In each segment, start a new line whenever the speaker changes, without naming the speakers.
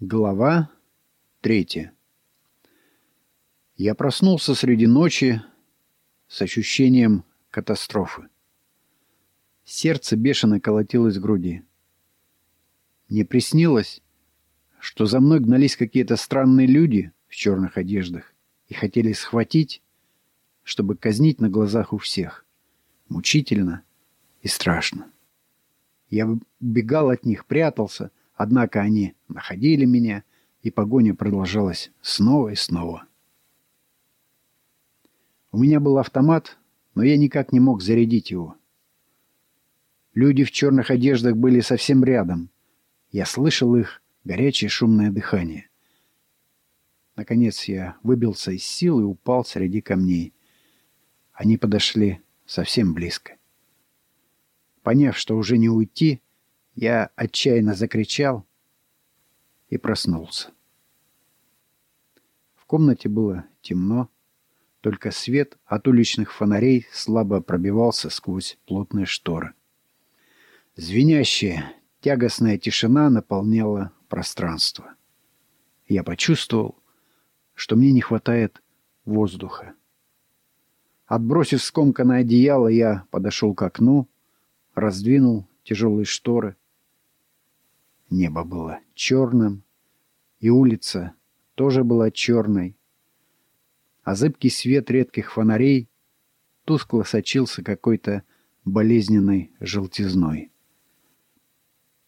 Глава третья. Я проснулся среди ночи с ощущением катастрофы. Сердце бешено колотилось в груди. Мне приснилось, что за мной гнались какие-то странные люди в черных одеждах и хотели схватить, чтобы казнить на глазах у всех. Мучительно и страшно. Я убегал от них, прятался — Однако они находили меня, и погоня продолжалась снова и снова. У меня был автомат, но я никак не мог зарядить его. Люди в черных одеждах были совсем рядом. Я слышал их горячее шумное дыхание. Наконец я выбился из сил и упал среди камней. Они подошли совсем близко. Поняв, что уже не уйти, я отчаянно закричал и проснулся. В комнате было темно, только свет от уличных фонарей слабо пробивался сквозь плотные шторы. Звенящая, тягостная тишина наполняла пространство. Я почувствовал, что мне не хватает воздуха. Отбросив скомканное одеяло, я подошел к окну, раздвинул тяжелые шторы — Небо было черным, и улица тоже была черной. А зыбкий свет редких фонарей тускло сочился какой-то болезненной желтизной.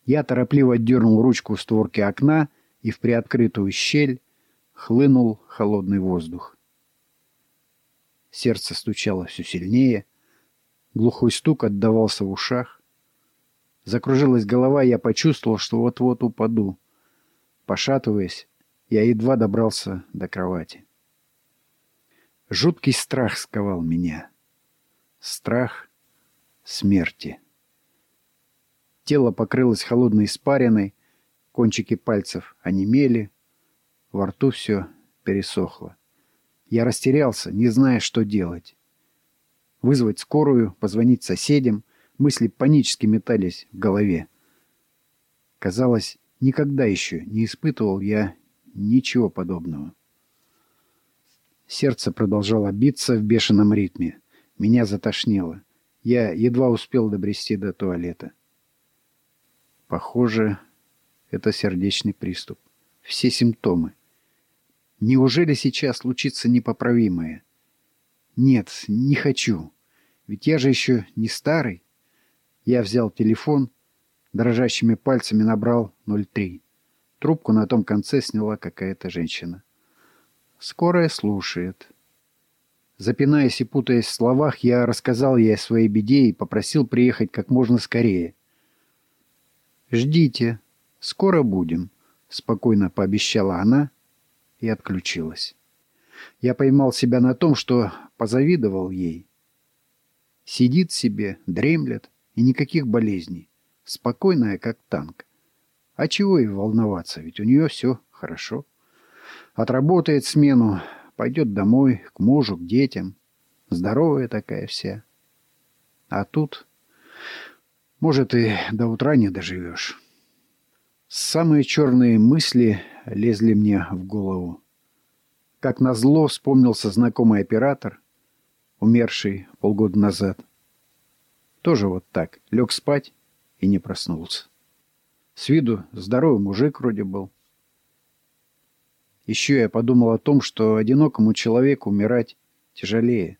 Я торопливо дернул ручку створки окна, и в приоткрытую щель хлынул холодный воздух. Сердце стучало все сильнее, глухой стук отдавался в ушах. Закружилась голова, и я почувствовал, что вот-вот упаду. Пошатываясь, я едва добрался до кровати. Жуткий страх сковал меня. Страх смерти. Тело покрылось холодной испариной, кончики пальцев онемели, во рту все пересохло. Я растерялся, не зная, что делать. Вызвать скорую, позвонить соседям, Мысли панически метались в голове. Казалось, никогда еще не испытывал я ничего подобного. Сердце продолжало биться в бешеном ритме. Меня затошнило. Я едва успел добрести до туалета. Похоже, это сердечный приступ. Все симптомы. Неужели сейчас случится непоправимое? Нет, не хочу. Ведь я же еще не старый. Я взял телефон, дрожащими пальцами набрал 03. Трубку на том конце сняла какая-то женщина. «Скорая слушает». Запинаясь и путаясь в словах, я рассказал ей о своей беде и попросил приехать как можно скорее. «Ждите, скоро будем», — спокойно пообещала она и отключилась. Я поймал себя на том, что позавидовал ей. Сидит себе, дремлет, и никаких болезней. Спокойная, как танк. А чего ей волноваться, ведь у нее все хорошо. Отработает смену, пойдет домой, к мужу, к детям. Здоровая такая вся. А тут, может, и до утра не доживешь. Самые черные мысли лезли мне в голову. Как назло вспомнился знакомый оператор, умерший полгода назад. Тоже вот так. Лег спать и не проснулся. С виду здоровый мужик вроде был. Еще я подумал о том, что одинокому человеку умирать тяжелее.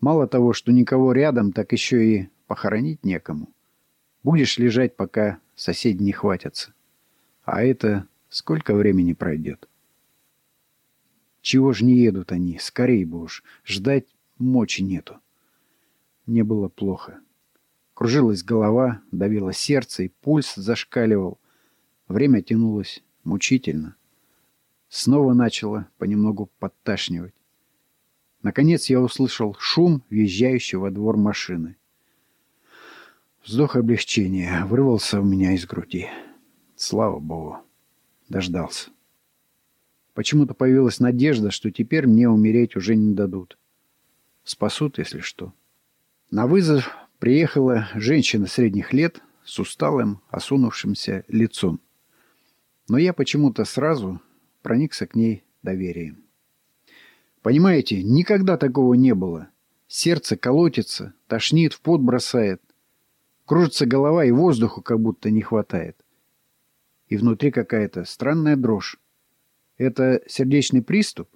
Мало того, что никого рядом, так еще и похоронить некому. Будешь лежать, пока соседи не хватятся. А это сколько времени пройдет? Чего ж не едут они? Скорей бы уж. Ждать мочи нету. Мне было плохо. Кружилась голова, давило сердце, и пульс зашкаливал. Время тянулось мучительно. Снова начало понемногу подташнивать. Наконец я услышал шум въезжающего во двор машины. Вздох облегчения вырвался у меня из груди. Слава Богу, дождался. Почему-то появилась надежда, что теперь мне умереть уже не дадут. Спасут, если что. На вызов Приехала женщина средних лет с усталым, осунувшимся лицом. Но я почему-то сразу проникся к ней доверием. Понимаете, никогда такого не было. Сердце колотится, тошнит, в пот бросает. Кружится голова, и воздуху как будто не хватает. И внутри какая-то странная дрожь. Это сердечный приступ?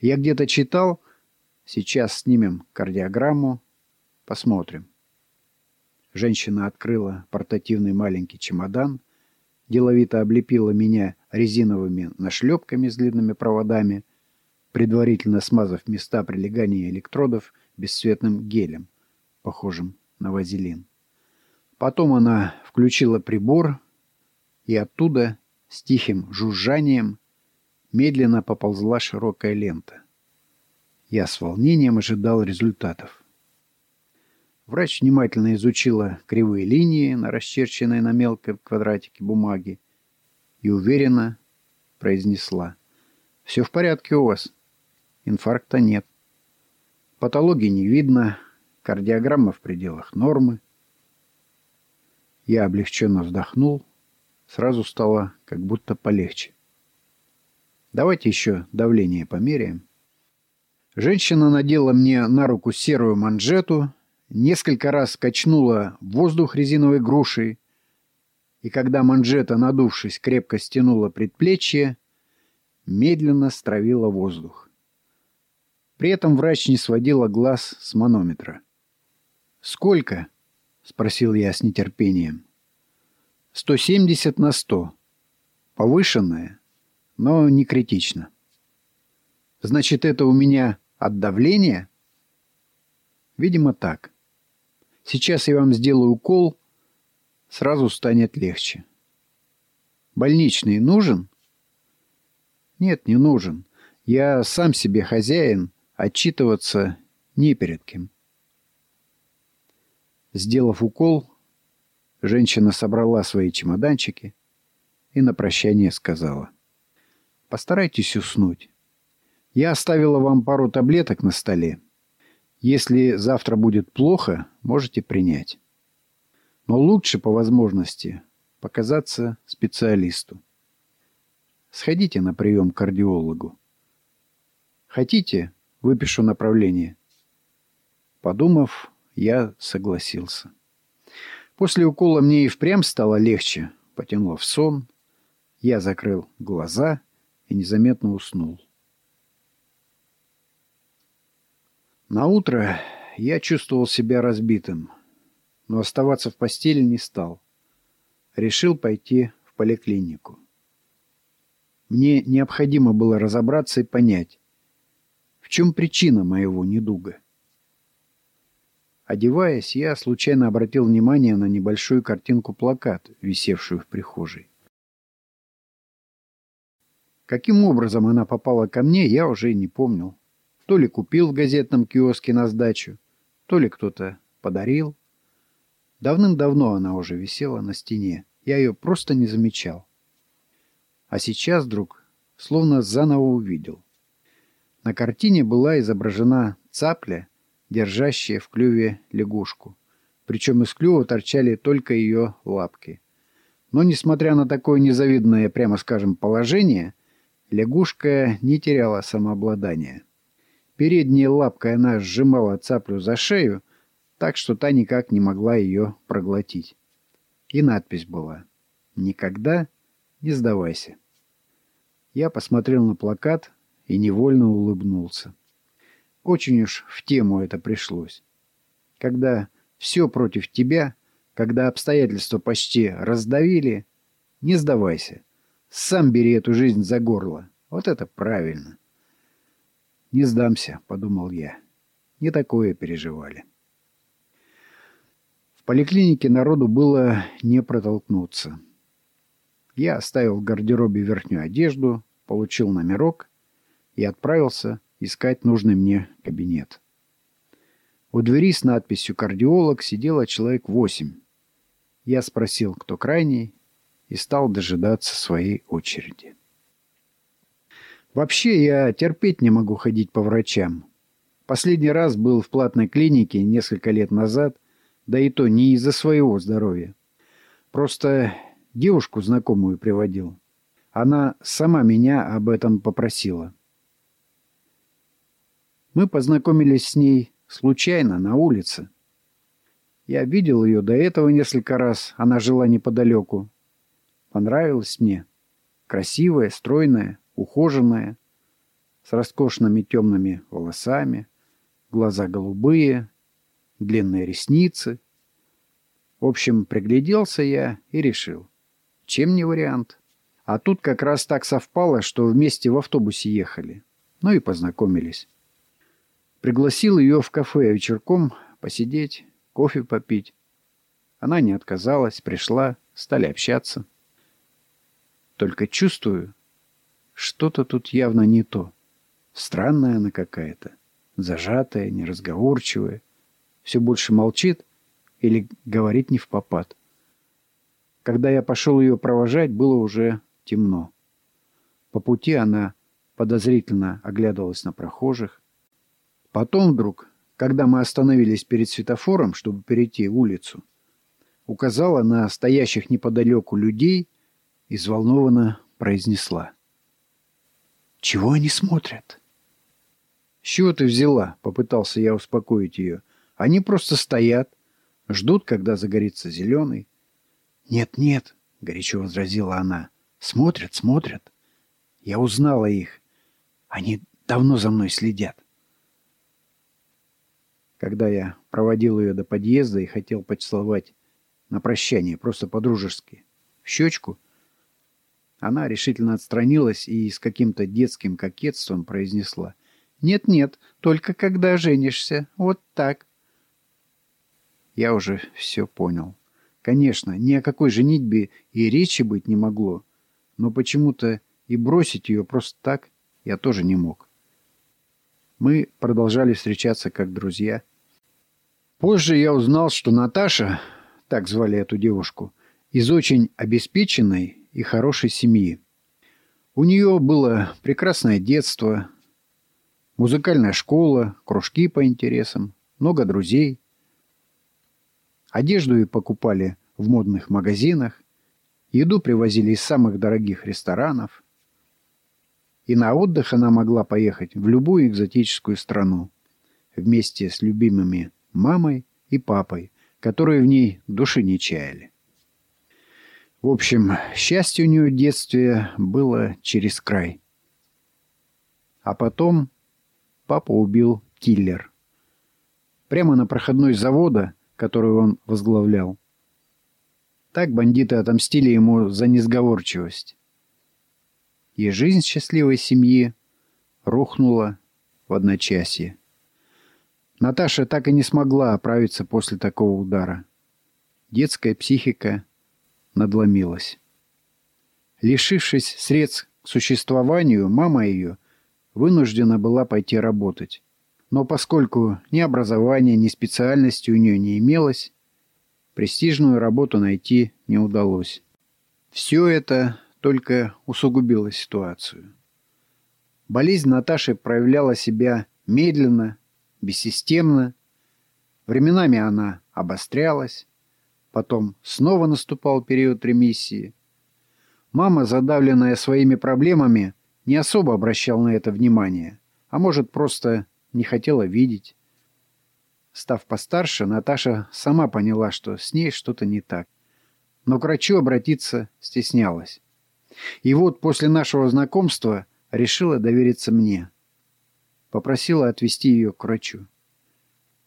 Я где-то читал. Сейчас снимем кардиограмму. Посмотрим. Женщина открыла портативный маленький чемодан, деловито облепила меня резиновыми нашлепками с длинными проводами — предварительно смазав места прилегания электродов бесцветным гелем, похожим на вазелин. Потом она включила прибор, и оттуда с тихим жужжанием медленно поползла широкая лента. Я с волнением ожидал результатов. Врач внимательно изучила кривые линии на на мелкой квадратике бумаги и уверенно произнесла. «Все в порядке у вас. Инфаркта нет. Патологии не видно, кардиограмма в пределах нормы. Я облегченно вздохнул. Сразу стало как будто полегче. Давайте еще давление померяем. Женщина надела мне на руку серую манжету, несколько раз качнула воздух резиновой грушей, и когда манжета, надувшись, крепко стянула предплечье, медленно стравила воздух. При этом врач не сводила глаз с манометра. «Сколько?» — спросил я с нетерпением. «170 на 100. Повышенное, но не критично». «Значит, это у меня от давления?» «Видимо, так. Сейчас я вам сделаю укол, сразу станет легче». «Больничный нужен?» «Нет, не нужен. Я сам себе хозяин Отчитываться не перед кем. Сделав укол, женщина собрала свои чемоданчики и на прощание сказала. «Постарайтесь уснуть. Я оставила вам пару таблеток на столе. Если завтра будет плохо, можете принять. Но лучше, по возможности, показаться специалисту. Сходите на прием к кардиологу. Хотите, Выпишу направление. Подумав, я согласился. После укола мне и впрямь стало легче. Потянуло в сон. Я закрыл глаза и незаметно уснул. На утро я чувствовал себя разбитым, но оставаться в постели не стал. Решил пойти в поликлинику. Мне необходимо было разобраться и понять, в чем причина моего недуга? Одеваясь, я случайно обратил внимание на небольшую картинку-плакат, висевшую в прихожей. Каким образом она попала ко мне, я уже не помнил. То ли купил в газетном киоске на сдачу, то ли кто-то подарил. Давным-давно она уже висела на стене. Я ее просто не замечал. А сейчас вдруг словно заново увидел. На картине была изображена цапля, держащая в клюве лягушку. Причем из клюва торчали только ее лапки. Но, несмотря на такое незавидное, прямо скажем, положение, лягушка не теряла самообладания. Передней лапкой она сжимала цаплю за шею, так что та никак не могла ее проглотить. И надпись была «Никогда не сдавайся». Я посмотрел на плакат, и невольно улыбнулся. Очень уж в тему это пришлось. Когда все против тебя, когда обстоятельства почти раздавили, не сдавайся. Сам бери эту жизнь за горло. Вот это правильно. «Не сдамся», — подумал я. Не такое переживали. В поликлинике народу было не протолкнуться. Я оставил в гардеробе верхнюю одежду, получил номерок и отправился искать нужный мне кабинет. У двери с надписью «Кардиолог» сидело человек восемь. Я спросил, кто крайний, и стал дожидаться своей очереди. Вообще я терпеть не могу ходить по врачам. Последний раз был в платной клинике несколько лет назад, да и то не из-за своего здоровья. Просто девушку знакомую приводил. Она сама меня об этом попросила. Мы познакомились с ней случайно на улице. Я видел ее до этого несколько раз, она жила неподалеку. Понравилась мне. Красивая, стройная, ухоженная, с роскошными темными волосами, глаза голубые, длинные ресницы. В общем, пригляделся я и решил. Чем не вариант? А тут как раз так совпало, что вместе в автобусе ехали. Ну и познакомились. Пригласил ее в кафе вечерком посидеть, кофе попить. Она не отказалась, пришла, стали общаться. Только чувствую, что-то тут явно не то. Странная она какая-то, зажатая, неразговорчивая. Все больше молчит или говорит не в попад. Когда я пошел ее провожать, было уже темно. По пути она подозрительно оглядывалась на прохожих. Потом вдруг когда мы остановились перед светофором, чтобы перейти улицу, указала на стоящих неподалеку людей и взволнованно произнесла. «Чего они смотрят?» «С чего ты взяла?» — попытался я успокоить ее. «Они просто стоят, ждут, когда загорится зеленый». «Нет-нет», — горячо возразила она, — «смотрят, смотрят. Я узнала их. Они давно за мной следят». Когда я проводил ее до подъезда и хотел поцеловать на прощание, просто по-дружески, в щечку, она решительно отстранилась и с каким-то детским кокетством произнесла «Нет-нет, только когда женишься. Вот так». Я уже все понял. Конечно, ни о какой женитьбе и речи быть не могло, но почему-то и бросить ее просто так я тоже не мог. Мы продолжали встречаться как друзья – Позже я узнал, что Наташа, так звали эту девушку, из очень обеспеченной и хорошей семьи. У нее было прекрасное детство, музыкальная школа, кружки по интересам, много друзей. Одежду ей покупали в модных магазинах, еду привозили из самых дорогих ресторанов. И на отдых она могла поехать в любую экзотическую страну вместе с любимыми мамой и папой, которые в ней души не чаяли. В общем, счастье у нее в детстве было через край. А потом папа убил киллер. Прямо на проходной завода, который он возглавлял. Так бандиты отомстили ему за несговорчивость. И жизнь счастливой семьи рухнула в одночасье. Наташа так и не смогла оправиться после такого удара. Детская психика надломилась. Лишившись средств к существованию, мама ее вынуждена была пойти работать. Но поскольку ни образования, ни специальности у нее не имелось, престижную работу найти не удалось. Все это только усугубило ситуацию. Болезнь Наташи проявляла себя медленно бессистемно. Временами она обострялась, потом снова наступал период ремиссии. Мама, задавленная своими проблемами, не особо обращала на это внимание, а может, просто не хотела видеть. Став постарше, Наташа сама поняла, что с ней что-то не так. Но к врачу обратиться стеснялась. И вот после нашего знакомства решила довериться мне. Попросила отвезти ее к врачу.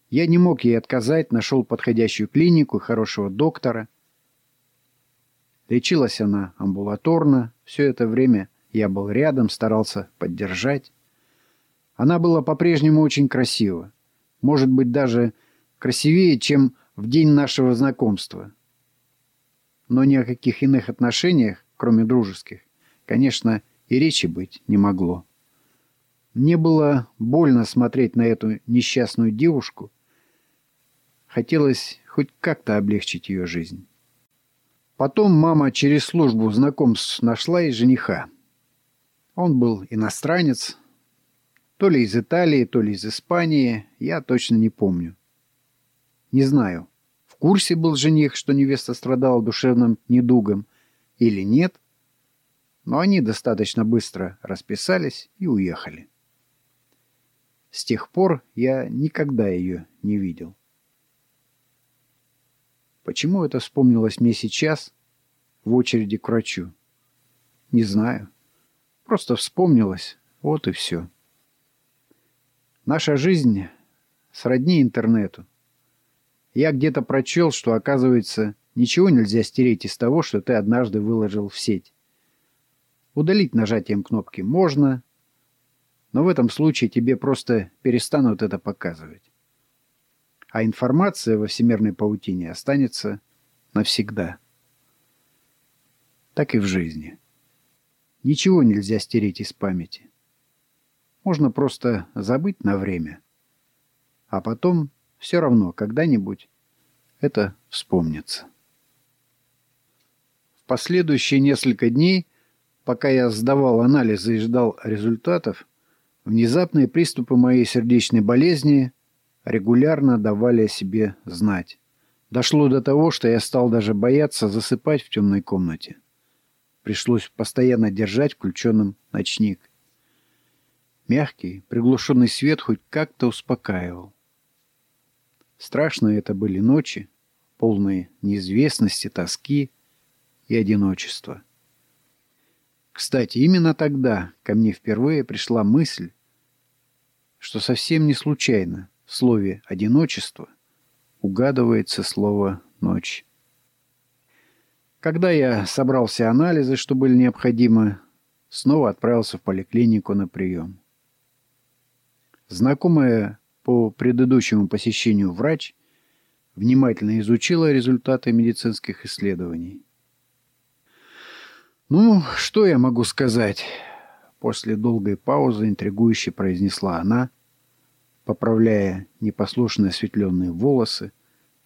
Я не мог ей отказать, нашел подходящую клинику и хорошего доктора. Лечилась она амбулаторно. Все это время я был рядом, старался поддержать. Она была по-прежнему очень красива. Может быть, даже красивее, чем в день нашего знакомства. Но ни о каких иных отношениях, кроме дружеских, конечно, и речи быть не могло. Мне было больно смотреть на эту несчастную девушку. Хотелось хоть как-то облегчить ее жизнь. Потом мама через службу знакомств нашла и жениха. Он был иностранец, то ли из Италии, то ли из Испании, я точно не помню. Не знаю, в курсе был жених, что невеста страдала душевным недугом, или нет. но они достаточно быстро расписались и уехали. С тех пор я никогда ее не видел. Почему это вспомнилось мне сейчас в очереди к врачу? Не знаю. Просто вспомнилось, вот и все. Наша жизнь сродни интернету. Я где-то прочел, что, оказывается, ничего нельзя стереть из того, что ты однажды выложил в сеть. Удалить нажатием кнопки можно, но в этом случае тебе просто перестанут это показывать. А информация во всемирной паутине останется навсегда. Так и в жизни. Ничего нельзя стереть из памяти. Можно просто забыть на время. А потом все равно когда-нибудь это вспомнится. В последующие несколько дней, пока я сдавал анализы и ждал результатов, внезапные приступы моей сердечной болезни регулярно давали о себе знать. Дошло до того, что я стал даже бояться засыпать в темной комнате. Пришлось постоянно держать включенным ночник. Мягкий, приглушенный свет хоть как-то успокаивал. Страшные это были ночи, полные неизвестности, тоски и одиночества. Кстати, именно тогда ко мне впервые пришла мысль, что совсем не случайно в слове «одиночество» угадывается слово «ночь». Когда я собрал все анализы, что были необходимы, снова отправился в поликлинику на прием. Знакомая по предыдущему посещению врач внимательно изучила результаты медицинских исследований. «Ну, что я могу сказать?» После долгой паузы интригующе произнесла она, поправляя непослушно осветленные волосы,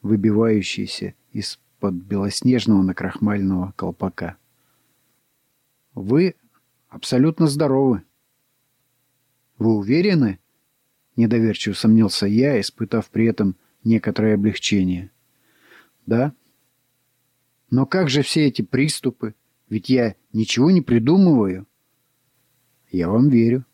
выбивающиеся из-под белоснежного накрахмального колпака. «Вы абсолютно здоровы». «Вы уверены?» — недоверчиво сомнился я, испытав при этом некоторое облегчение. «Да». «Но как же все эти приступы? Ведь я ничего не придумываю». «Я вам верю».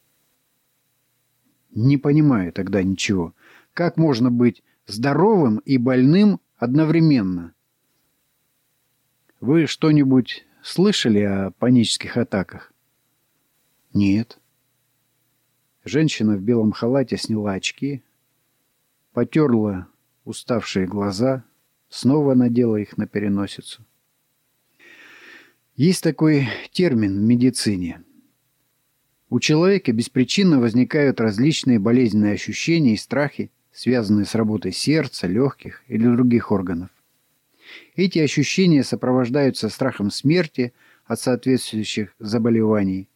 Не понимаю тогда ничего. Как можно быть здоровым и больным одновременно? Вы что-нибудь слышали о панических атаках? Нет. Женщина в белом халате сняла очки, потерла уставшие глаза, снова надела их на переносицу. Есть такой термин в медицине у человека беспричинно возникают различные болезненные ощущения и страхи, связанные с работой сердца, легких или других органов. Эти ощущения сопровождаются страхом смерти от соответствующих заболеваний,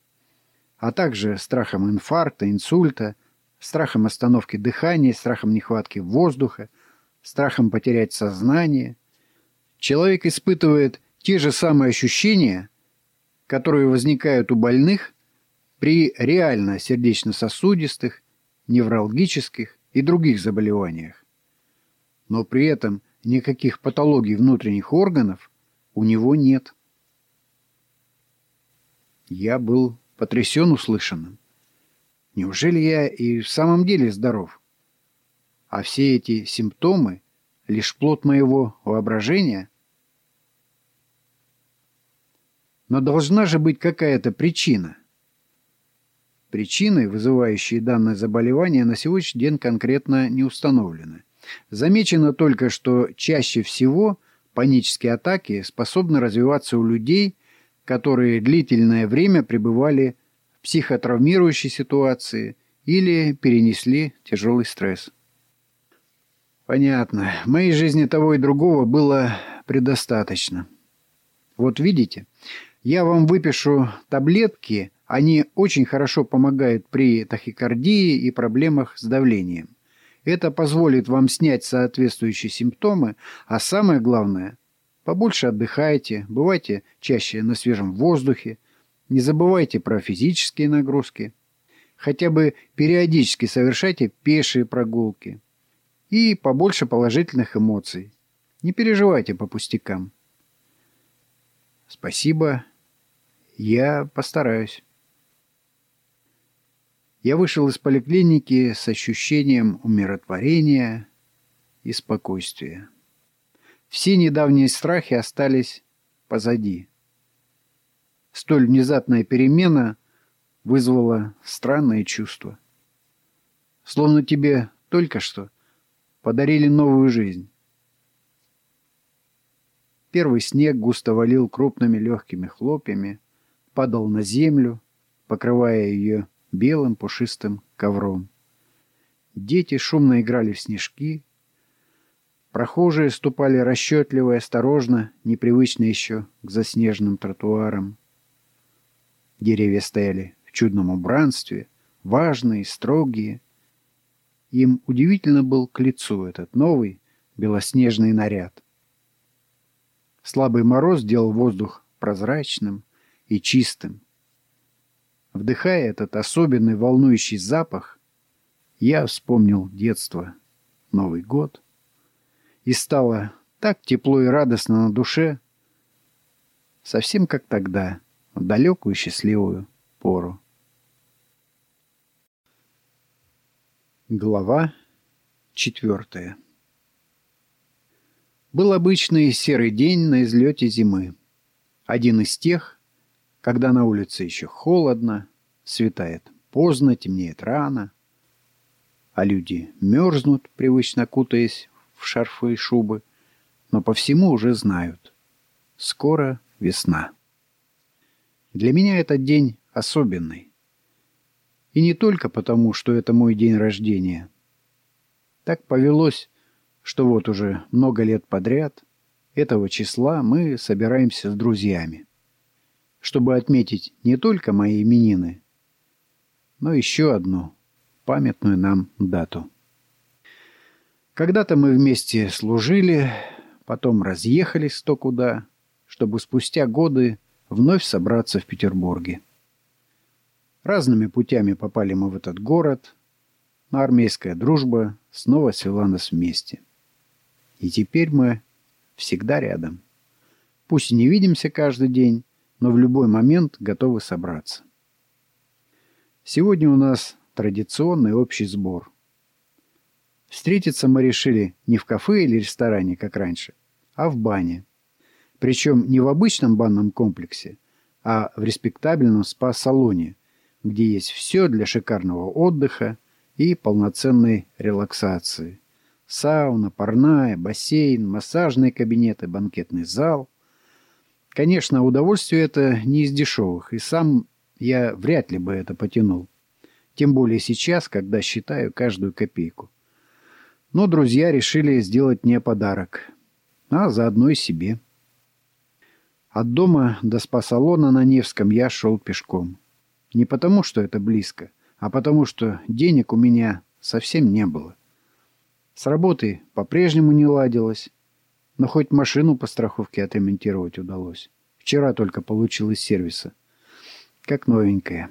а также страхом инфаркта, инсульта, страхом остановки дыхания, страхом нехватки воздуха, страхом потерять сознание. Человек испытывает те же самые ощущения, которые возникают у больных – при реально сердечно-сосудистых, неврологических и других заболеваниях. Но при этом никаких патологий внутренних органов у него нет. Я был потрясен услышанным. Неужели я и в самом деле здоров? А все эти симптомы — лишь плод моего воображения? Но должна же быть какая-то причина. Причины, вызывающие данное заболевание, на сегодняшний день конкретно не установлены. Замечено только, что чаще всего панические атаки способны развиваться у людей, которые длительное время пребывали в психотравмирующей ситуации или перенесли тяжелый стресс. Понятно. В моей жизни того и другого было предостаточно. Вот видите, я вам выпишу таблетки – они очень хорошо помогают при тахикардии и проблемах с давлением. Это позволит вам снять соответствующие симптомы, а самое главное – побольше отдыхайте, бывайте чаще на свежем воздухе, не забывайте про физические нагрузки, хотя бы периодически совершайте пешие прогулки и побольше положительных эмоций. Не переживайте по пустякам. Спасибо Я постараюсь. Я вышел из поликлиники с ощущением умиротворения и спокойствия. Все недавние страхи остались позади. Столь внезапная перемена вызвала странное чувство. Словно тебе только что подарили новую жизнь. Первый снег густо валил крупными легкими хлопьями, падал на землю, покрывая ее белым пушистым ковром. Дети шумно играли в снежки. Прохожие ступали расчетливо и осторожно, непривычно еще к заснеженным тротуарам. Деревья стояли в чудном убранстве, важные, строгие. Им удивительно был к лицу этот новый белоснежный наряд. Слабый мороз делал воздух прозрачным и чистым. Вдыхая этот особенный волнующий запах, я вспомнил детство, Новый год, и стало так тепло и радостно на душе, совсем как тогда, в далекую счастливую пору. Глава четвертая Был обычный серый день на излете зимы. Один из тех, когда на улице еще холодно, светает поздно, темнеет рано, а люди мерзнут, привычно кутаясь в шарфы и шубы, но по всему уже знают. Скоро весна. Для меня этот день особенный. И не только потому, что это мой день рождения. Так повелось, что вот уже много лет подряд этого числа мы собираемся с друзьями чтобы отметить не только мои именины, но еще одну памятную нам дату. Когда-то мы вместе служили, потом разъехались кто куда, чтобы спустя годы вновь собраться в Петербурге. Разными путями попали мы в этот город, но армейская дружба снова свела нас вместе. И теперь мы всегда рядом. Пусть и не видимся каждый день, но в любой момент готовы собраться. Сегодня у нас традиционный общий сбор. Встретиться мы решили не в кафе или ресторане, как раньше, а в бане. Причем не в обычном банном комплексе, а в респектабельном спа-салоне, где есть все для шикарного отдыха и полноценной релаксации. Сауна, парная, бассейн, массажные кабинеты, банкетный зал. Конечно, удовольствие это не из дешевых, и сам я вряд ли бы это потянул. Тем более сейчас, когда считаю каждую копейку. Но друзья решили сделать мне подарок, а заодно и себе. От дома до спа-салона на Невском я шел пешком. Не потому, что это близко, а потому, что денег у меня совсем не было. С работы по-прежнему не ладилось, но хоть машину по страховке отремонтировать удалось. Вчера только получил из сервиса. Как новенькая.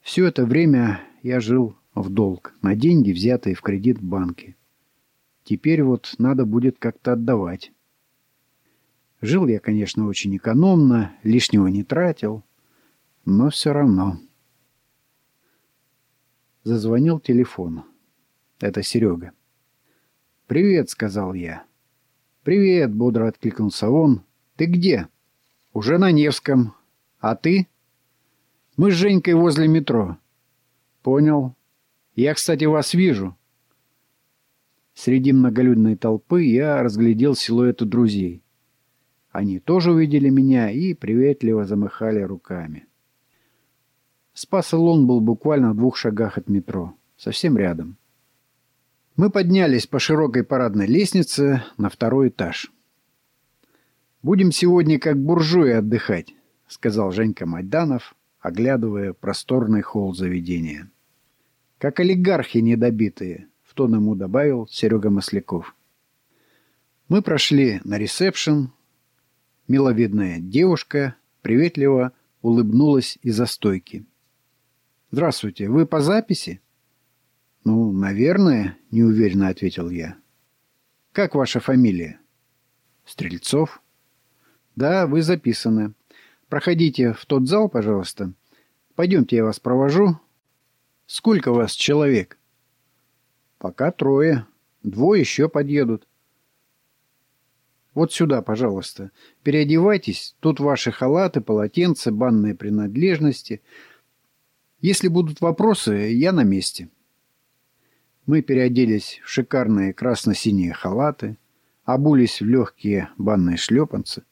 Все это время я жил в долг, на деньги, взятые в кредит в банке. Теперь вот надо будет как-то отдавать. Жил я, конечно, очень экономно, лишнего не тратил, но все равно. Зазвонил телефон. Это Серега. «Привет», — сказал я. «Привет», — бодро откликнулся он. «Ты где?» «Уже на Невском. А ты?» «Мы с Женькой возле метро». «Понял. Я, кстати, вас вижу». Среди многолюдной толпы я разглядел силуэты друзей. Они тоже увидели меня и приветливо замахали руками. Спа-салон был буквально в двух шагах от метро, совсем рядом. Мы поднялись по широкой парадной лестнице на второй этаж. «Будем сегодня как буржуи отдыхать», — сказал Женька Майданов, оглядывая просторный холл заведения. «Как олигархи недобитые», — в тон ему добавил Серега Масляков. Мы прошли на ресепшн. Миловидная девушка приветливо улыбнулась из-за стойки. «Здравствуйте, вы по записи?» «Ну, наверное», — неуверенно ответил я. «Как ваша фамилия?» «Стрельцов». «Да, вы записаны. Проходите в тот зал, пожалуйста. Пойдемте, я вас провожу. Сколько вас человек? Пока трое. Двое еще подъедут. Вот сюда, пожалуйста. Переодевайтесь. Тут ваши халаты, полотенца, банные принадлежности. Если будут вопросы, я на месте. Мы переоделись в шикарные красно-синие халаты, обулись в легкие банные шлепанцы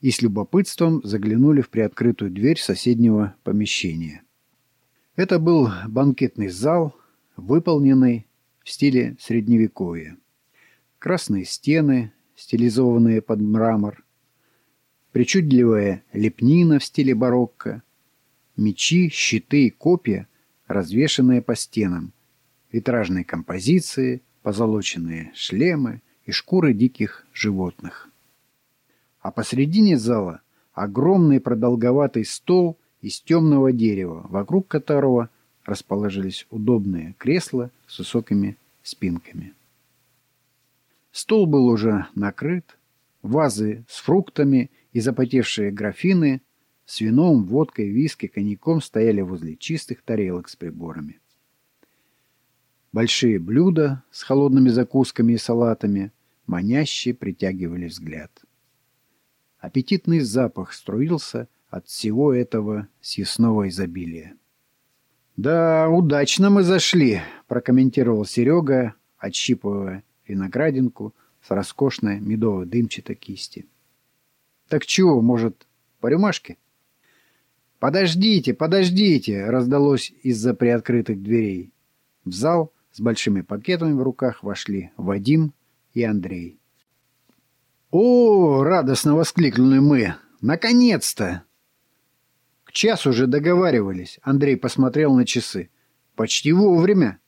и с любопытством заглянули в приоткрытую дверь соседнего помещения. Это был банкетный зал, выполненный в стиле Средневековья. Красные стены, стилизованные под мрамор, причудливая лепнина в стиле барокко, мечи, щиты и копья, развешанные по стенам, витражные композиции, позолоченные шлемы и шкуры диких животных. А посредине зала огромный продолговатый стол из темного дерева, вокруг которого расположились удобные кресла с высокими спинками. Стол был уже накрыт, вазы с фруктами и запотевшие графины с вином, водкой, виски, коньяком стояли возле чистых тарелок с приборами. Большие блюда с холодными закусками и салатами маняще притягивали взгляд. Аппетитный запах струился от всего этого съестного изобилия. «Да, удачно мы зашли», — прокомментировал Серега, отщипывая виноградинку с роскошной медово-дымчатой кисти. «Так чего, может, по рюмашке?» «Подождите, подождите!» — раздалось из-за приоткрытых дверей. В зал с большими пакетами в руках вошли Вадим и Андрей. «О!» — радостно воскликнули мы. «Наконец-то!» К часу уже договаривались. Андрей посмотрел на часы. «Почти вовремя!»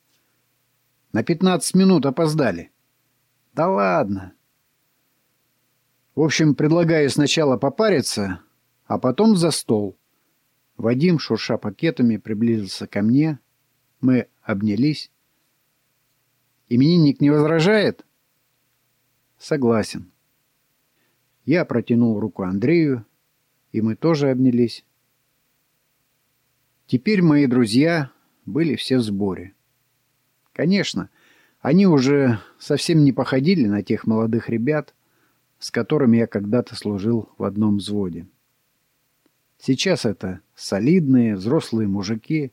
«На пятнадцать минут опоздали». «Да ладно!» В общем, предлагаю сначала попариться, а потом за стол. Вадим, шурша пакетами, приблизился ко мне. Мы обнялись. Именинник не возражает? Согласен. Я протянул руку Андрею, и мы тоже обнялись. Теперь мои друзья были все в сборе. Конечно, они уже совсем не походили на тех молодых ребят, с которыми я когда-то служил в одном взводе. Сейчас это солидные, взрослые мужики,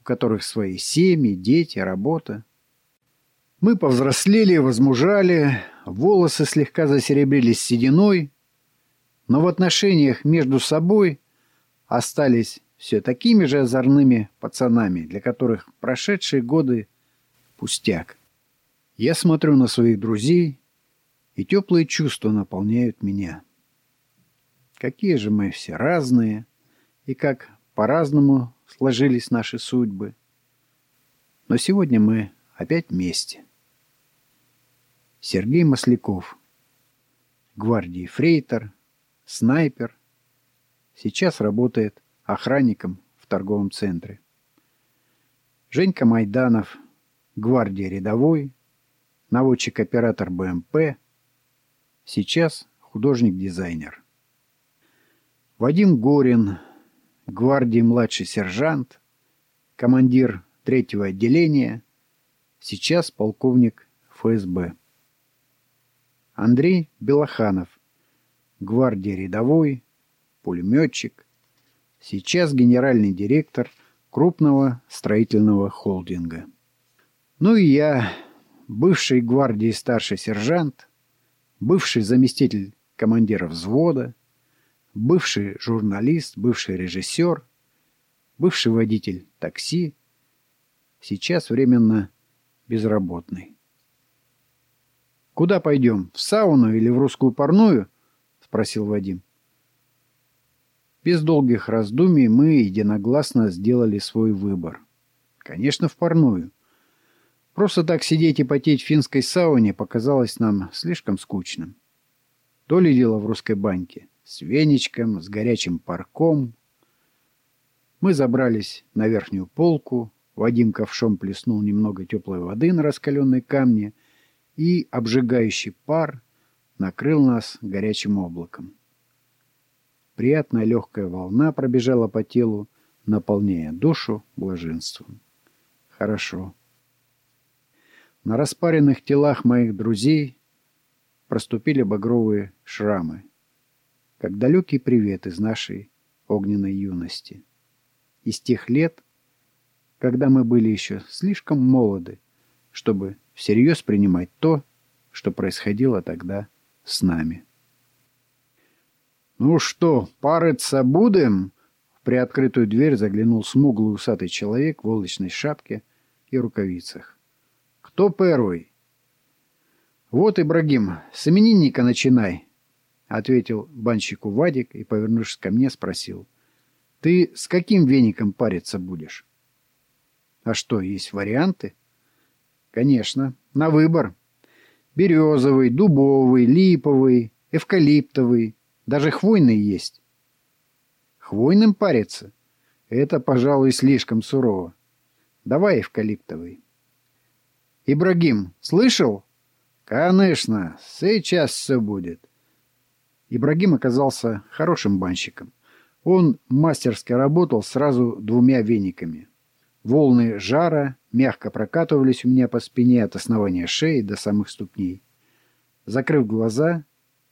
у которых свои семьи, дети, работа. Мы повзрослели, возмужали, волосы слегка засеребрились сединой, но в отношениях между собой остались все такими же озорными пацанами, для которых прошедшие годы — пустяк. Я смотрю на своих друзей, и теплые чувства наполняют меня. Какие же мы все разные, и как по-разному сложились наши судьбы. Но сегодня мы опять вместе. Сергей Масляков. Гвардии фрейтор, снайпер. Сейчас работает охранником в торговом центре. Женька Майданов. Гвардия рядовой. Наводчик-оператор БМП. Сейчас художник-дизайнер. Вадим Горин. Гвардии младший сержант. Командир третьего отделения. Сейчас полковник ФСБ. Андрей Белоханов, гвардии рядовой, пулеметчик, сейчас генеральный директор крупного строительного холдинга. Ну и я, бывший гвардии старший сержант, бывший заместитель командира взвода, бывший журналист, бывший режиссер, бывший водитель такси, сейчас временно безработный. «Куда пойдем? В сауну или в русскую парную?» — спросил Вадим. Без долгих раздумий мы единогласно сделали свой выбор. Конечно, в парную. Просто так сидеть и потеть в финской сауне показалось нам слишком скучным. То ли дело в русской баньке. С веничком, с горячим парком. Мы забрались на верхнюю полку. Вадим ковшом плеснул немного теплой воды на раскаленные камни — и обжигающий пар накрыл нас горячим облаком. приятная легкая волна пробежала по телу, наполняя душу блаженством. Хорошо. На распаренных телах моих друзей проступили багровые шрамы, как далекий привет из нашей огненной юности. Из тех лет, когда мы были еще слишком молоды, чтобы всерьез принимать то, что происходило тогда с нами. «Ну что, париться будем?» В приоткрытую дверь заглянул смуглый усатый человек в волочной шапке и рукавицах. «Кто первый?» «Вот, Ибрагим, с именинника начинай», — ответил банщику Вадик и, повернувшись ко мне, спросил. «Ты с каким веником париться будешь?» «А что, есть варианты?» «Конечно, на выбор. Березовый, дубовый, липовый, эвкалиптовый, даже хвойный есть». «Хвойным париться? Это, пожалуй, слишком сурово. Давай эвкалиптовый». «Ибрагим, слышал?» «Конечно, сейчас все будет». Ибрагим оказался хорошим банщиком. Он мастерски работал сразу двумя вениками. Волны жара мягко прокатывались у меня по спине от основания шеи до самых ступней. Закрыв глаза,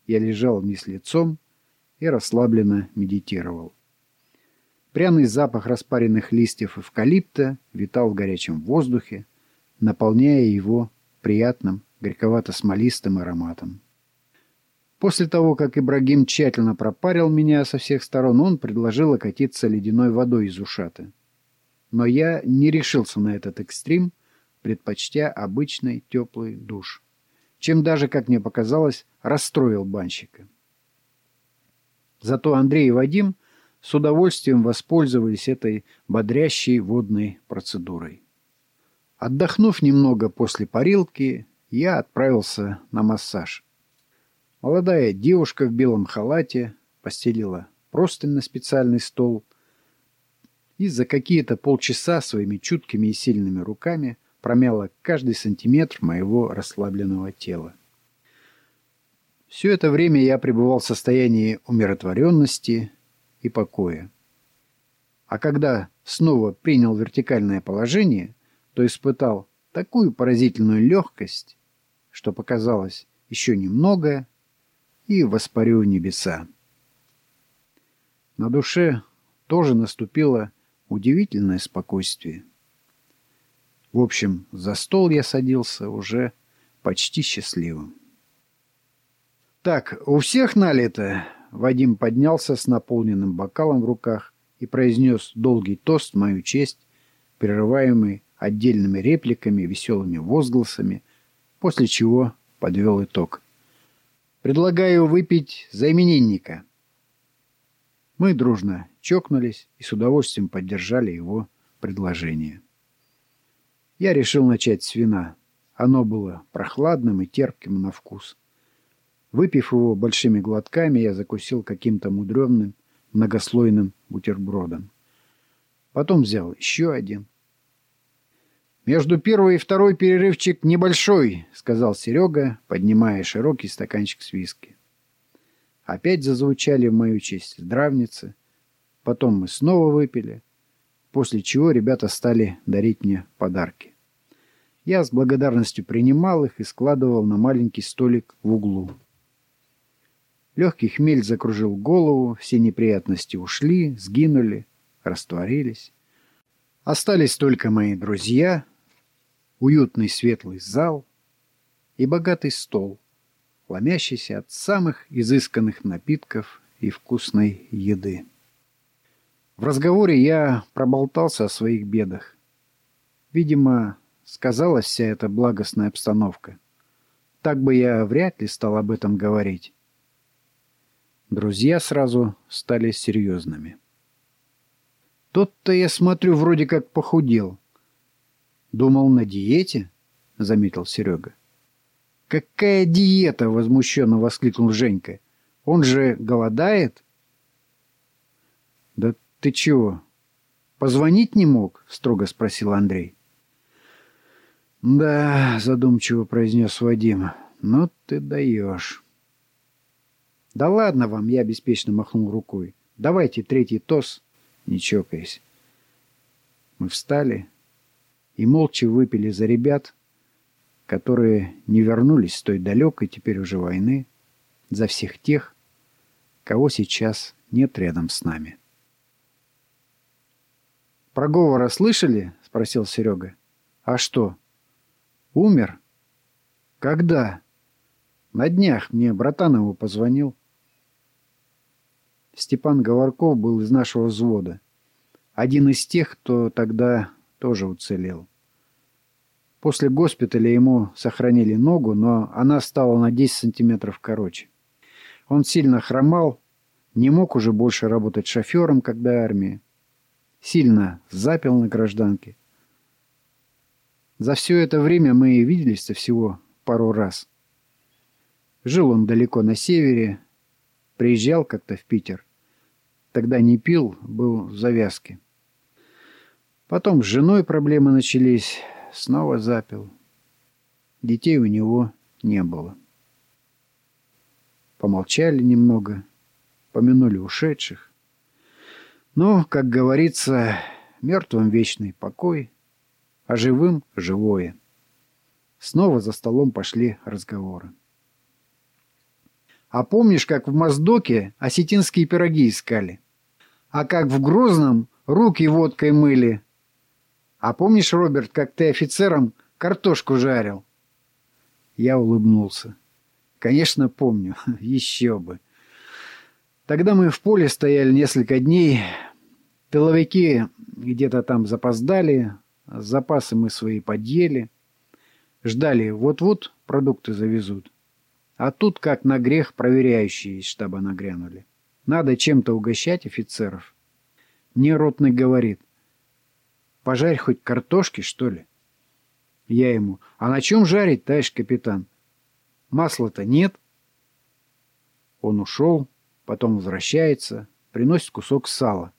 я лежал вниз лицом и расслабленно медитировал. Пряный запах распаренных листьев эвкалипта витал в горячем воздухе, наполняя его приятным горьковато-смолистым ароматом. После того, как Ибрагим тщательно пропарил меня со всех сторон, он предложил окатиться ледяной водой из ушата. Но я не решился на этот экстрим, предпочтя обычный теплый душ, чем даже, как мне показалось, расстроил банщика. Зато Андрей и Вадим с удовольствием воспользовались этой бодрящей водной процедурой. Отдохнув немного после парилки, я отправился на массаж. Молодая девушка в белом халате постелила простынь на специальный стол и за какие-то полчаса своими чуткими и сильными руками промяла каждый сантиметр моего расслабленного тела. Все это время я пребывал в состоянии умиротворенности и покоя. А когда снова принял вертикальное положение, то испытал такую поразительную легкость, что показалось еще немного, и воспарю в небеса. На душе тоже наступило удивительное спокойствие. В общем, за стол я садился уже почти счастливым. «Так, у всех налито?» Вадим поднялся с наполненным бокалом в руках и произнес долгий тост мою честь, прерываемый отдельными репликами, веселыми возгласами, после чего подвел итог. «Предлагаю выпить за именинника». Мы дружно чокнулись и с удовольствием поддержали его предложение. Я решил начать с вина. Оно было прохладным и терпким на вкус. Выпив его большими глотками, я закусил каким-то мудренным, многослойным бутербродом. Потом взял еще один. «Между первой и второй перерывчик небольшой», — сказал Серега, поднимая широкий стаканчик с виски. Опять зазвучали в мою честь здравницы. Потом мы снова выпили, после чего ребята стали дарить мне подарки. Я с благодарностью принимал их и складывал на маленький столик в углу. Легкий хмель закружил голову, все неприятности ушли, сгинули, растворились. Остались только мои друзья, уютный светлый зал и богатый стол — ломящийся от самых изысканных напитков и вкусной еды. В разговоре я проболтался о своих бедах. Видимо, сказалась вся эта благостная обстановка. Так бы я вряд ли стал об этом говорить. Друзья сразу стали серьезными. Тот-то, я смотрю, вроде как похудел. Думал, на диете, — заметил Серега. «Какая диета?» — возмущенно воскликнул Женька. «Он же голодает?» «Да ты чего? Позвонить не мог?» — строго спросил Андрей. «Да», — задумчиво произнес Вадим, — «ну ты даешь». Да ладно вам, я беспечно махнул рукой. Давайте третий тос, не чокаясь. Мы встали и молча выпили за ребят, которые не вернулись с той далекой теперь уже войны, за всех тех, кого сейчас нет рядом с нами. «Про говора слышали?» — спросил Серега. «А что? Умер? Когда?» «На днях мне братан его позвонил». Степан Говорков был из нашего взвода. Один из тех, кто тогда тоже уцелел. После госпиталя ему сохранили ногу, но она стала на 10 сантиметров короче. Он сильно хромал, не мог уже больше работать шофером, когда армия. Сильно запил на гражданке. За все это время мы виделись-то всего пару раз. Жил он далеко на севере, приезжал как-то в Питер. Тогда не пил, был в завязке. Потом с женой проблемы начались, снова запил. Детей у него не было. Помолчали немного, помянули ушедших. Но, как говорится, мертвым вечный покой, а живым — живое. Снова за столом пошли разговоры. А помнишь, как в Моздоке осетинские пироги искали? а как в Грозном руки водкой мыли. А помнишь, Роберт, как ты офицером картошку жарил? Я улыбнулся. Конечно, помню. Еще бы. Тогда мы в поле стояли несколько дней. Тыловики где-то там запоздали. Запасы мы свои подъели. Ждали, вот-вот продукты завезут. А тут, как на грех, проверяющие из штаба нагрянули. Надо чем-то угощать офицеров. Мне ротный говорит, пожарь хоть картошки, что ли? Я ему, а на чем жарить, товарищ капитан? Масла-то нет. Он ушел, потом возвращается, приносит кусок сала.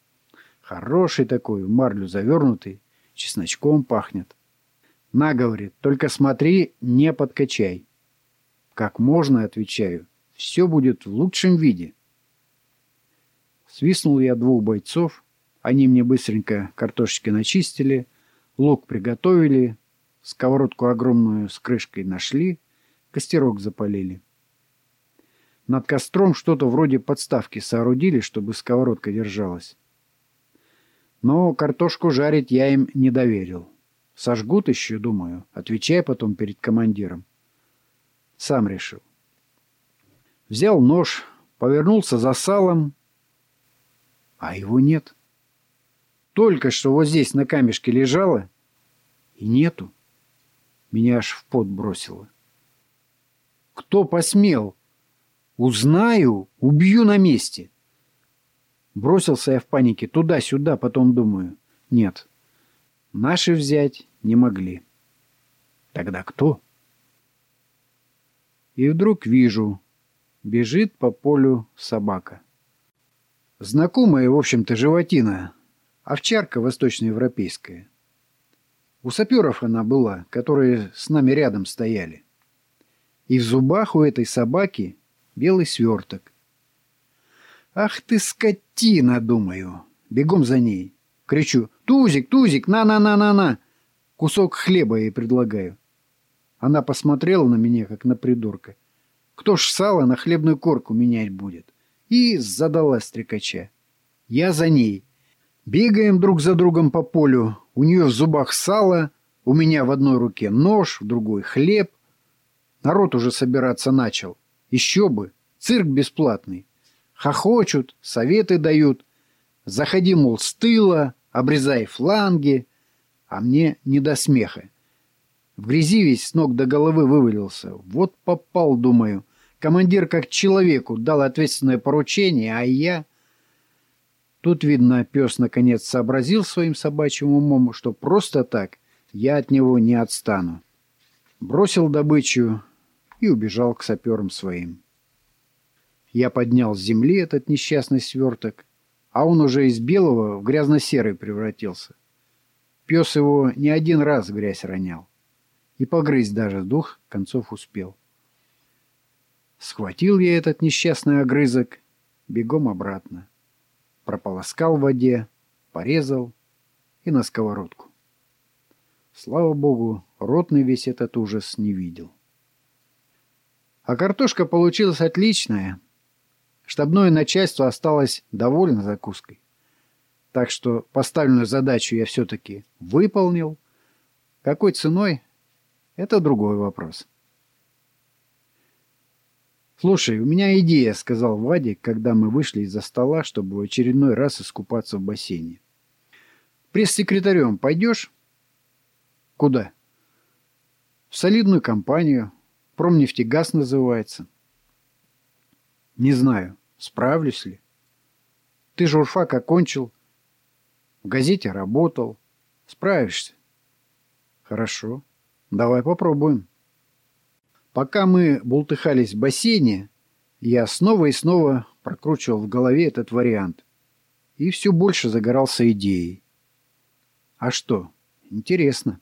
Хороший такой, в марлю завернутый, чесночком пахнет. На, говорит, только смотри, не подкачай. Как можно, отвечаю, все будет в лучшем виде. Свистнул я двух бойцов. Они мне быстренько картошечки начистили, лук приготовили, сковородку огромную с крышкой нашли, костерок запалили. Над костром что-то вроде подставки соорудили, чтобы сковородка держалась. Но картошку жарить я им не доверил. Сожгут еще, думаю, отвечай потом перед командиром. Сам решил. Взял нож, повернулся за салом а его нет. Только что вот здесь на камешке лежало, и нету. Меня аж в пот бросило. Кто посмел? Узнаю, убью на месте. Бросился я в панике туда-сюда, потом думаю. Нет, наши взять не могли. Тогда кто? И вдруг вижу, бежит по полю собака. Знакомая, в общем-то, животина. Овчарка восточноевропейская. У саперов она была, которые с нами рядом стояли. И в зубах у этой собаки белый сверток. «Ах ты, скотина!» — думаю. Бегом за ней. Кричу «Тузик, Тузик, на-на-на-на-на!» Кусок хлеба ей предлагаю. Она посмотрела на меня, как на придурка. Кто ж сало на хлебную корку менять будет? и задала стрекача. Я за ней. Бегаем друг за другом по полю. У нее в зубах сало, у меня в одной руке нож, в другой хлеб. Народ уже собираться начал. Еще бы, цирк бесплатный. Хохочут, советы дают. Заходи, мол, с тыла, обрезай фланги. А мне не до смеха. В грязи весь с ног до головы вывалился. Вот попал, думаю. Командир как человеку дал ответственное поручение, а я... Тут, видно, пес наконец сообразил своим собачьим умом, что просто так я от него не отстану. Бросил добычу и убежал к саперам своим. Я поднял с земли этот несчастный сверток, а он уже из белого в грязно-серый превратился. Пес его не один раз грязь ронял. И погрызть даже с двух концов успел. Схватил я этот несчастный огрызок, бегом обратно. Прополоскал в воде, порезал и на сковородку. Слава богу, ротный весь этот ужас не видел. А картошка получилась отличная. Штабное начальство осталось довольно закуской. Так что поставленную задачу я все-таки выполнил. Какой ценой — это другой вопрос. «Слушай, у меня идея», — сказал Вадик, когда мы вышли из-за стола, чтобы в очередной раз искупаться в бассейне. «Пресс-секретарем пойдешь?» «Куда?» «В солидную компанию. Промнефтегаз называется». «Не знаю, справлюсь ли. Ты журфак окончил, в газете работал. Справишься?» «Хорошо. Давай попробуем». Пока мы бултыхались в бассейне, я снова и снова прокручивал в голове этот вариант. И все больше загорался идеей. А что? Интересно.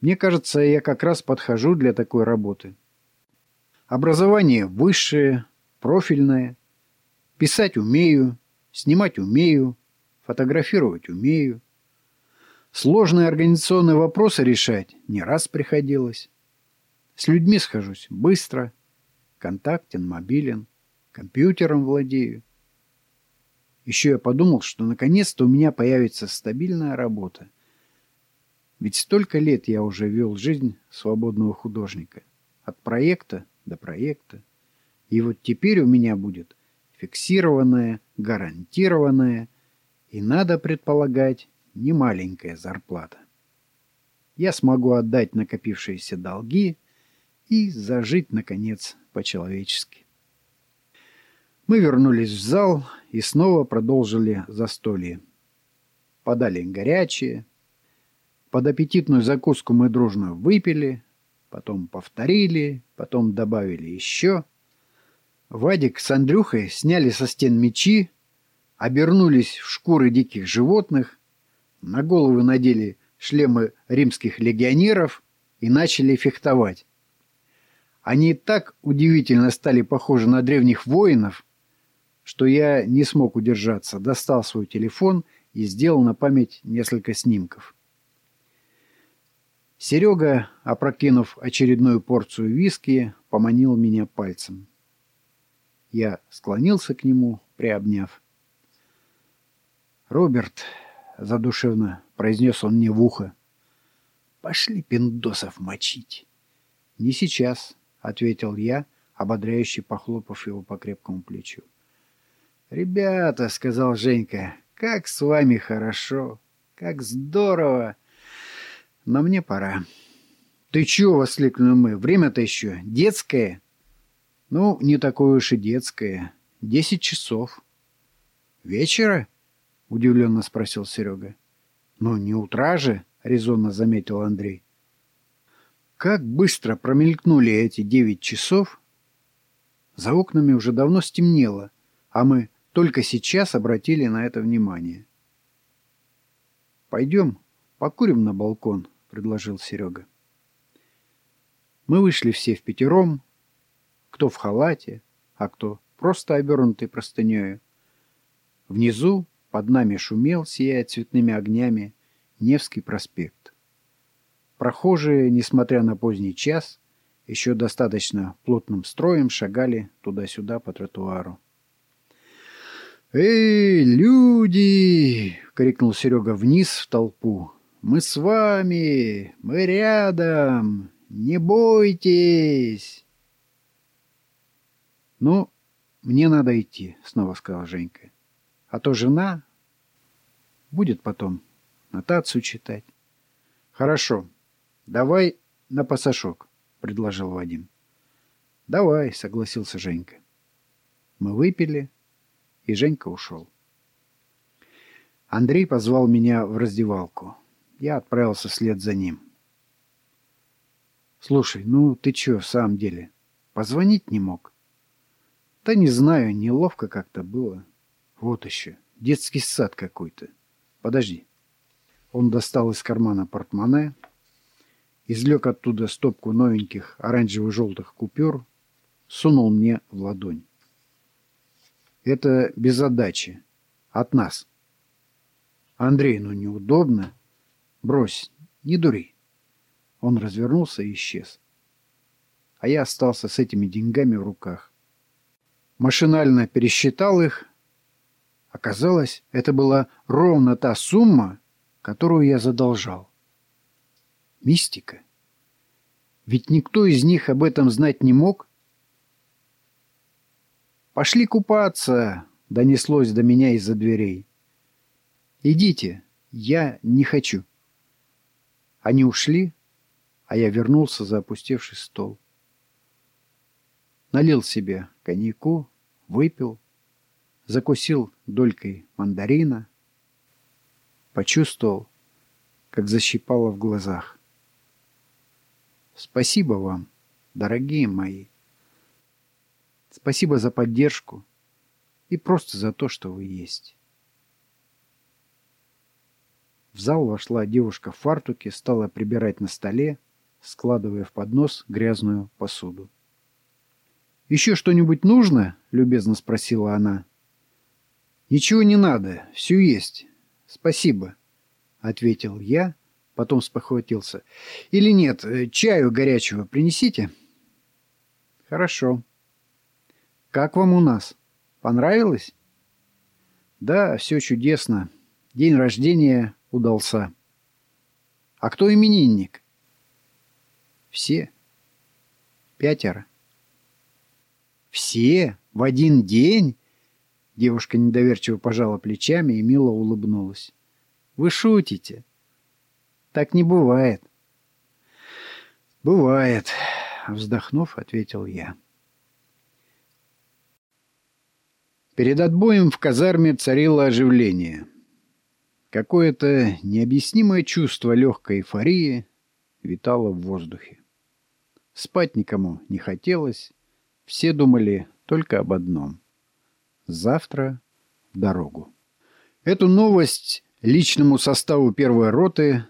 Мне кажется, я как раз подхожу для такой работы. Образование высшее, профильное. Писать умею, снимать умею, фотографировать умею. Сложные организационные вопросы решать не раз приходилось. С людьми схожусь быстро, контактен, мобилен, компьютером владею. Еще я подумал, что наконец-то у меня появится стабильная работа. Ведь столько лет я уже вел жизнь свободного художника. От проекта до проекта. И вот теперь у меня будет фиксированная, гарантированная и, надо предполагать, немаленькая зарплата. Я смогу отдать накопившиеся долги, и зажить, наконец, по-человечески. Мы вернулись в зал и снова продолжили застолье. Подали горячее. Под аппетитную закуску мы дружно выпили, потом повторили, потом добавили еще. Вадик с Андрюхой сняли со стен мечи, обернулись в шкуры диких животных, на головы надели шлемы римских легионеров и начали фехтовать. Они так удивительно стали похожи на древних воинов, что я не смог удержаться, достал свой телефон и сделал на память несколько снимков. Серега, опрокинув очередную порцию виски, поманил меня пальцем. Я склонился к нему, приобняв. «Роберт», — задушевно произнес он мне в ухо, — «пошли пиндосов мочить». «Не сейчас», — ответил я, ободряюще похлопав его по крепкому плечу. «Ребята», — сказал Женька, — «как с вами хорошо, как здорово! Но мне пора». «Ты чего?» — воскликнули мы. «Время-то еще детское». «Ну, не такое уж и детское. Десять часов». «Вечера?» — удивленно спросил Серега. «Ну, не утра же», — резонно заметил Андрей. Как быстро промелькнули эти девять часов! За окнами уже давно стемнело, а мы только сейчас обратили на это внимание. «Пойдем, покурим на балкон», — предложил Серега. Мы вышли все в пятером, кто в халате, а кто просто обернутый простынею. Внизу под нами шумел, сияя цветными огнями, Невский проспект. Прохожие, несмотря на поздний час, еще достаточно плотным строем шагали туда-сюда по тротуару. «Эй, люди!» — крикнул Серега вниз в толпу. «Мы с вами! Мы рядом! Не бойтесь!» «Ну, мне надо идти», — снова сказала Женька. «А то жена будет потом нотацию читать». «Хорошо», «Давай на пасашок», — предложил Вадим. «Давай», — согласился Женька. Мы выпили, и Женька ушел. Андрей позвал меня в раздевалку. Я отправился вслед за ним. «Слушай, ну ты чё, в самом деле, позвонить не мог?» «Да не знаю, неловко как-то было. Вот еще, детский сад какой-то. Подожди». Он достал из кармана портмоне, извлек оттуда стопку новеньких оранжево-желтых купюр, сунул мне в ладонь. Это без задачи. От нас. Андрей, ну неудобно. Брось, не дури. Он развернулся и исчез. А я остался с этими деньгами в руках. Машинально пересчитал их. Оказалось, это была ровно та сумма, которую я задолжал. Мистика. Ведь никто из них об этом знать не мог. «Пошли купаться!» — донеслось до меня из-за дверей. «Идите, я не хочу». Они ушли, а я вернулся за опустевший стол. Налил себе коньяку, выпил, закусил долькой мандарина, почувствовал, как защипало в глазах. Спасибо вам, дорогие мои. Спасибо за поддержку и просто за то, что вы есть. В зал вошла девушка в фартуке, стала прибирать на столе, складывая в поднос грязную посуду. «Еще что-нибудь нужно?» — любезно спросила она. «Ничего не надо, все есть. Спасибо», — ответил я, потом спохватился. «Или нет, э, чаю горячего принесите?» «Хорошо», как вам у нас? Понравилось? Да, все чудесно. День рождения удался. А кто именинник? Все. Пятеро. Все? В один день? Девушка недоверчиво пожала плечами и мило улыбнулась. Вы шутите? Так не бывает. Бывает, вздохнув, ответил я. Перед отбоем в казарме царило оживление. Какое-то необъяснимое чувство легкой эйфории витало в воздухе. Спать никому не хотелось, все думали только об одном. Завтра в дорогу. Эту новость личному составу первой роты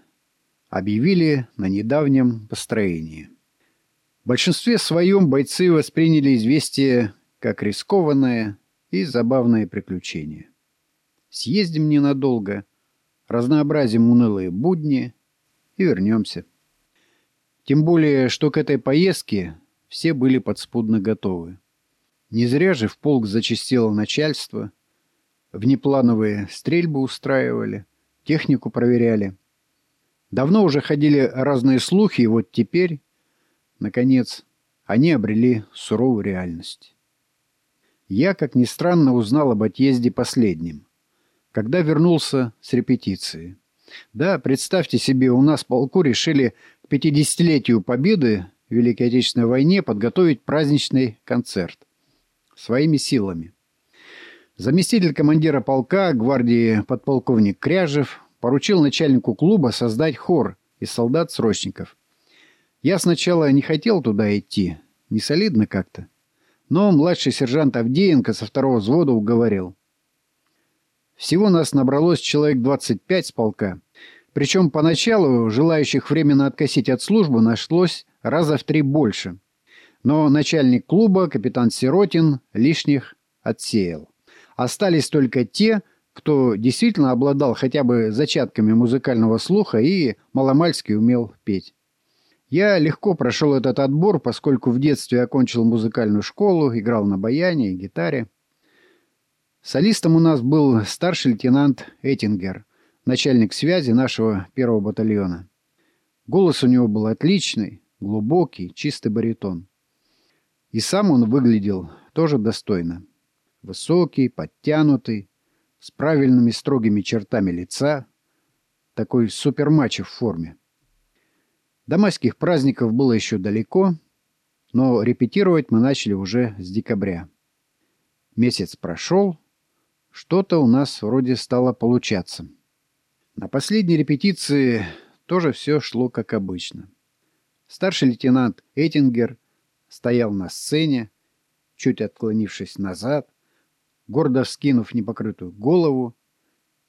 объявили на недавнем построении. В большинстве своем бойцы восприняли известие как рискованное и забавные приключения. Съездим ненадолго, разнообразим унылые будни и вернемся. Тем более, что к этой поездке все были подспудно готовы. Не зря же в полк зачастило начальство, внеплановые стрельбы устраивали, технику проверяли. Давно уже ходили разные слухи, и вот теперь, наконец, они обрели суровую реальность. Я, как ни странно, узнал об отъезде последним, когда вернулся с репетиции. Да, представьте себе, у нас в полку решили к 50-летию Победы в Великой Отечественной войне подготовить праздничный концерт. Своими силами. Заместитель командира полка гвардии подполковник Кряжев поручил начальнику клуба создать хор из солдат-срочников. Я сначала не хотел туда идти, не солидно как-то. Но младший сержант Авдеенко со второго взвода уговорил. Всего нас набралось человек 25 с полка. Причем поначалу желающих временно откосить от службы нашлось раза в три больше. Но начальник клуба, капитан Сиротин, лишних отсеял. Остались только те, кто действительно обладал хотя бы зачатками музыкального слуха и маломальски умел петь. Я легко прошел этот отбор, поскольку в детстве окончил музыкальную школу, играл на баяне и гитаре. Солистом у нас был старший лейтенант Эттингер, начальник связи нашего первого батальона. Голос у него был отличный, глубокий, чистый баритон. И сам он выглядел тоже достойно. Высокий, подтянутый, с правильными строгими чертами лица, такой супермачо в форме. До майских праздников было еще далеко, но репетировать мы начали уже с декабря. Месяц прошел, что-то у нас вроде стало получаться. На последней репетиции тоже все шло как обычно. Старший лейтенант Эттингер стоял на сцене, чуть отклонившись назад, гордо вскинув непокрытую голову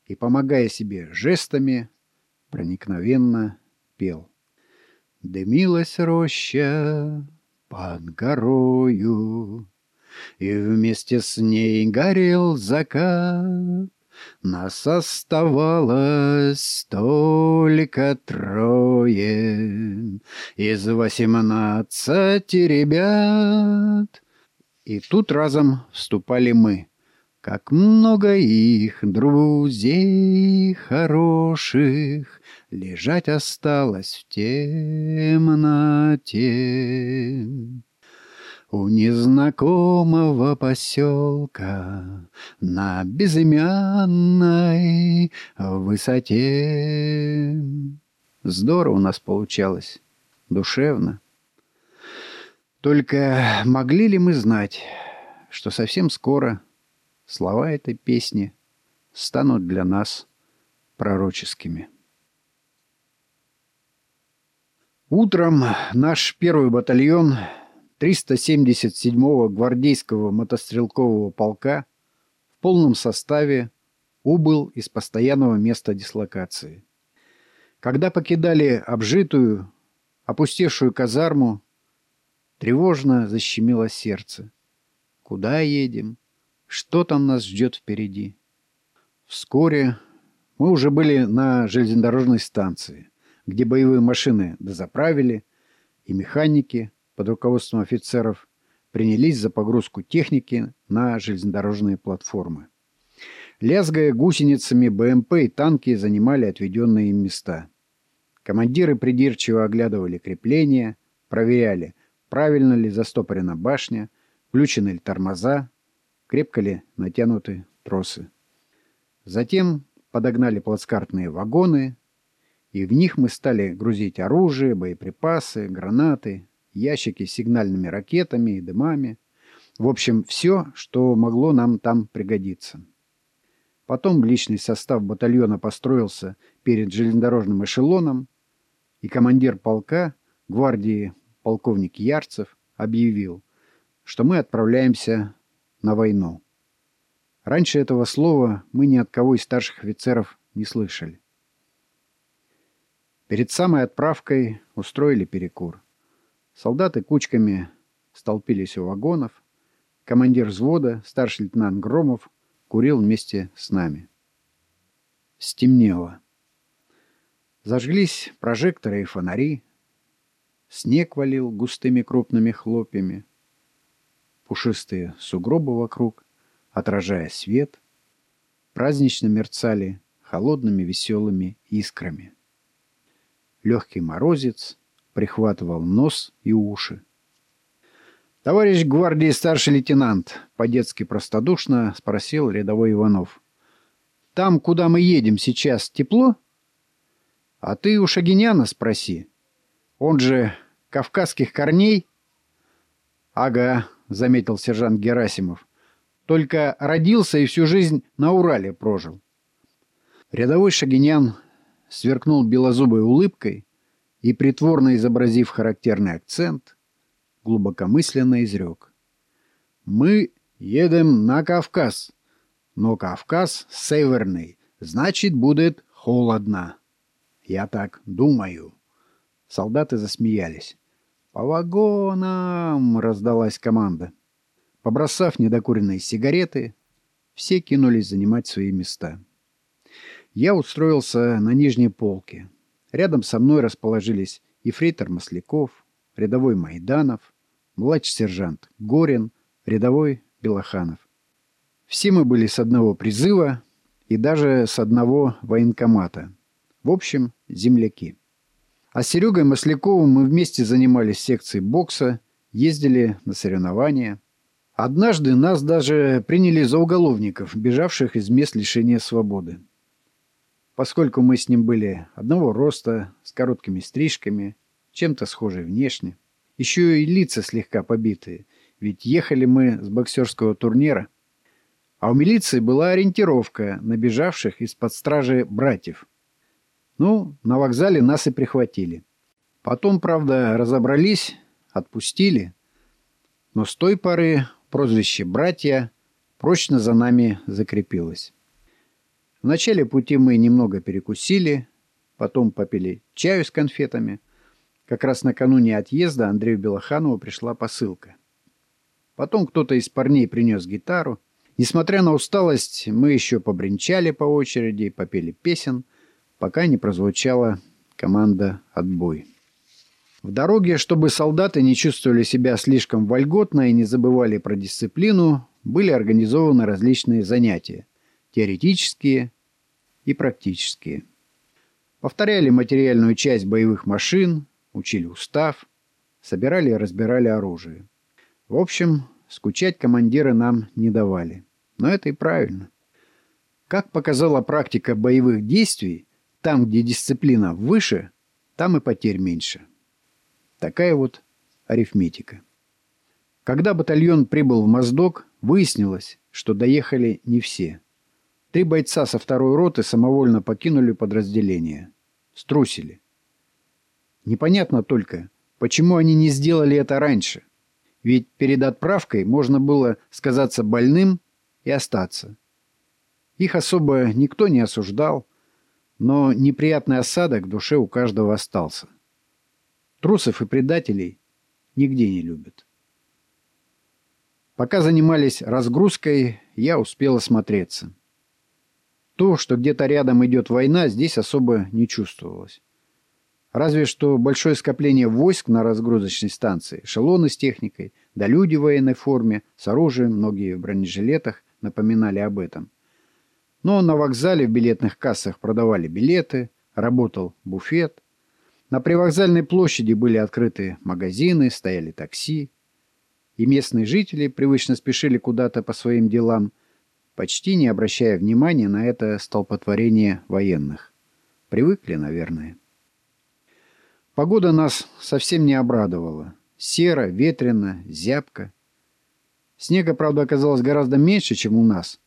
и, помогая себе жестами, проникновенно пел. Дымилась роща, под горою, И вместе с ней горел закат. Нас оставалось только трое Из восемнадцати ребят. И тут разом вступали мы. Как много их друзей хороших Лежать осталось в темноте. У незнакомого поселка На безымянной высоте. Здорово у нас получалось, душевно. Только могли ли мы знать, что совсем скоро слова этой песни станут для нас пророческими? Утром наш первый батальон 377-го гвардейского мотострелкового полка в полном составе убыл из постоянного места дислокации. Когда покидали обжитую, опустевшую казарму, тревожно защемило сердце. Куда едем? Что там нас ждет впереди? Вскоре мы уже были на железнодорожной станции, где боевые машины дозаправили, и механики под руководством офицеров принялись за погрузку техники на железнодорожные платформы. Лязгая гусеницами, БМП и танки занимали отведенные им места. Командиры придирчиво оглядывали крепления, проверяли, правильно ли застопорена башня, включены ли тормоза, крепко ли натянуты тросы. Затем подогнали плацкартные вагоны, и в них мы стали грузить оружие, боеприпасы, гранаты, ящики с сигнальными ракетами и дымами. В общем, все, что могло нам там пригодиться. Потом личный состав батальона построился перед железнодорожным эшелоном, и командир полка гвардии полковник Ярцев объявил, что мы отправляемся на войну. Раньше этого слова мы ни от кого из старших офицеров не слышали. Перед самой отправкой устроили перекур. Солдаты кучками столпились у вагонов. Командир взвода, старший лейтенант Громов, курил вместе с нами. Стемнело. Зажглись прожекторы и фонари. Снег валил густыми крупными хлопьями. Пушистые сугробы вокруг, отражая свет, празднично мерцали холодными веселыми искрами. Легкий морозец прихватывал нос и уши. «Товарищ гвардии старший лейтенант», — по-детски простодушно спросил рядовой Иванов. «Там, куда мы едем сейчас, тепло?» «А ты у Шагиняна спроси. Он же кавказских корней?» «Ага», — заметил сержант Герасимов. «Только родился и всю жизнь на Урале прожил». Рядовой Шагинян сверкнул белозубой улыбкой и, притворно изобразив характерный акцент, глубокомысленно изрек. «Мы едем на Кавказ, но Кавказ северный, значит, будет холодно. Я так думаю». Солдаты засмеялись. «По вагонам!» — раздалась команда. Побросав недокуренные сигареты, все кинулись занимать свои места. Я устроился на нижней полке, Рядом со мной расположились ефрейтор Масляков, рядовой Майданов, младший сержант Горин, рядовой Белоханов. Все мы были с одного призыва и даже с одного военкомата. В общем, земляки. А с Серегой Масляковым мы вместе занимались секцией бокса, ездили на соревнования. Однажды нас даже приняли за уголовников, бежавших из мест лишения свободы. Поскольку мы с ним были одного роста, с короткими стрижками, чем-то схожие внешне. Еще и лица слегка побитые, ведь ехали мы с боксерского турнира. А у милиции была ориентировка на бежавших из-под стражи братьев. Ну, на вокзале нас и прихватили. Потом, правда, разобрались, отпустили. Но с той поры прозвище «братья» прочно за нами закрепилось. В начале пути мы немного перекусили, потом попили чаю с конфетами. Как раз накануне отъезда Андрею Белоханову пришла посылка. Потом кто-то из парней принес гитару. Несмотря на усталость, мы еще побренчали по очереди, попели песен, пока не прозвучала команда «Отбой». В дороге, чтобы солдаты не чувствовали себя слишком вольготно и не забывали про дисциплину, были организованы различные занятия – теоретические и практические. Повторяли материальную часть боевых машин, учили устав, собирали и разбирали оружие. В общем, скучать командиры нам не давали. Но это и правильно. Как показала практика боевых действий, там, где дисциплина выше, там и потерь меньше. Такая вот арифметика. Когда батальон прибыл в Моздок, выяснилось, что доехали не все. Три бойца со второй роты самовольно покинули подразделение. Струсили. Непонятно только, почему они не сделали это раньше. Ведь перед отправкой можно было сказаться больным и остаться. Их особо никто не осуждал, но неприятный осадок в душе у каждого остался. Трусов и предателей нигде не любят. Пока занимались разгрузкой, я успел осмотреться. То, что где-то рядом идет война, здесь особо не чувствовалось. Разве что большое скопление войск на разгрузочной станции, эшелоны с техникой, да люди в военной форме, с оружием, многие в бронежилетах напоминали об этом. Но на вокзале в билетных кассах продавали билеты, работал буфет, на привокзальной площади были открыты магазины, стояли такси. И местные жители привычно спешили куда-то по своим делам, почти не обращая внимания на это столпотворение военных. Привыкли, наверное. Погода нас совсем не обрадовала. Серо, ветрено, зябко. Снега, правда, оказалось гораздо меньше, чем у нас,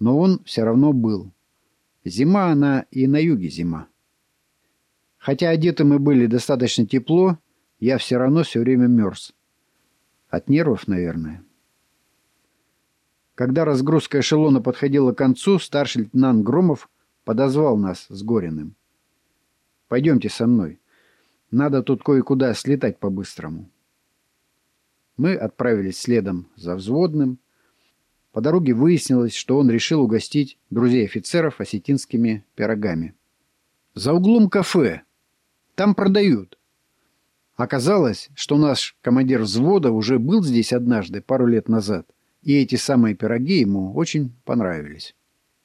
но он все равно был. Зима она и на юге зима. Хотя одеты мы были достаточно тепло, я все равно все время мерз. От нервов, наверное. Когда разгрузка эшелона подходила к концу, старший лейтенант Громов подозвал нас с Гориным. «Пойдемте со мной. Надо тут кое-куда слетать по-быстрому». Мы отправились следом за взводным. По дороге выяснилось, что он решил угостить друзей офицеров осетинскими пирогами. За углом кафе там продают. Оказалось, что наш командир взвода уже был здесь однажды, пару лет назад, и эти самые пироги ему очень понравились.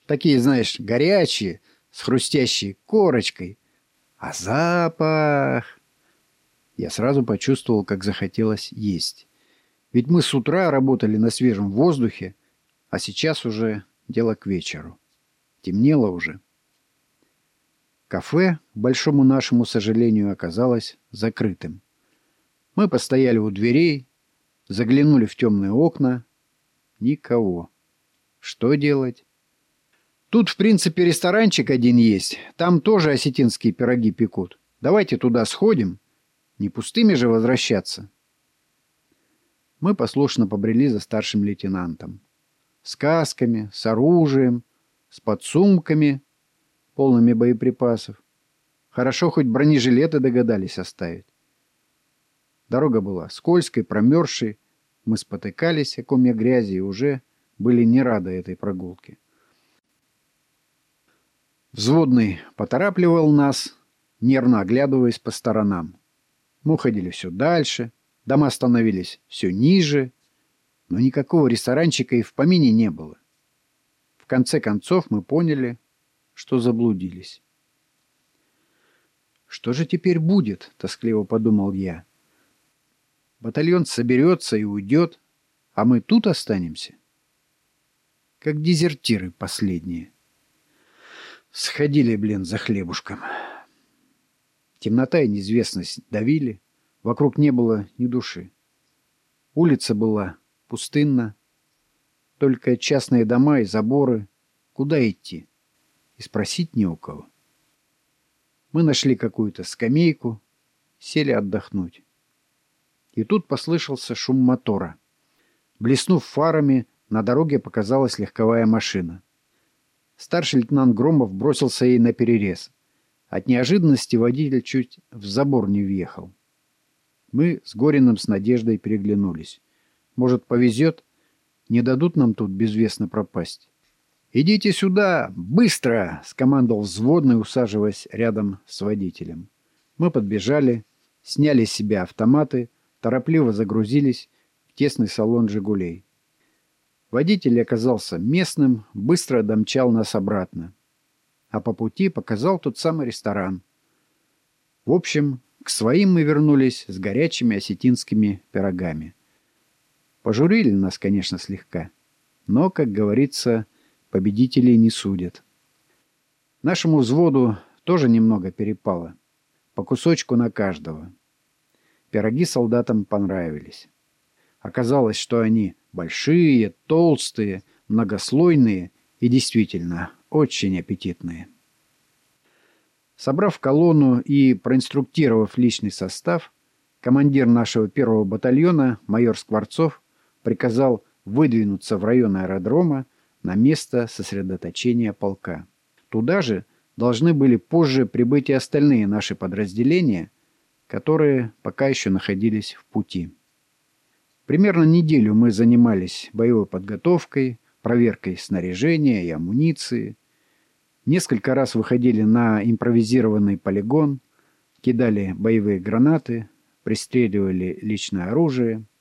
Такие, знаешь, горячие, с хрустящей корочкой. А запах... Я сразу почувствовал, как захотелось есть. Ведь мы с утра работали на свежем воздухе, а сейчас уже дело к вечеру. Темнело уже. Кафе, к большому нашему сожалению, оказалось закрытым. Мы постояли у дверей, заглянули в темные окна. Никого. Что делать? Тут, в принципе, ресторанчик один есть. Там тоже осетинские пироги пекут. Давайте туда сходим. Не пустыми же возвращаться. Мы послушно побрели за старшим лейтенантом. С касками, с оружием, с подсумками — полными боеприпасов. Хорошо, хоть бронежилеты догадались оставить. Дорога была скользкой, промерзшей. Мы спотыкались о коме грязи и уже были не рады этой прогулке. Взводный поторапливал нас, нервно оглядываясь по сторонам. Мы уходили все дальше, дома становились все ниже, но никакого ресторанчика и в помине не было. В конце концов мы поняли, что заблудились. «Что же теперь будет?» — тоскливо подумал я. «Батальон соберется и уйдет, а мы тут останемся?» Как дезертиры последние. Сходили, блин, за хлебушком. Темнота и неизвестность давили. Вокруг не было ни души. Улица была пустынна. Только частные дома и заборы. Куда идти? и спросить не у кого. Мы нашли какую-то скамейку, сели отдохнуть. И тут послышался шум мотора. Блеснув фарами, на дороге показалась легковая машина. Старший лейтенант Громов бросился ей на перерез. От неожиданности водитель чуть в забор не въехал. Мы с Гориным с Надеждой переглянулись. Может, повезет? Не дадут нам тут безвестно пропасть. «Идите сюда! Быстро!» — скомандовал взводный, усаживаясь рядом с водителем. Мы подбежали, сняли с себя автоматы, торопливо загрузились в тесный салон «Жигулей». Водитель оказался местным, быстро домчал нас обратно. А по пути показал тот самый ресторан. В общем, к своим мы вернулись с горячими осетинскими пирогами. Пожурили нас, конечно, слегка. Но, как говорится, победителей не судят. Нашему взводу тоже немного перепало. По кусочку на каждого. Пироги солдатам понравились. Оказалось, что они большие, толстые, многослойные и действительно очень аппетитные. Собрав колонну и проинструктировав личный состав, командир нашего первого батальона, майор Скворцов, приказал выдвинуться в район аэродрома на место сосредоточения полка. Туда же должны были позже прибыть и остальные наши подразделения, которые пока еще находились в пути. Примерно неделю мы занимались боевой подготовкой, проверкой снаряжения и амуниции. Несколько раз выходили на импровизированный полигон, кидали боевые гранаты, пристреливали личное оружие –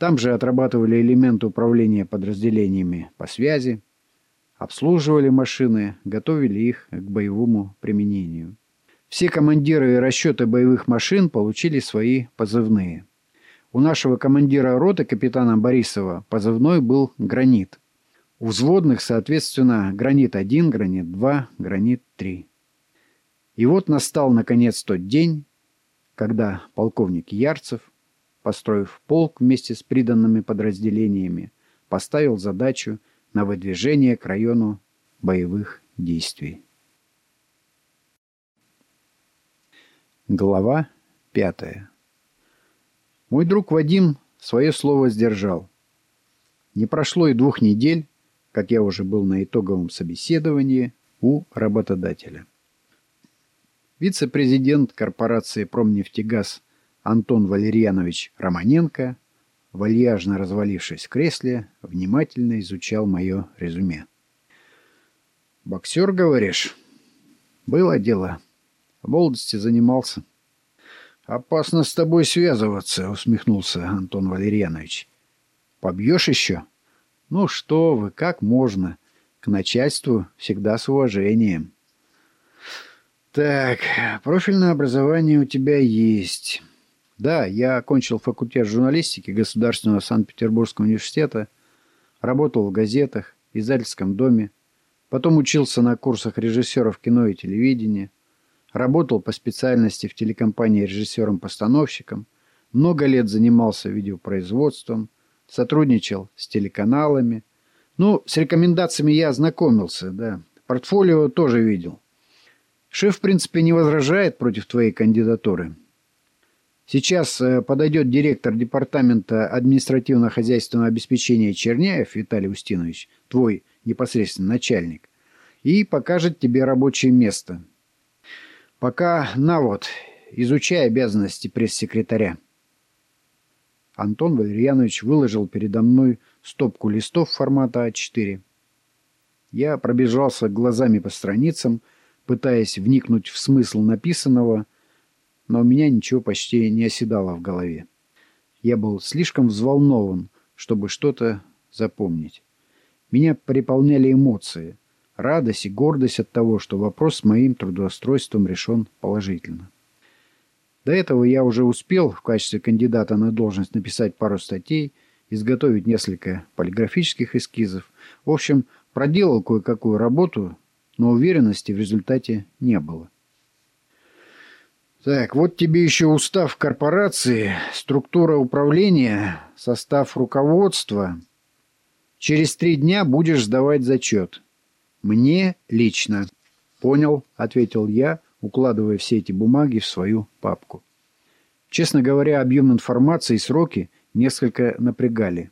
там же отрабатывали элементы управления подразделениями по связи, обслуживали машины, готовили их к боевому применению. Все командиры и расчеты боевых машин получили свои позывные. У нашего командира роты, капитана Борисова, позывной был «Гранит». У взводных, соответственно, «Гранит-1», «Гранит-2», «Гранит-3». И вот настал, наконец, тот день, когда полковник Ярцев построив полк вместе с приданными подразделениями, поставил задачу на выдвижение к району боевых действий. Глава пятая. Мой друг Вадим свое слово сдержал. Не прошло и двух недель, как я уже был на итоговом собеседовании у работодателя. Вице-президент корпорации «Промнефтегаз» Антон Валерьянович Романенко, вальяжно развалившись в кресле, внимательно изучал мое резюме. «Боксер, говоришь?» «Было дело. В молодости занимался». «Опасно с тобой связываться», — усмехнулся Антон Валерьянович. «Побьешь еще?» «Ну что вы, как можно? К начальству всегда с уважением». «Так, профильное образование у тебя есть». Да, я окончил факультет журналистики Государственного Санкт-Петербургского университета, работал в газетах, издательском доме, потом учился на курсах режиссеров кино и телевидения, работал по специальности в телекомпании режиссером-постановщиком, много лет занимался видеопроизводством, сотрудничал с телеканалами. Ну, с рекомендациями я ознакомился, да. Портфолио тоже видел. Шеф, в принципе, не возражает против твоей кандидатуры. Сейчас э, подойдет директор департамента административно-хозяйственного обеспечения Черняев Виталий Устинович, твой непосредственный начальник, и покажет тебе рабочее место. Пока на вот, изучай обязанности пресс-секретаря. Антон Валерьянович выложил передо мной стопку листов формата А4. Я пробежался глазами по страницам, пытаясь вникнуть в смысл написанного – но у меня ничего почти не оседало в голове. Я был слишком взволнован, чтобы что-то запомнить. Меня переполняли эмоции, радость и гордость от того, что вопрос с моим трудоустройством решен положительно. До этого я уже успел в качестве кандидата на должность написать пару статей, изготовить несколько полиграфических эскизов. В общем, проделал кое-какую работу, но уверенности в результате не было. Так, вот тебе еще устав корпорации, структура управления, состав руководства. Через три дня будешь сдавать зачет. Мне лично. Понял, ответил я, укладывая все эти бумаги в свою папку. Честно говоря, объем информации и сроки несколько напрягали.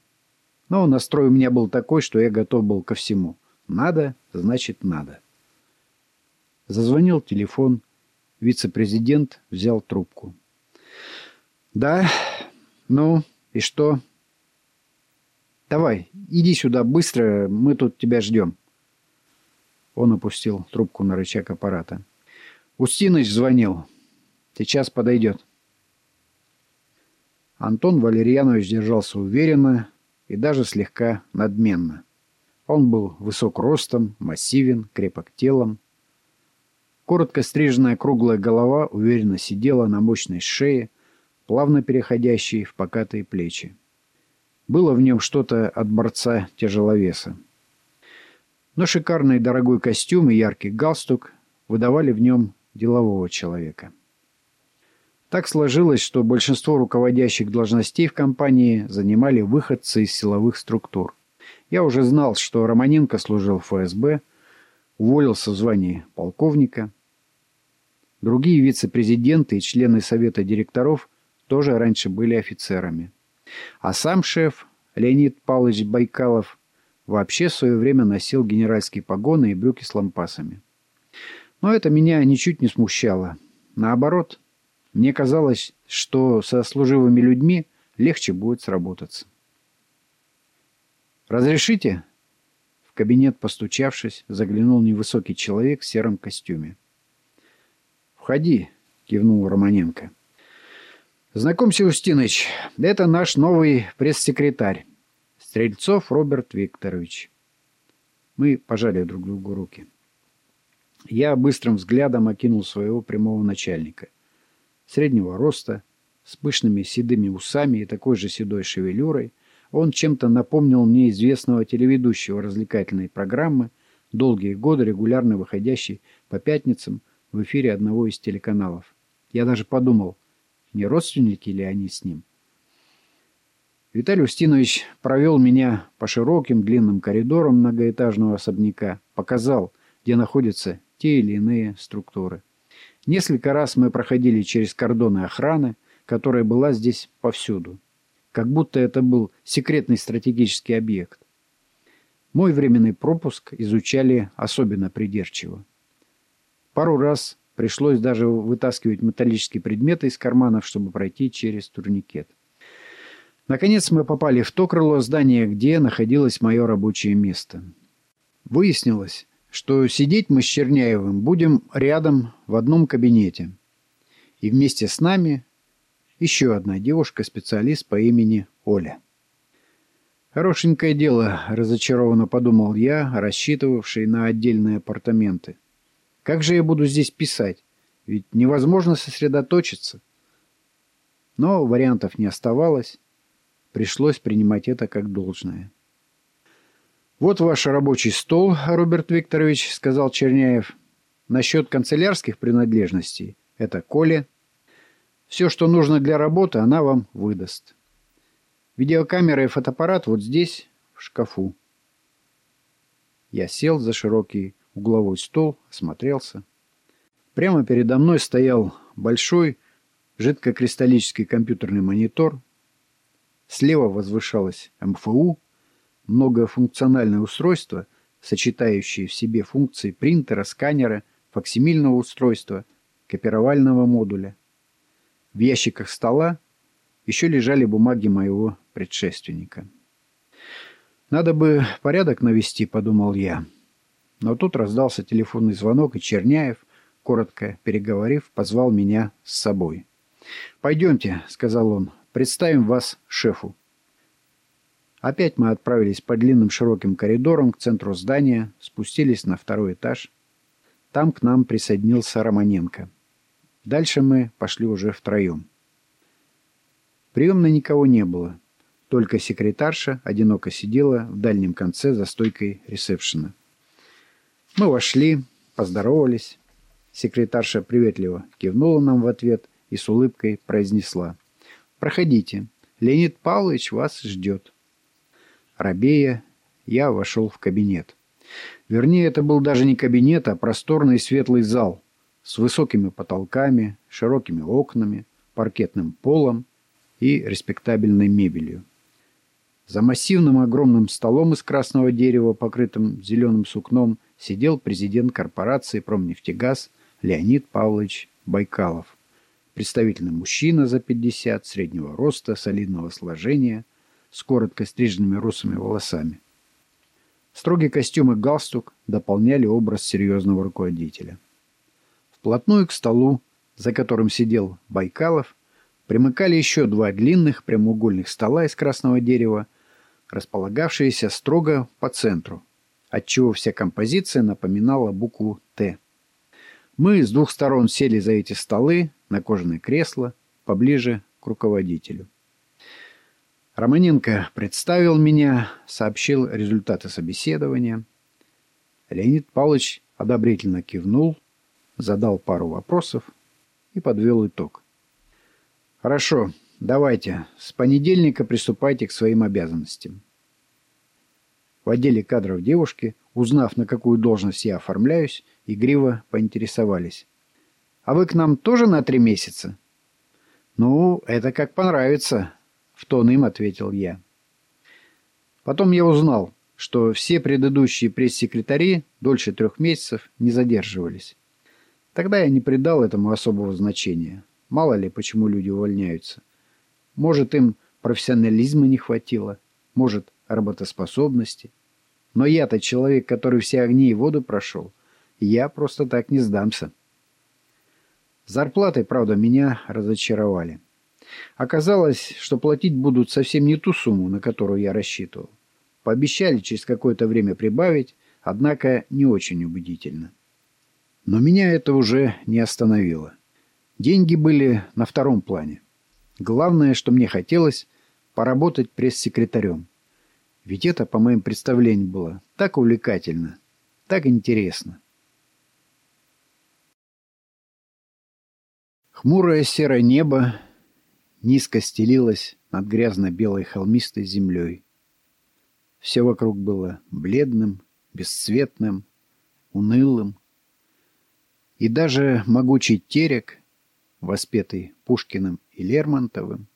Но настрой у меня был такой, что я готов был ко всему. Надо, значит надо. Зазвонил телефон. Вице-президент взял трубку. «Да? Ну, и что?» «Давай, иди сюда быстро, мы тут тебя ждем». Он опустил трубку на рычаг аппарата. «Устиныч звонил. Сейчас подойдет». Антон Валерьянович держался уверенно и даже слегка надменно. Он был высок ростом, массивен, крепок телом. Коротко стриженная круглая голова уверенно сидела на мощной шее, плавно переходящей в покатые плечи. Было в нем что-то от борца-тяжеловеса. Но шикарный дорогой костюм и яркий галстук выдавали в нем делового человека. Так сложилось, что большинство руководящих должностей в компании занимали выходцы из силовых структур. Я уже знал, что Романенко служил в ФСБ, уволился в звании полковника. Другие вице-президенты и члены совета директоров тоже раньше были офицерами. А сам шеф, Леонид Павлович Байкалов, вообще в свое время носил генеральские погоны и брюки с лампасами. Но это меня ничуть не смущало. Наоборот – мне казалось, что со служивыми людьми легче будет сработаться. «Разрешите?» В кабинет, постучавшись, заглянул невысокий человек в сером костюме. «Входи», — кивнул Романенко. «Знакомься, Устиныч, это наш новый пресс-секретарь, Стрельцов Роберт Викторович». Мы пожали друг другу руки. Я быстрым взглядом окинул своего прямого начальника среднего роста, с пышными седыми усами и такой же седой шевелюрой, он чем-то напомнил мне известного телеведущего развлекательной программы, долгие годы регулярно выходящей по пятницам в эфире одного из телеканалов. Я даже подумал, не родственники ли они с ним. Виталий Устинович провел меня по широким длинным коридорам многоэтажного особняка, показал, где находятся те или иные структуры. Несколько раз мы проходили через кордоны охраны, которая была здесь повсюду. Как будто это был секретный стратегический объект. Мой временный пропуск изучали особенно придирчиво. Пару раз пришлось даже вытаскивать металлические предметы из карманов, чтобы пройти через турникет. Наконец мы попали в то крыло здания, где находилось мое рабочее место. Выяснилось, что сидеть мы с Черняевым будем рядом в одном кабинете. И вместе с нами еще одна девушка-специалист по имени Оля. Хорошенькое дело, разочарованно подумал я, рассчитывавший на отдельные апартаменты. Как же я буду здесь писать? Ведь невозможно сосредоточиться. Но вариантов не оставалось. Пришлось принимать это как должное. «Вот ваш рабочий стол, Роберт Викторович», — сказал Черняев. «Насчет канцелярских принадлежностей — это Коля. Все, что нужно для работы, она вам выдаст. Видеокамера и фотоаппарат вот здесь, в шкафу». Я сел за широкий угловой стол, осмотрелся. Прямо передо мной стоял большой жидкокристаллический компьютерный монитор. Слева возвышалась МФУ — многофункциональное устройство, сочетающее в себе функции принтера, сканера, факсимильного устройства, копировального модуля. В ящиках стола еще лежали бумаги моего предшественника. «Надо бы порядок навести», — подумал я. Но тут раздался телефонный звонок, и Черняев, коротко переговорив, позвал меня с собой. «Пойдемте», — сказал он, — «представим вас шефу». Опять мы отправились по длинным широким коридорам к центру здания, спустились на второй этаж. Там к нам присоединился Романенко. Дальше мы пошли уже втроем. Приемной никого не было. Только секретарша одиноко сидела в дальнем конце за стойкой ресепшена. Мы вошли, поздоровались. Секретарша приветливо кивнула нам в ответ и с улыбкой произнесла. «Проходите. Леонид Павлович вас ждет». Рабея, я вошел в кабинет. Вернее, это был даже не кабинет, а просторный светлый зал с высокими потолками, широкими окнами, паркетным полом и респектабельной мебелью. За массивным огромным столом из красного дерева, покрытым зеленым сукном, сидел президент корпорации «Промнефтегаз» Леонид Павлович Байкалов. представительный мужчина за 50, среднего роста, солидного сложения, с коротко стриженными русыми волосами. Строгий костюм и галстук дополняли образ серьезного руководителя. Вплотную к столу, за которым сидел Байкалов, примыкали еще два длинных прямоугольных стола из красного дерева, располагавшиеся строго по центру, отчего вся композиция напоминала букву «Т». Мы с двух сторон сели за эти столы на кожаное кресло поближе к руководителю. Романенко представил меня, сообщил результаты собеседования. Леонид Павлович одобрительно кивнул, задал пару вопросов и подвел итог. «Хорошо, давайте, с понедельника приступайте к своим обязанностям». В отделе кадров девушки, узнав, на какую должность я оформляюсь, игриво поинтересовались. «А вы к нам тоже на три месяца?» «Ну, это как понравится», — в тон им ответил я. Потом я узнал, что все предыдущие пресс-секретари дольше трех месяцев не задерживались. Тогда я не придал этому особого значения. Мало ли, почему люди увольняются. Может, им профессионализма не хватило, может, работоспособности. Но я-то человек, который все огни и воду прошел. Я просто так не сдамся. Зарплаты, правда, меня разочаровали. Оказалось, что платить будут совсем не ту сумму, на которую я рассчитывал. Пообещали через какое-то время прибавить, однако не очень убедительно. Но меня это уже не остановило. Деньги были на втором плане. Главное, что мне хотелось, поработать пресс-секретарем. Ведь это, по моим представлениям, было так увлекательно, так интересно. Хмурое серое небо низко стелилось над грязно-белой холмистой землей. Все вокруг было бледным, бесцветным, унылым. И даже могучий терек, воспетый Пушкиным и Лермонтовым,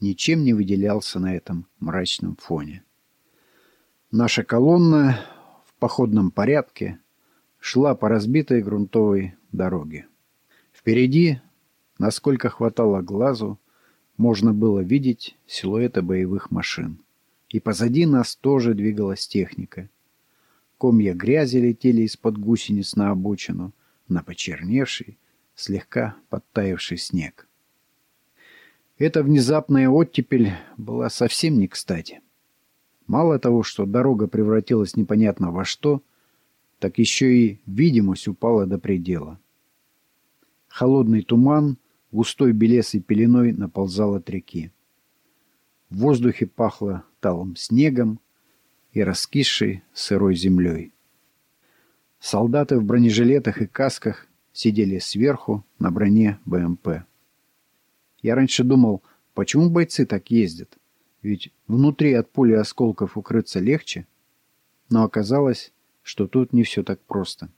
ничем не выделялся на этом мрачном фоне. Наша колонна в походном порядке шла по разбитой грунтовой дороге. Впереди Насколько хватало глазу, можно было видеть силуэты боевых машин. И позади нас тоже двигалась техника. Комья грязи летели из-под гусениц на обочину, на почерневший, слегка подтаявший снег. Эта внезапная оттепель была совсем не кстати. Мало того, что дорога превратилась непонятно во что, так еще и видимость упала до предела. Холодный туман густой белесой пеленой наползал от реки. В воздухе пахло талым снегом и раскисшей сырой землей. Солдаты в бронежилетах и касках сидели сверху на броне БМП. Я раньше думал, почему бойцы так ездят? Ведь внутри от пули осколков укрыться легче. Но оказалось, что тут не все так просто.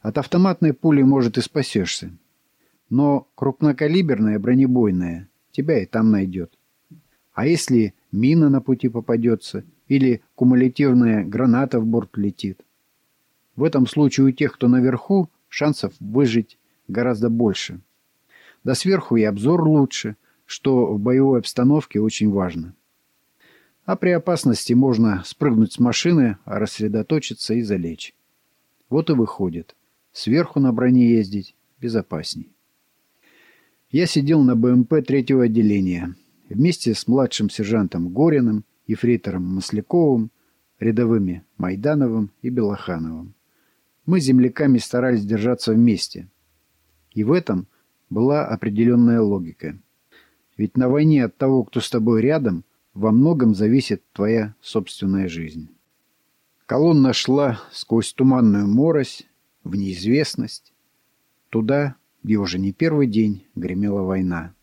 От автоматной пули, может, и спасешься. Но крупнокалиберная бронебойная тебя и там найдет. А если мина на пути попадется или кумулятивная граната в борт летит? В этом случае у тех, кто наверху, шансов выжить гораздо больше. Да сверху и обзор лучше, что в боевой обстановке очень важно. А при опасности можно спрыгнуть с машины, рассредоточиться и залечь. Вот и выходит. Сверху на броне ездить безопасней. Я сидел на БМП третьего отделения вместе с младшим сержантом Гориным, ефрейтором Масляковым, рядовыми Майдановым и Белохановым. Мы с земляками старались держаться вместе. И в этом была определенная логика. Ведь на войне от того, кто с тобой рядом, во многом зависит твоя собственная жизнь. Колонна шла сквозь туманную морось, в неизвестность, туда, где уже не первый день гремела война.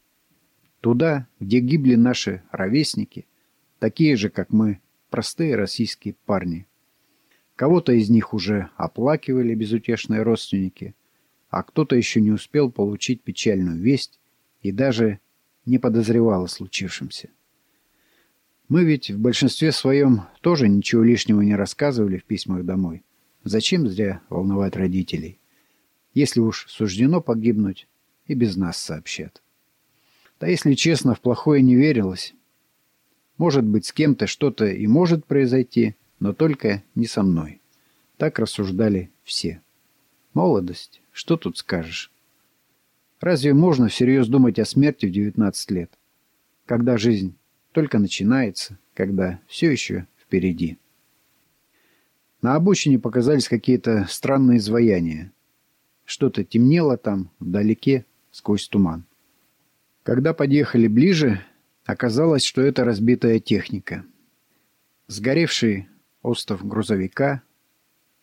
Туда, где гибли наши ровесники, такие же, как мы, простые российские парни. Кого-то из них уже оплакивали безутешные родственники, а кто-то еще не успел получить печальную весть и даже не подозревал о случившемся. Мы ведь в большинстве своем тоже ничего лишнего не рассказывали в письмах домой. Зачем зря волновать родителей? Если уж суждено погибнуть, и без нас сообщат. Да, если честно, в плохое не верилось. Может быть, с кем-то что-то и может произойти, но только не со мной. Так рассуждали все. Молодость, что тут скажешь? Разве можно всерьез думать о смерти в 19 лет? Когда жизнь только начинается, когда все еще впереди. На обочине показались какие-то странные изваяния. Что-то темнело там, вдалеке, сквозь туман. Когда подъехали ближе, оказалось, что это разбитая техника. Сгоревший остов грузовика,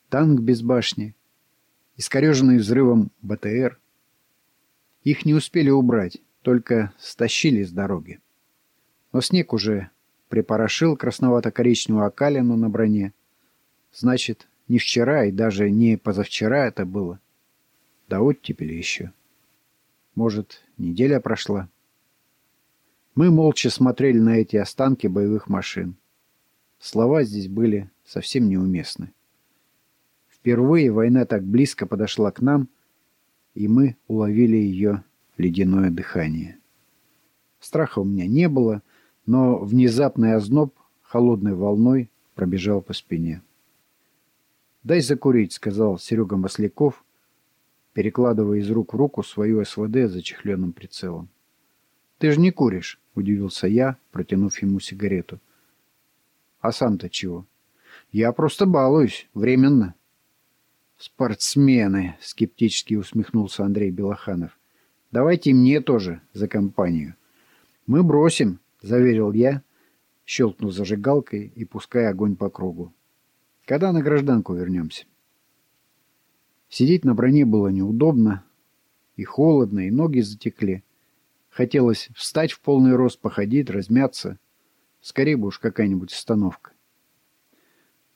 танк без башни, искореженный взрывом БТР. Их не успели убрать, только стащили с дороги. Но снег уже припорошил красновато-коричневую окалину на броне. Значит, не вчера и даже не позавчера это было. Да оттепели еще. Может, неделя прошла. Мы молча смотрели на эти останки боевых машин. Слова здесь были совсем неуместны. Впервые война так близко подошла к нам, и мы уловили ее ледяное дыхание. Страха у меня не было, но внезапный озноб холодной волной пробежал по спине. «Дай закурить», — сказал Серега Масляков, перекладывая из рук в руку свою СВД за чехленным прицелом. «Ты же не куришь», — удивился я, протянув ему сигарету. «А сам-то чего?» «Я просто балуюсь, временно». «Спортсмены!» — скептически усмехнулся Андрей Белоханов. «Давайте мне тоже за компанию». «Мы бросим», — заверил я, щелкнув зажигалкой и пуская огонь по кругу. «Когда на гражданку вернемся?» Сидеть на броне было неудобно, и холодно, и ноги затекли. Хотелось встать в полный рост, походить, размяться. Скорее бы уж какая-нибудь остановка.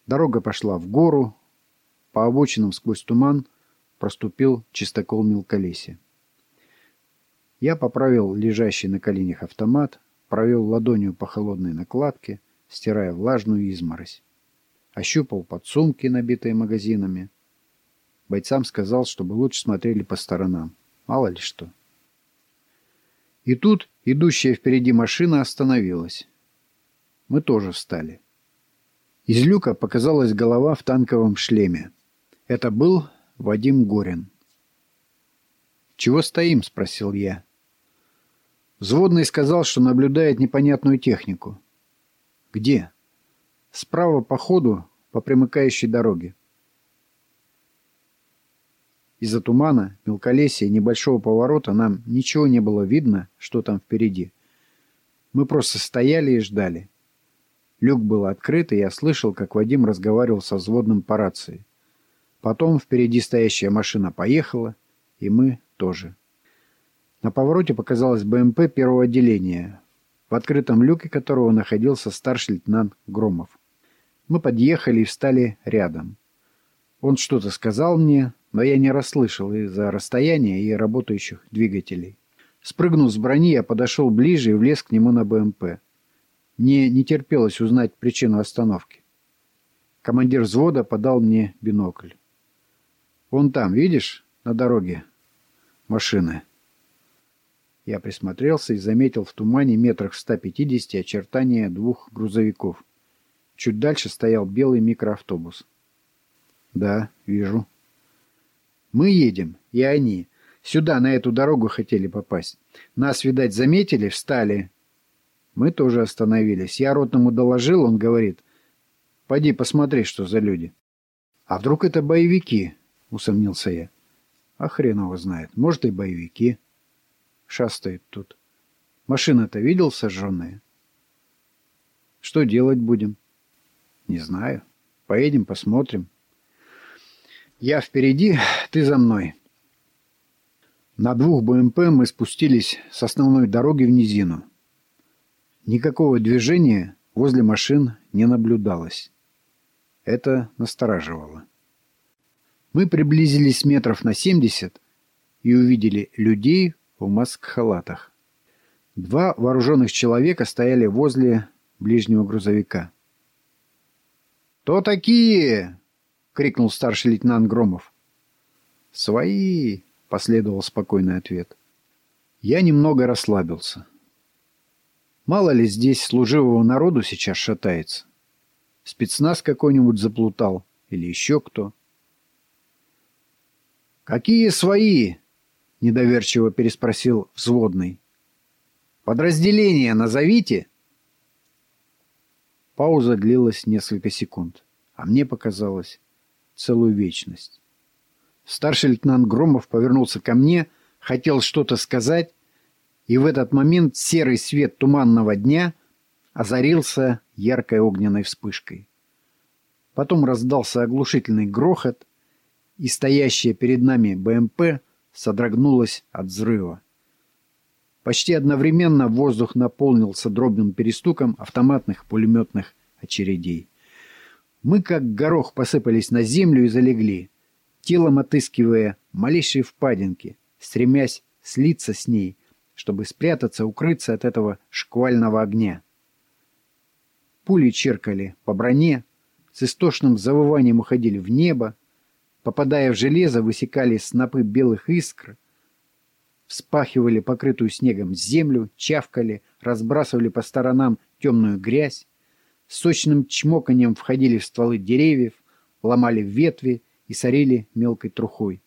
Дорога пошла в гору, по обочинам сквозь туман проступил чистокол мелколесья. Я поправил лежащий на коленях автомат, провел ладонью по холодной накладке, стирая влажную изморозь. Ощупал подсумки, набитые магазинами. Бойцам сказал, чтобы лучше смотрели по сторонам. Мало ли что. И тут идущая впереди машина остановилась. Мы тоже встали. Из люка показалась голова в танковом шлеме. Это был Вадим Горин. «Чего стоим?» — спросил я. Взводный сказал, что наблюдает непонятную технику. «Где?» «Справа по ходу, по примыкающей дороге». Из-за тумана, мелколесья и небольшого поворота нам ничего не было видно, что там впереди. Мы просто стояли и ждали. Люк был открыт, и я слышал, как Вадим разговаривал со взводным по рации. Потом впереди стоящая машина поехала, и мы тоже. На повороте показалась БМП первого отделения, в открытом люке которого находился старший лейтенант Громов. Мы подъехали и встали рядом. Он что-то сказал мне, но я не расслышал из-за расстояния и работающих двигателей. Спрыгнув с брони, я подошел ближе и влез к нему на БМП. Мне не терпелось узнать причину остановки. Командир взвода подал мне бинокль. Вон там, видишь, на дороге машины. Я присмотрелся и заметил в тумане метрах в 150 очертания двух грузовиков. Чуть дальше стоял белый микроавтобус. Да, вижу. Мы едем, и они. Сюда, на эту дорогу хотели попасть. Нас, видать, заметили, встали. Мы тоже остановились. Я ротному доложил, он говорит, пойди посмотри, что за люди. А вдруг это боевики? Усомнился я. А хрен его знает. Может, и боевики. Шастают тут. Машина-то видел сожженная? Что делать будем? Не знаю. Поедем, посмотрим. Я впереди, ты за мной. На двух БМП мы спустились с основной дороги в низину. Никакого движения возле машин не наблюдалось. Это настораживало. Мы приблизились метров на 70 и увидели людей в маск-халатах. Два вооруженных человека стояли возле ближнего грузовика. «Кто такие?» — крикнул старший лейтенант Громов. «Свои!» — последовал спокойный ответ. Я немного расслабился. Мало ли здесь служивого народу сейчас шатается. Спецназ какой-нибудь заплутал или еще кто. «Какие свои?» — недоверчиво переспросил взводный. «Подразделение назовите!» Пауза длилась несколько секунд, а мне показалось целую вечность. Старший лейтенант Громов повернулся ко мне, хотел что-то сказать, и в этот момент серый свет туманного дня озарился яркой огненной вспышкой. Потом раздался оглушительный грохот, и стоящая перед нами БМП содрогнулась от взрыва. Почти одновременно воздух наполнился дробным перестуком автоматных пулеметных очередей. Мы как горох посыпались на землю и залегли, телом отыскивая малейшие впадинки, стремясь слиться с ней, чтобы спрятаться, укрыться от этого шквального огня. Пули черкали по броне, с истошным завыванием уходили в небо, попадая в железо, высекали снопы белых искр, вспахивали покрытую снегом землю, чавкали, разбрасывали по сторонам темную грязь, сочным чмоканием входили в стволы деревьев, ломали ветви и сорили мелкой трухой.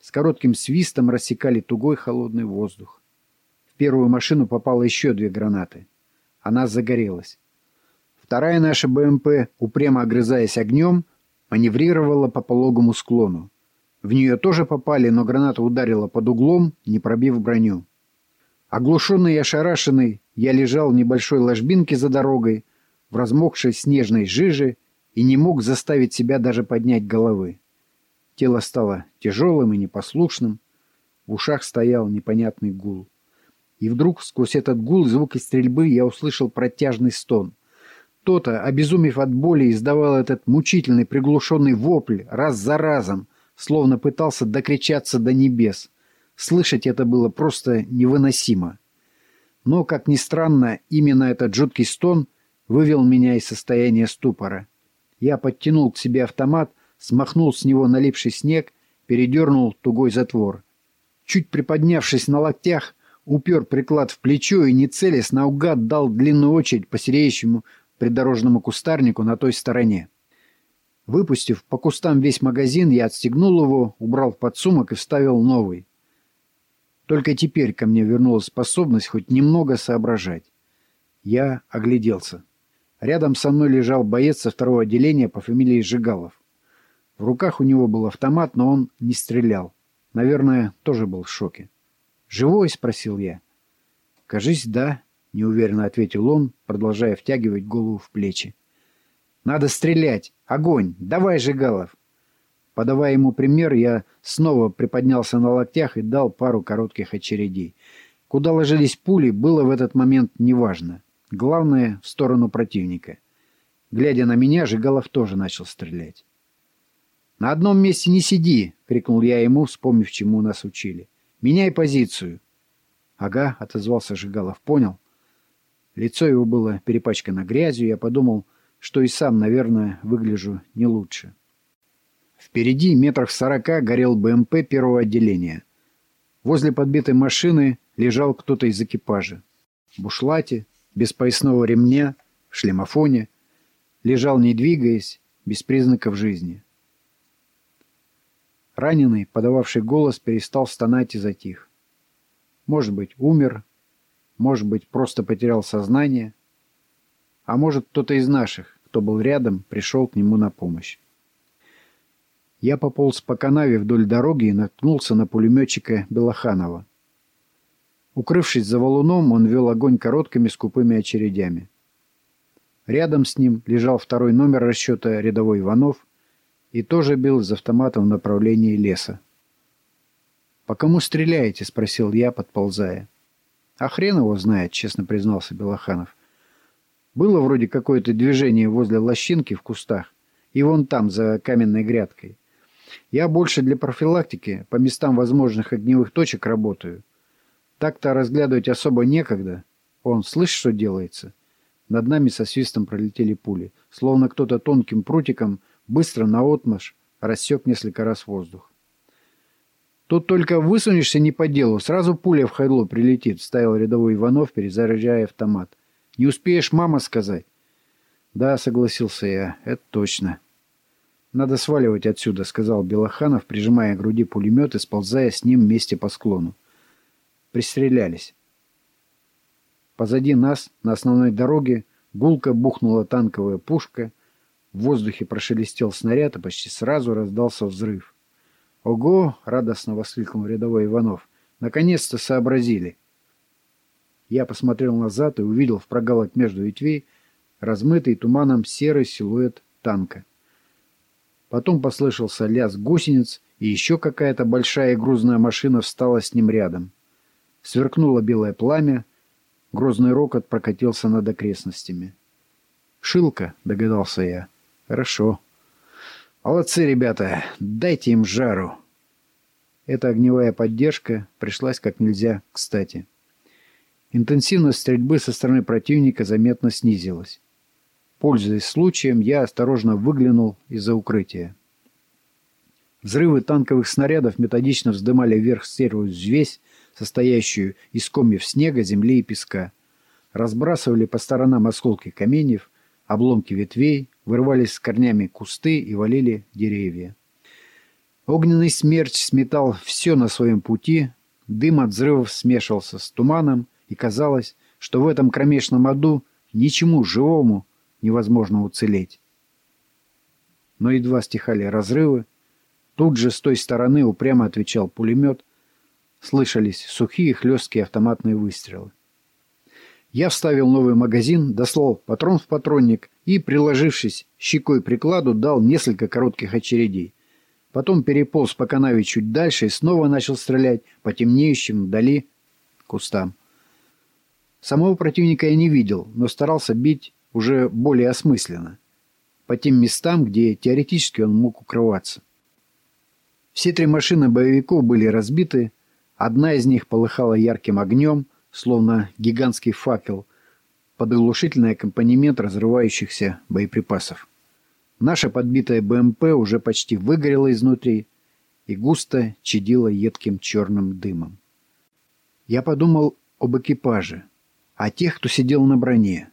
С коротким свистом рассекали тугой холодный воздух. В первую машину попало еще две гранаты. Она загорелась. Вторая наша БМП, упрямо огрызаясь огнем, маневрировала по пологому склону. В нее тоже попали, но граната ударила под углом, не пробив броню. Оглушенный и ошарашенный, я лежал в небольшой ложбинке за дорогой, в размокшей снежной жиже и не мог заставить себя даже поднять головы. Тело стало тяжелым и непослушным, в ушах стоял непонятный гул. И вдруг сквозь этот гул звук из стрельбы я услышал протяжный стон. Кто-то, обезумев от боли, издавал этот мучительный приглушенный вопль раз за разом, словно пытался докричаться до небес. Слышать это было просто невыносимо. Но, как ни странно, именно этот жуткий стон вывел меня из состояния ступора. Я подтянул к себе автомат, смахнул с него налипший снег, передернул тугой затвор. Чуть приподнявшись на локтях, упер приклад в плечо и, не целясь, наугад дал длинную очередь по сереющему придорожному кустарнику на той стороне. Выпустив по кустам весь магазин, я отстегнул его, убрал в подсумок и вставил новый. Только теперь ко мне вернулась способность хоть немного соображать. Я огляделся. Рядом со мной лежал боец со второго отделения по фамилии Жигалов. В руках у него был автомат, но он не стрелял. Наверное, тоже был в шоке. «Живой?» — спросил я. «Кажись, да», — неуверенно ответил он, продолжая втягивать голову в плечи. «Надо стрелять! Огонь! Давай, Жигалов!» Подавая ему пример, я снова приподнялся на локтях и дал пару коротких очередей. Куда ложились пули, было в этот момент неважно. Главное — в сторону противника. Глядя на меня, Жигалов тоже начал стрелять. «На одном месте не сиди!» — крикнул я ему, вспомнив, чему нас учили. «Меняй позицию!» «Ага», — отозвался Жигалов, — «понял». Лицо его было перепачкано грязью, я подумал, что и сам, наверное, выгляжу не лучше. Впереди, метрах сорока, горел БМП первого отделения. Возле подбитой машины лежал кто-то из экипажа. В бушлате, без поясного ремня, в шлемофоне. Лежал, не двигаясь, без признаков жизни. Раненый, подававший голос, перестал стонать и затих. Может быть, умер, может быть, просто потерял сознание. А может, кто-то из наших, кто был рядом, пришел к нему на помощь. Я пополз по канаве вдоль дороги и наткнулся на пулеметчика Белоханова. Укрывшись за валуном, он вел огонь короткими скупыми очередями. Рядом с ним лежал второй номер расчета рядовой Иванов и тоже бил из автомата в направлении леса. «По кому стреляете?» — спросил я, подползая. А хрен его знает, честно признался Белоханов. Было вроде какое-то движение возле лощинки в кустах. И вон там, за каменной грядкой. Я больше для профилактики по местам возможных огневых точек работаю. Так-то разглядывать особо некогда. Он, слышишь, что делается? Над нами со свистом пролетели пули. Словно кто-то тонким прутиком быстро наотмашь рассек несколько раз воздух. Тут только высунешься не по делу, сразу пуля в хайдло прилетит, ставил рядовой Иванов, перезаряжая автомат. Не успеешь мама сказать. Да, согласился я, это точно. Надо сваливать отсюда, сказал Белоханов, прижимая к груди пулемет и сползая с ним вместе по склону. Пристрелялись. Позади нас, на основной дороге, гулко бухнула танковая пушка. В воздухе прошелестел снаряд, и почти сразу раздался взрыв. «Ого!» — радостно воскликнул рядовой Иванов. «Наконец-то сообразили!» Я посмотрел назад и увидел в прогалах между ветвей размытый туманом серый силуэт танка. Потом послышался лязг гусениц, и еще какая-то большая грузная машина встала с ним рядом. Сверкнуло белое пламя, грозный рокот прокатился над окрестностями. «Шилка», — догадался я. «Хорошо». «Молодцы, ребята, дайте им жару». Эта огневая поддержка пришлась как нельзя кстати. Интенсивность стрельбы со стороны противника заметно снизилась. Пользуясь случаем, я осторожно выглянул из-за укрытия. Взрывы танковых снарядов методично вздымали вверх серую взвесь, состоящую из комьев снега, земли и песка. Разбрасывали по сторонам осколки каменьев, обломки ветвей, вырывались с корнями кусты и валили деревья. Огненный смерч сметал все на своем пути, дым от взрывов смешивался с туманом, и казалось, что в этом кромешном аду ничему живому невозможно уцелеть. Но едва стихали разрывы, тут же с той стороны упрямо отвечал пулемет, слышались сухие хлесткие автоматные выстрелы. Я вставил новый магазин, дослал патрон в патронник и, приложившись щекой прикладу, дал несколько коротких очередей. Потом переполз по канаве чуть дальше и снова начал стрелять по темнеющим вдали кустам. Самого противника я не видел, но старался бить уже более осмысленно. По тем местам, где теоретически он мог укрываться. Все три машины боевиков были разбиты, одна из них полыхала ярким огнем, словно гигантский факел, под оглушительный аккомпанемент разрывающихся боеприпасов. Наша подбитая БМП уже почти выгорела изнутри и густо чадила едким черным дымом. Я подумал об экипаже, а тех, кто сидел на броне.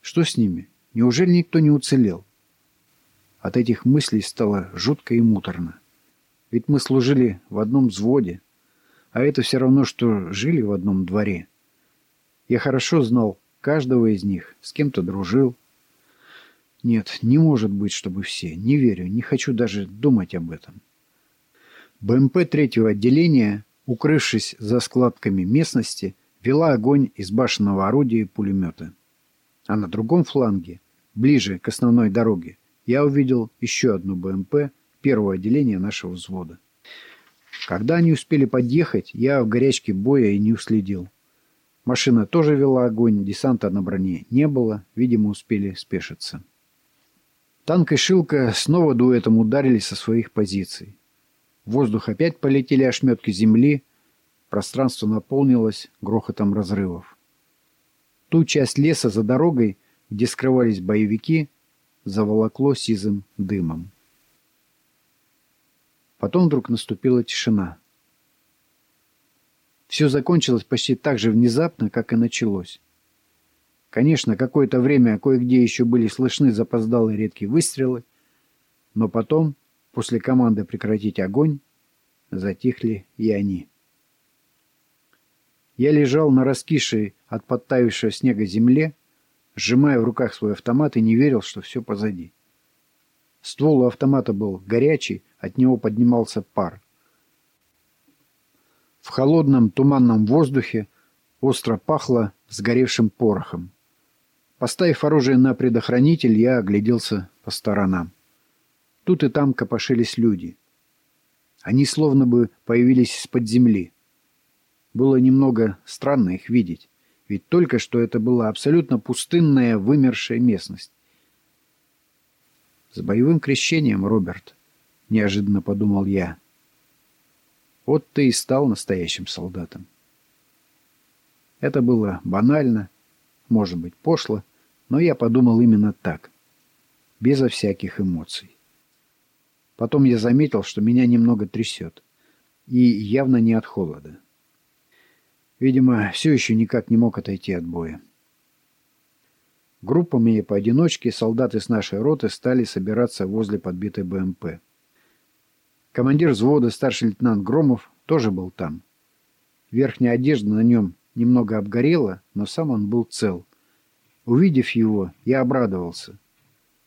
Что с ними? Неужели никто не уцелел? От этих мыслей стало жутко и муторно. Ведь мы служили в одном взводе, а это все равно, что жили в одном дворе. Я хорошо знал каждого из них, с кем-то дружил. Нет, не может быть, чтобы все. Не верю, не хочу даже думать об этом. БМП третьего отделения, укрывшись за складками местности, вела огонь из башенного орудия и пулемета. А на другом фланге, ближе к основной дороге, я увидел еще одну БМП первого отделения нашего взвода. Когда они успели подъехать, я в горячке боя и не уследил. Машина тоже вела огонь, десанта на броне не было, видимо, успели спешиться. Танк и Шилка снова дуэтом ударили со своих позиций. В воздух опять полетели ошметки земли, Пространство наполнилось грохотом разрывов. Ту часть леса за дорогой, где скрывались боевики, заволокло сизым дымом. Потом вдруг наступила тишина. Все закончилось почти так же внезапно, как и началось. Конечно, какое-то время кое-где еще были слышны запоздалые редкие выстрелы, но потом, после команды прекратить огонь, затихли и они. Я лежал на раскисшей от подтаявшего снега земле, сжимая в руках свой автомат и не верил, что все позади. Ствол у автомата был горячий, от него поднимался пар. В холодном туманном воздухе остро пахло сгоревшим порохом. Поставив оружие на предохранитель, я огляделся по сторонам. Тут и там копошились люди. Они словно бы появились из-под земли. Было немного странно их видеть, ведь только что это была абсолютно пустынная, вымершая местность. «С боевым крещением, Роберт», — неожиданно подумал я. «Вот ты и стал настоящим солдатом». Это было банально, может быть, пошло, но я подумал именно так, безо всяких эмоций. Потом я заметил, что меня немного трясет, и явно не от холода. Видимо, все еще никак не мог отойти от боя. Группами и поодиночке солдаты с нашей роты стали собираться возле подбитой БМП. Командир взвода, старший лейтенант Громов, тоже был там. Верхняя одежда на нем немного обгорела, но сам он был цел. Увидев его, я обрадовался.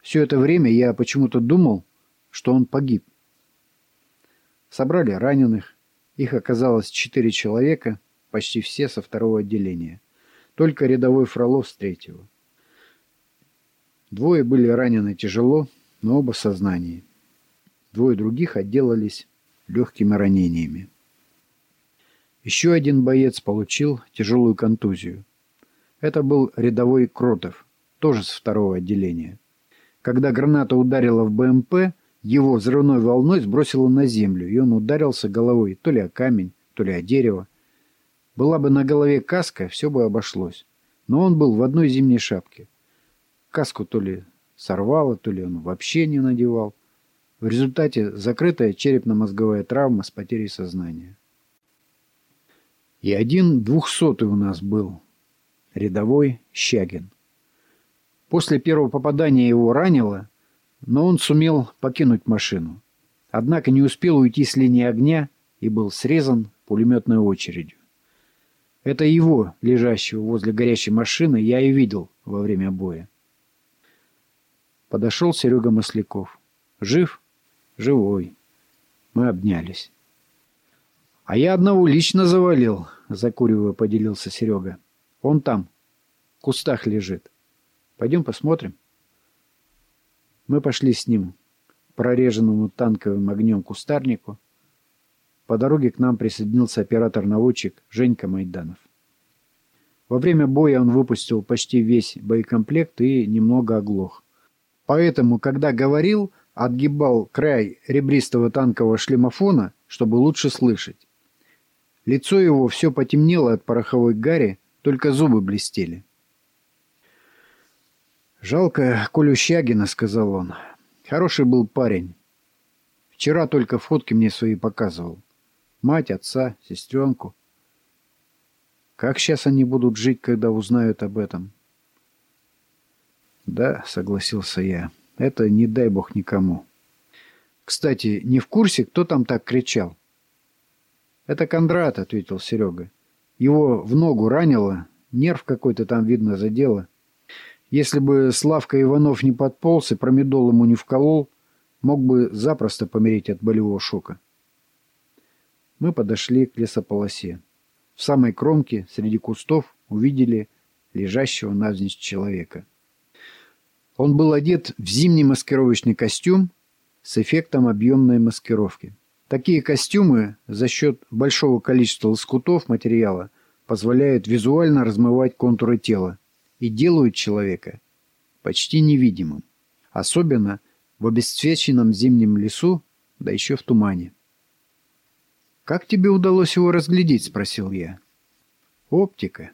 Все это время я почему-то думал, что он погиб. Собрали раненых. Их оказалось четыре человека, почти все со второго отделения. Только рядовой Фролов с третьего. Двое были ранены тяжело, но оба в сознании. Двое других отделались легкими ранениями. Еще один боец получил тяжелую контузию. Это был рядовой Кротов, тоже с второго отделения. Когда граната ударила в БМП, его взрывной волной сбросило на землю, и он ударился головой то ли о камень, то ли о дерево. Была бы на голове каска, все бы обошлось. Но он был в одной зимней шапке. Каску то ли сорвало, то ли он вообще не надевал. В результате закрытая черепно-мозговая травма с потерей сознания. И один двухсотый у нас был. Рядовой Щагин. После первого попадания его ранило, но он сумел покинуть машину. Однако не успел уйти с линии огня и был срезан пулеметной очередью. Это его, лежащего возле горящей машины, я и видел во время боя. Подошел Серега Масляков. Жив? Живой. Мы обнялись. А я одного лично завалил, закуривая, поделился Серега. Он там, в кустах лежит. Пойдем посмотрим. Мы пошли с ним к прореженному танковым огнем кустарнику. По дороге к нам присоединился оператор-наводчик Женька Майданов. Во время боя он выпустил почти весь боекомплект и немного оглох. Поэтому, когда говорил, отгибал край ребристого танкового шлемофона, чтобы лучше слышать. Лицо его все потемнело от пороховой гари, только зубы блестели. «Жалко Колю Щагина», — сказал он. «Хороший был парень. Вчера только фотки мне свои показывал. Мать, отца, сестренку. Как сейчас они будут жить, когда узнают об этом?» «Да», — согласился я, — «это не дай бог никому». «Кстати, не в курсе, кто там так кричал?» «Это Кондрат», — ответил Серега. «Его в ногу ранило, нерв какой-то там, видно, задело. Если бы Славка Иванов не подполз и промедол ему не вколол, мог бы запросто помереть от болевого шока». Мы подошли к лесополосе. В самой кромке, среди кустов, увидели лежащего навзничь человека. Он был одет в зимний маскировочный костюм с эффектом объемной маскировки. Такие костюмы за счет большого количества лоскутов материала позволяют визуально размывать контуры тела и делают человека почти невидимым, особенно в обесцвеченном зимнем лесу, да еще в тумане. «Как тебе удалось его разглядеть?» – спросил я. «Оптика».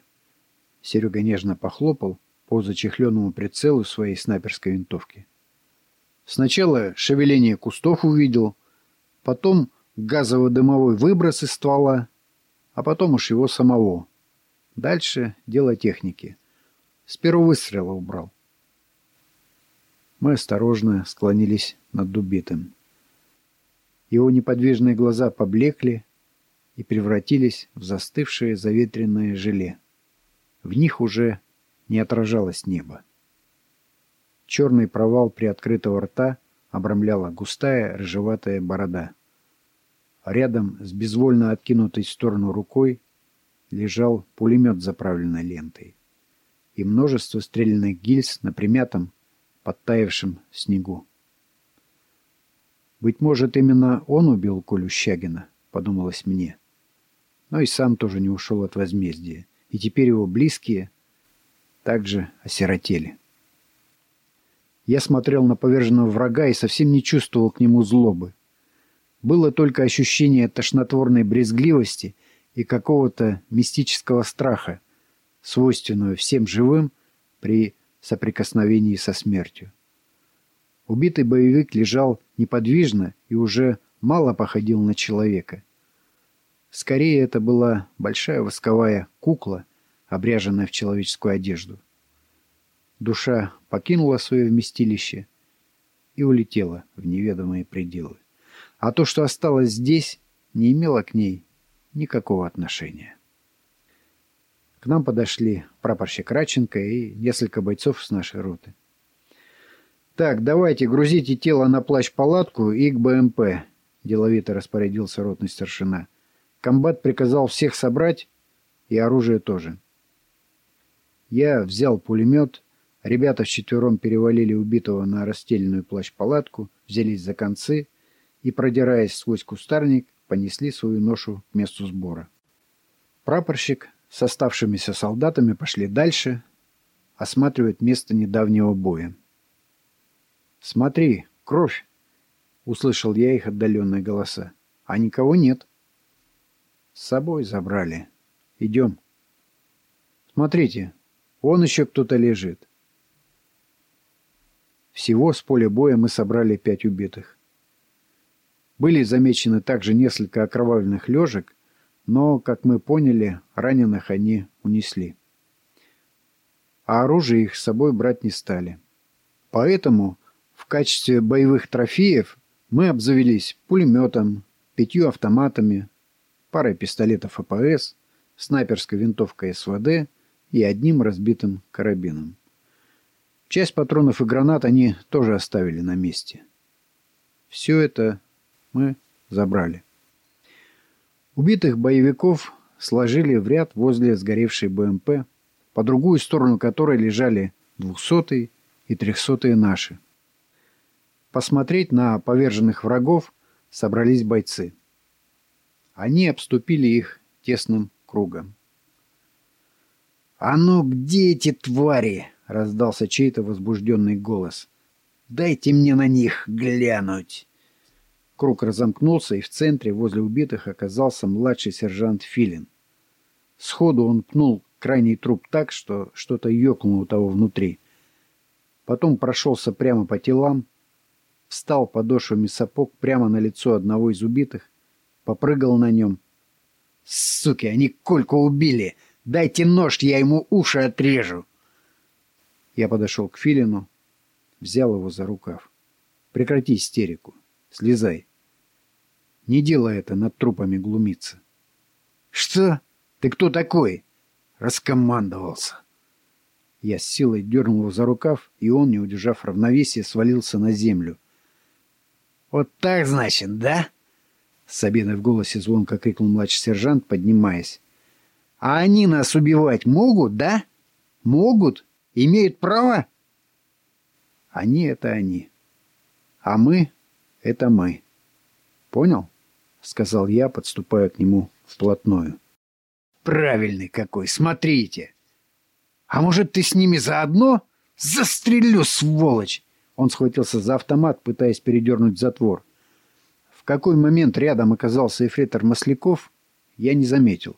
Серега нежно похлопал по зачехленному прицелу своей снайперской винтовки. Сначала шевеление кустов увидел – потом газово-дымовой выброс из ствола, а потом уж его самого. Дальше дело техники. С первого выстрела убрал. Мы осторожно склонились над дубитым. Его неподвижные глаза поблекли и превратились в застывшее заветренное желе. В них уже не отражалось небо. Черный провал приоткрытого рта обрамляла густая рыжеватая борода. Рядом с безвольно откинутой в сторону рукой лежал пулемет, заправленный лентой, и множество стрелянных гильз на примятом, подтаявшем снегу. «Быть может, именно он убил Колю Щагина», — подумалось мне. Но и сам тоже не ушел от возмездия, и теперь его близкие также осиротели. Я смотрел на поверженного врага и совсем не чувствовал к нему злобы. Было только ощущение тошнотворной брезгливости и какого-то мистического страха, свойственного всем живым при соприкосновении со смертью. Убитый боевик лежал неподвижно и уже мало походил на человека. Скорее, это была большая восковая кукла, обряженная в человеческую одежду. душа покинула свое вместилище и улетела в неведомые пределы. А то, что осталось здесь, не имело к ней никакого отношения. К нам подошли прапорщик Раченко и несколько бойцов с нашей роты. «Так, давайте, грузите тело на плащ-палатку и к БМП», — деловито распорядился ротный старшина. Комбат приказал всех собрать и оружие тоже. Я взял пулемет, ребята вчетвером перевалили убитого на расстеленную плащ-палатку, взялись за концы и, продираясь сквозь кустарник, понесли свою ношу к месту сбора. Прапорщик с оставшимися солдатами пошли дальше, осматривать место недавнего боя. «Смотри, кровь!» — услышал я их отдаленные голоса. «А никого нет». «С собой забрали. Идем». «Смотрите, вон еще кто-то лежит». Всего с поля боя мы собрали пять убитых. Были замечены также несколько окровавленных лежек, но, как мы поняли, раненых они унесли. А оружие их с собой брать не стали. Поэтому в качестве боевых трофеев мы обзавелись пулеметом, пятью автоматами, парой пистолетов АПС, снайперской винтовкой СВД и одним разбитым карабином. Часть патронов и гранат они тоже оставили на месте. Все это мы забрали. Убитых боевиков сложили в ряд возле сгоревшей БМП, по другую сторону которой лежали двухсотые и трехсотые наши. Посмотреть на поверженных врагов собрались бойцы. Они обступили их тесным кругом. «А ну где эти твари?» — раздался чей-то возбужденный голос. «Дайте мне на них глянуть!» Круг разомкнулся, и в центре, возле убитых, оказался младший сержант Филин. Сходу он пнул крайний труп так, что что-то ёкнуло у того внутри. Потом прошелся прямо по телам, встал подошвами сапог прямо на лицо одного из убитых, попрыгал на нем. «Суки, они Кольку убили! Дайте нож, я ему уши отрежу!» Я подошел к Филину, взял его за рукав. «Прекрати истерику. Слезай. Не делай это над трупами глумиться. Что? Ты кто такой? Раскомандовался. Я с силой дернул его за рукав, и он, не удержав равновесия, свалился на землю. «Вот так, значит, да?» С обидой в голосе звонко крикнул младший сержант, поднимаясь. «А они нас убивать могут, да? Могут? Имеют право?» «Они — это они. А мы это мы. Понял? Сказал я, подступая к нему вплотную. Правильный какой, смотрите. А может, ты с ними заодно? Застрелю, сволочь! Он схватился за автомат, пытаясь передернуть затвор. В какой момент рядом оказался эфрейтор Масляков, я не заметил.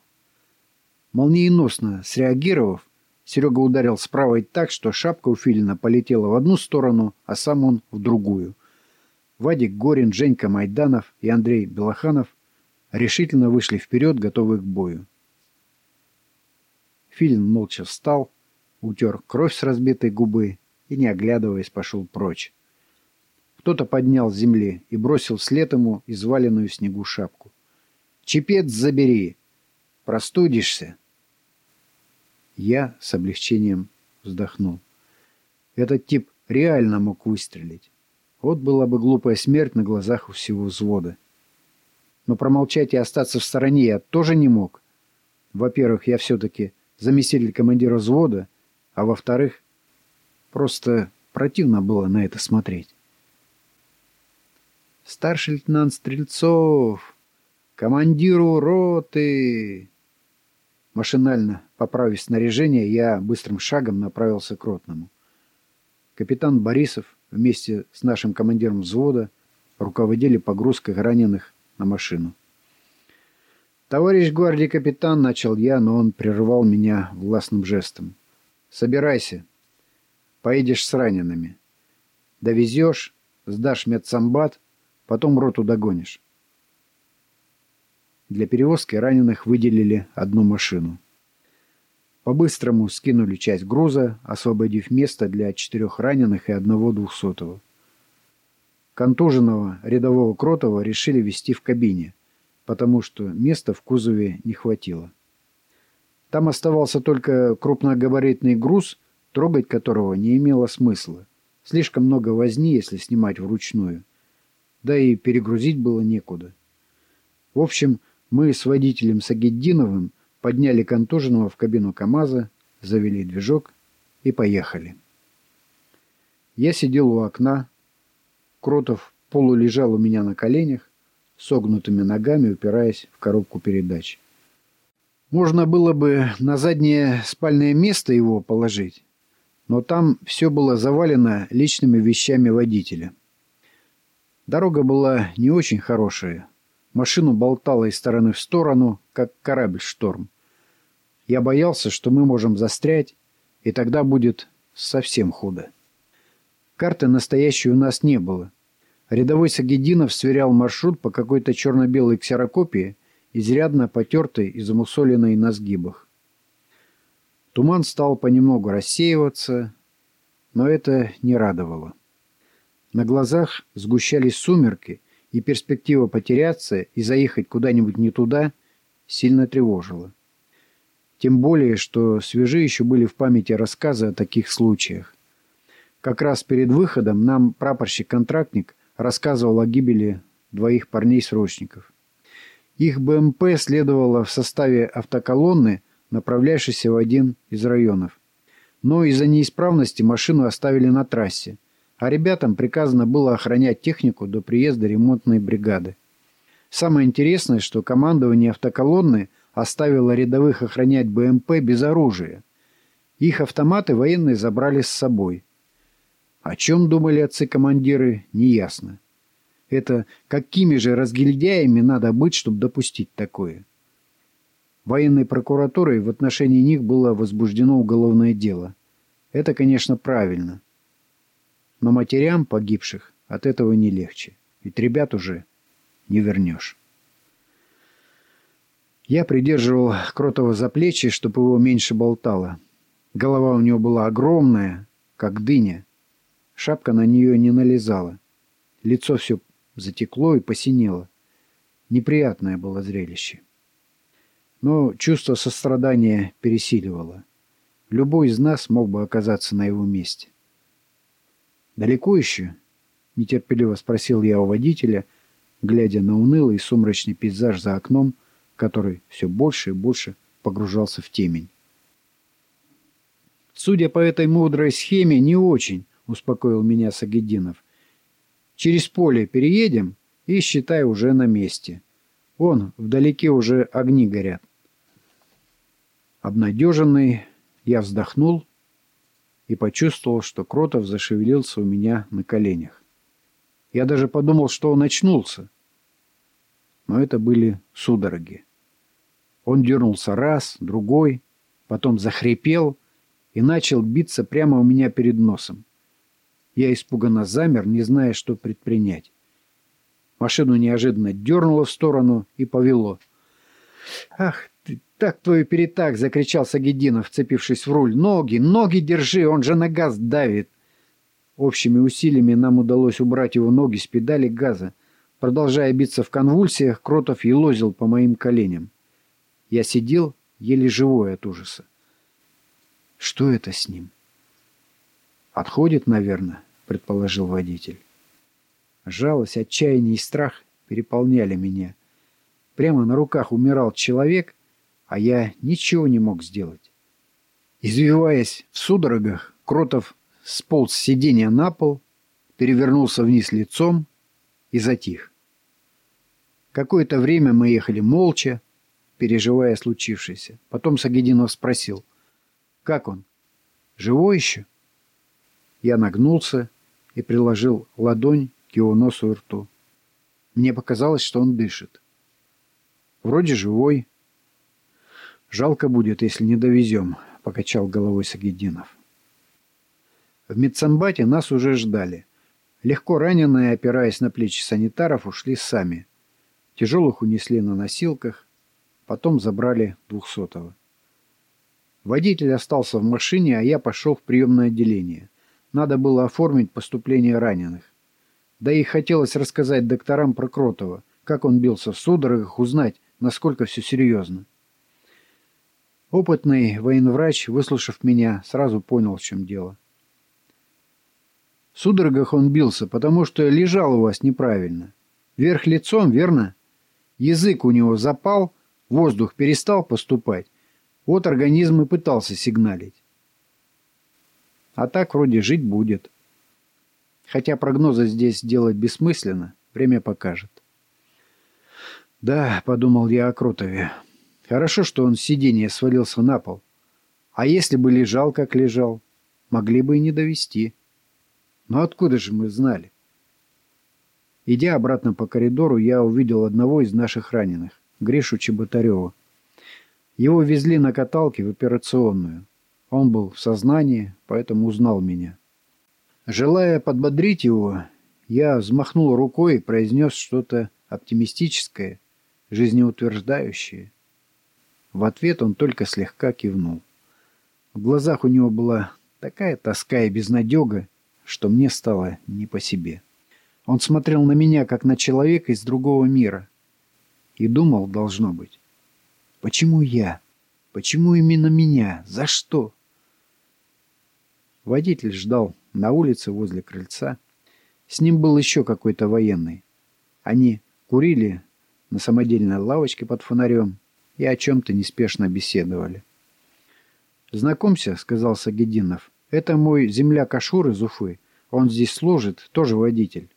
Молниеносно среагировав, Серега ударил справа так, что шапка у Филина полетела в одну сторону, а сам он в другую — Вадик Горин, Женька Майданов и Андрей Белоханов решительно вышли вперед, готовые к бою. Филин молча встал, утер кровь с разбитой губы и, не оглядываясь, пошел прочь. Кто-то поднял с земли и бросил вслед ему изваленную в снегу шапку. «Чепец забери! Простудишься!» Я с облегчением вздохнул. Этот тип реально мог выстрелить. Вот была бы глупая смерть на глазах у всего взвода. Но промолчать и остаться в стороне я тоже не мог. Во-первых, я все-таки заместитель командира взвода, а во-вторых, просто противно было на это смотреть. Старший лейтенант Стрельцов, командиру роты. Машинально поправив снаряжение, я быстрым шагом направился к ротному. Капитан Борисов вместе с нашим командиром взвода руководили погрузкой раненых на машину. «Товарищ гвардии капитан», — начал я, но он прервал меня властным жестом. «Собирайся. Поедешь с ранеными. Довезешь, сдашь медсамбат, потом роту догонишь». Для перевозки раненых выделили одну машину. По-быстрому скинули часть груза, освободив место для четырех раненых и одного двухсотого. Контуженного рядового Кротова решили вести в кабине, потому что места в кузове не хватило. Там оставался только крупногабаритный груз, трогать которого не имело смысла. Слишком много возни, если снимать вручную. Да и перегрузить было некуда. В общем, мы с водителем Сагиддиновым подняли контуженного в кабину КамАЗа, завели движок и поехали. Я сидел у окна. Кротов полулежал у меня на коленях, согнутыми ногами упираясь в коробку передач. Можно было бы на заднее спальное место его положить, но там все было завалено личными вещами водителя. Дорога была не очень хорошая. Машину болтало из стороны в сторону, как корабль-шторм. Я боялся, что мы можем застрять, и тогда будет совсем худо. Карты настоящей у нас не было. Рядовой Сагединов сверял маршрут по какой-то черно-белой ксерокопии, изрядно потертой и замусоленной на сгибах. Туман стал понемногу рассеиваться, но это не радовало. На глазах сгущались сумерки, и перспектива потеряться и заехать куда-нибудь не туда сильно тревожила. Тем более, что свежи еще были в памяти рассказы о таких случаях. Как раз перед выходом нам прапорщик-контрактник рассказывал о гибели двоих парней-срочников. Их БМП следовало в составе автоколонны, направлявшейся в один из районов. Но из-за неисправности машину оставили на трассе – а ребятам приказано было охранять технику до приезда ремонтной бригады. Самое интересное, что командование автоколонны оставило рядовых охранять БМП без оружия. Их автоматы военные забрали с собой. О чем думали отцы-командиры, неясно. Это какими же разгильдяями надо быть, чтобы допустить такое? Военной прокуратурой в отношении них было возбуждено уголовное дело. Это, конечно, правильно. Но матерям погибших от этого не легче. Ведь ребят уже не вернешь. Я придерживал Кротова за плечи, чтобы его меньше болтало. Голова у него была огромная, как дыня. Шапка на нее не налезала. Лицо все затекло и посинело. Неприятное было зрелище. Но чувство сострадания пересиливало. Любой из нас мог бы оказаться на его месте. «Далеко еще?» — нетерпеливо спросил я у водителя, глядя на унылый сумрачный пейзаж за окном, который все больше и больше погружался в темень. «Судя по этой мудрой схеме, не очень», — успокоил меня Сагединов. «Через поле переедем и, считай, уже на месте. Вон, вдалеке уже огни горят». Обнадеженный, я вздохнул и почувствовал, что Кротов зашевелился у меня на коленях. Я даже подумал, что он очнулся. Но это были судороги. Он дернулся раз, другой, потом захрипел и начал биться прямо у меня перед носом. Я испуганно замер, не зная, что предпринять. Машину неожиданно дернуло в сторону и повело. «Ах «Так твою перетак!» — закричал Сагединов, вцепившись в руль. «Ноги! Ноги держи! Он же на газ давит!» Общими усилиями нам удалось убрать его ноги с педали газа. Продолжая биться в конвульсиях, Кротов елозил по моим коленям. Я сидел, еле живой от ужаса. Что это с ним? «Отходит, наверное», — предположил водитель. Жалость, отчаяние и страх переполняли меня. Прямо на руках умирал человек, а я ничего не мог сделать. Извиваясь в судорогах, Кротов сполз с сиденья на пол, перевернулся вниз лицом и затих. Какое-то время мы ехали молча, переживая случившееся. Потом Сагединов спросил, «Как он? Живой еще?» Я нагнулся и приложил ладонь к его носу и рту. Мне показалось, что он дышит. «Вроде живой», «Жалко будет, если не довезем», — покачал головой Сагединов. В медсанбате нас уже ждали. Легко раненые, опираясь на плечи санитаров, ушли сами. Тяжелых унесли на носилках, потом забрали двухсотого. Водитель остался в машине, а я пошел в приемное отделение. Надо было оформить поступление раненых. Да и хотелось рассказать докторам про Кротова, как он бился в судорогах, узнать, насколько все серьезно. Опытный военврач, выслушав меня, сразу понял, в чем дело. В судорогах он бился, потому что лежал у вас неправильно. Вверх лицом, верно? Язык у него запал, воздух перестал поступать. Вот организм и пытался сигналить. А так вроде жить будет. Хотя прогнозы здесь делать бессмысленно, время покажет. «Да», — подумал я о Кротове, — «хорошо, что он с сиденья свалился на пол. А если бы лежал, как лежал, могли бы и не довести. Но откуда же мы знали?» Идя обратно по коридору, я увидел одного из наших раненых, Гришу Чеботарева. Его везли на каталке в операционную. Он был в сознании, поэтому узнал меня. Желая подбодрить его, я взмахнул рукой и произнес что-то оптимистическое, жизнеутверждающее. В ответ он только слегка кивнул. В глазах у него была такая тоска и безнадега, что мне стало не по себе. Он смотрел на меня, как на человека из другого мира. И думал, должно быть, почему я? Почему именно меня? За что? Водитель ждал на улице возле крыльца. С ним был еще какой-то военный. Они курили на самодельной лавочке под фонарем и о чем-то неспешно беседовали. «Знакомься», — сказал Сагединов, — «это мой земляк Ашур из Уфы. Он здесь служит, тоже водитель.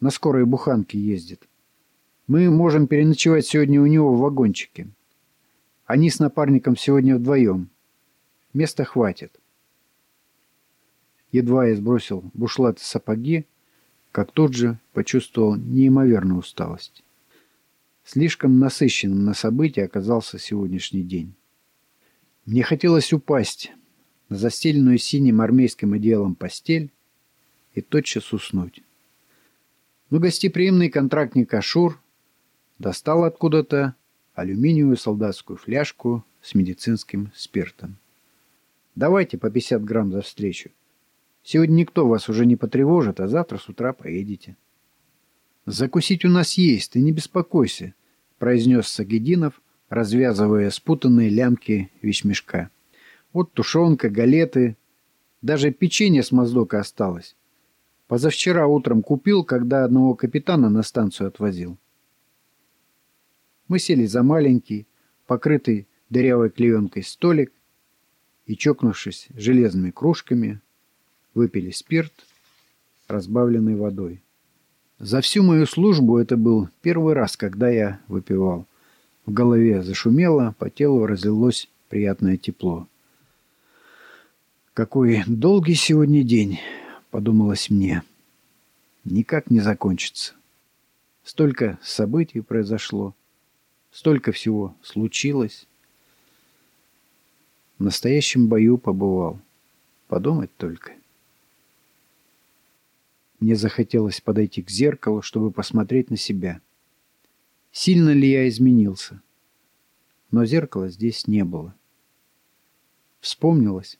На скорой буханке ездит. Мы можем переночевать сегодня у него в вагончике. Они с напарником сегодня вдвоем. Места хватит». Едва я сбросил бушлат и сапоги, как тут же почувствовал неимоверную усталость. Слишком насыщенным на события оказался сегодняшний день. Мне хотелось упасть на застеленную синим армейским одеялом постель и тотчас уснуть. Но гостеприимный контрактник Ашур достал откуда-то алюминиевую солдатскую фляжку с медицинским спиртом. «Давайте по 50 грамм за встречу. Сегодня никто вас уже не потревожит, а завтра с утра поедете. «Закусить у нас есть, ты не беспокойся», — произнес Сагединов, развязывая спутанные лямки вещмешка. «Вот тушенка, галеты, даже печенье с моздока осталось. Позавчера утром купил, когда одного капитана на станцию отвозил». Мы сели за маленький, покрытый дырявой клеенкой столик и, чокнувшись железными кружками, выпили спирт, разбавленный водой. За всю мою службу это был первый раз, когда я выпивал. В голове зашумело, по телу разлилось приятное тепло. «Какой долгий сегодня день!» — подумалось мне. «Никак не закончится. Столько событий произошло, столько всего случилось. В настоящем бою побывал. Подумать только». Мне захотелось подойти к зеркалу, чтобы посмотреть на себя. Сильно ли я изменился? Но зеркала здесь не было. Вспомнилось,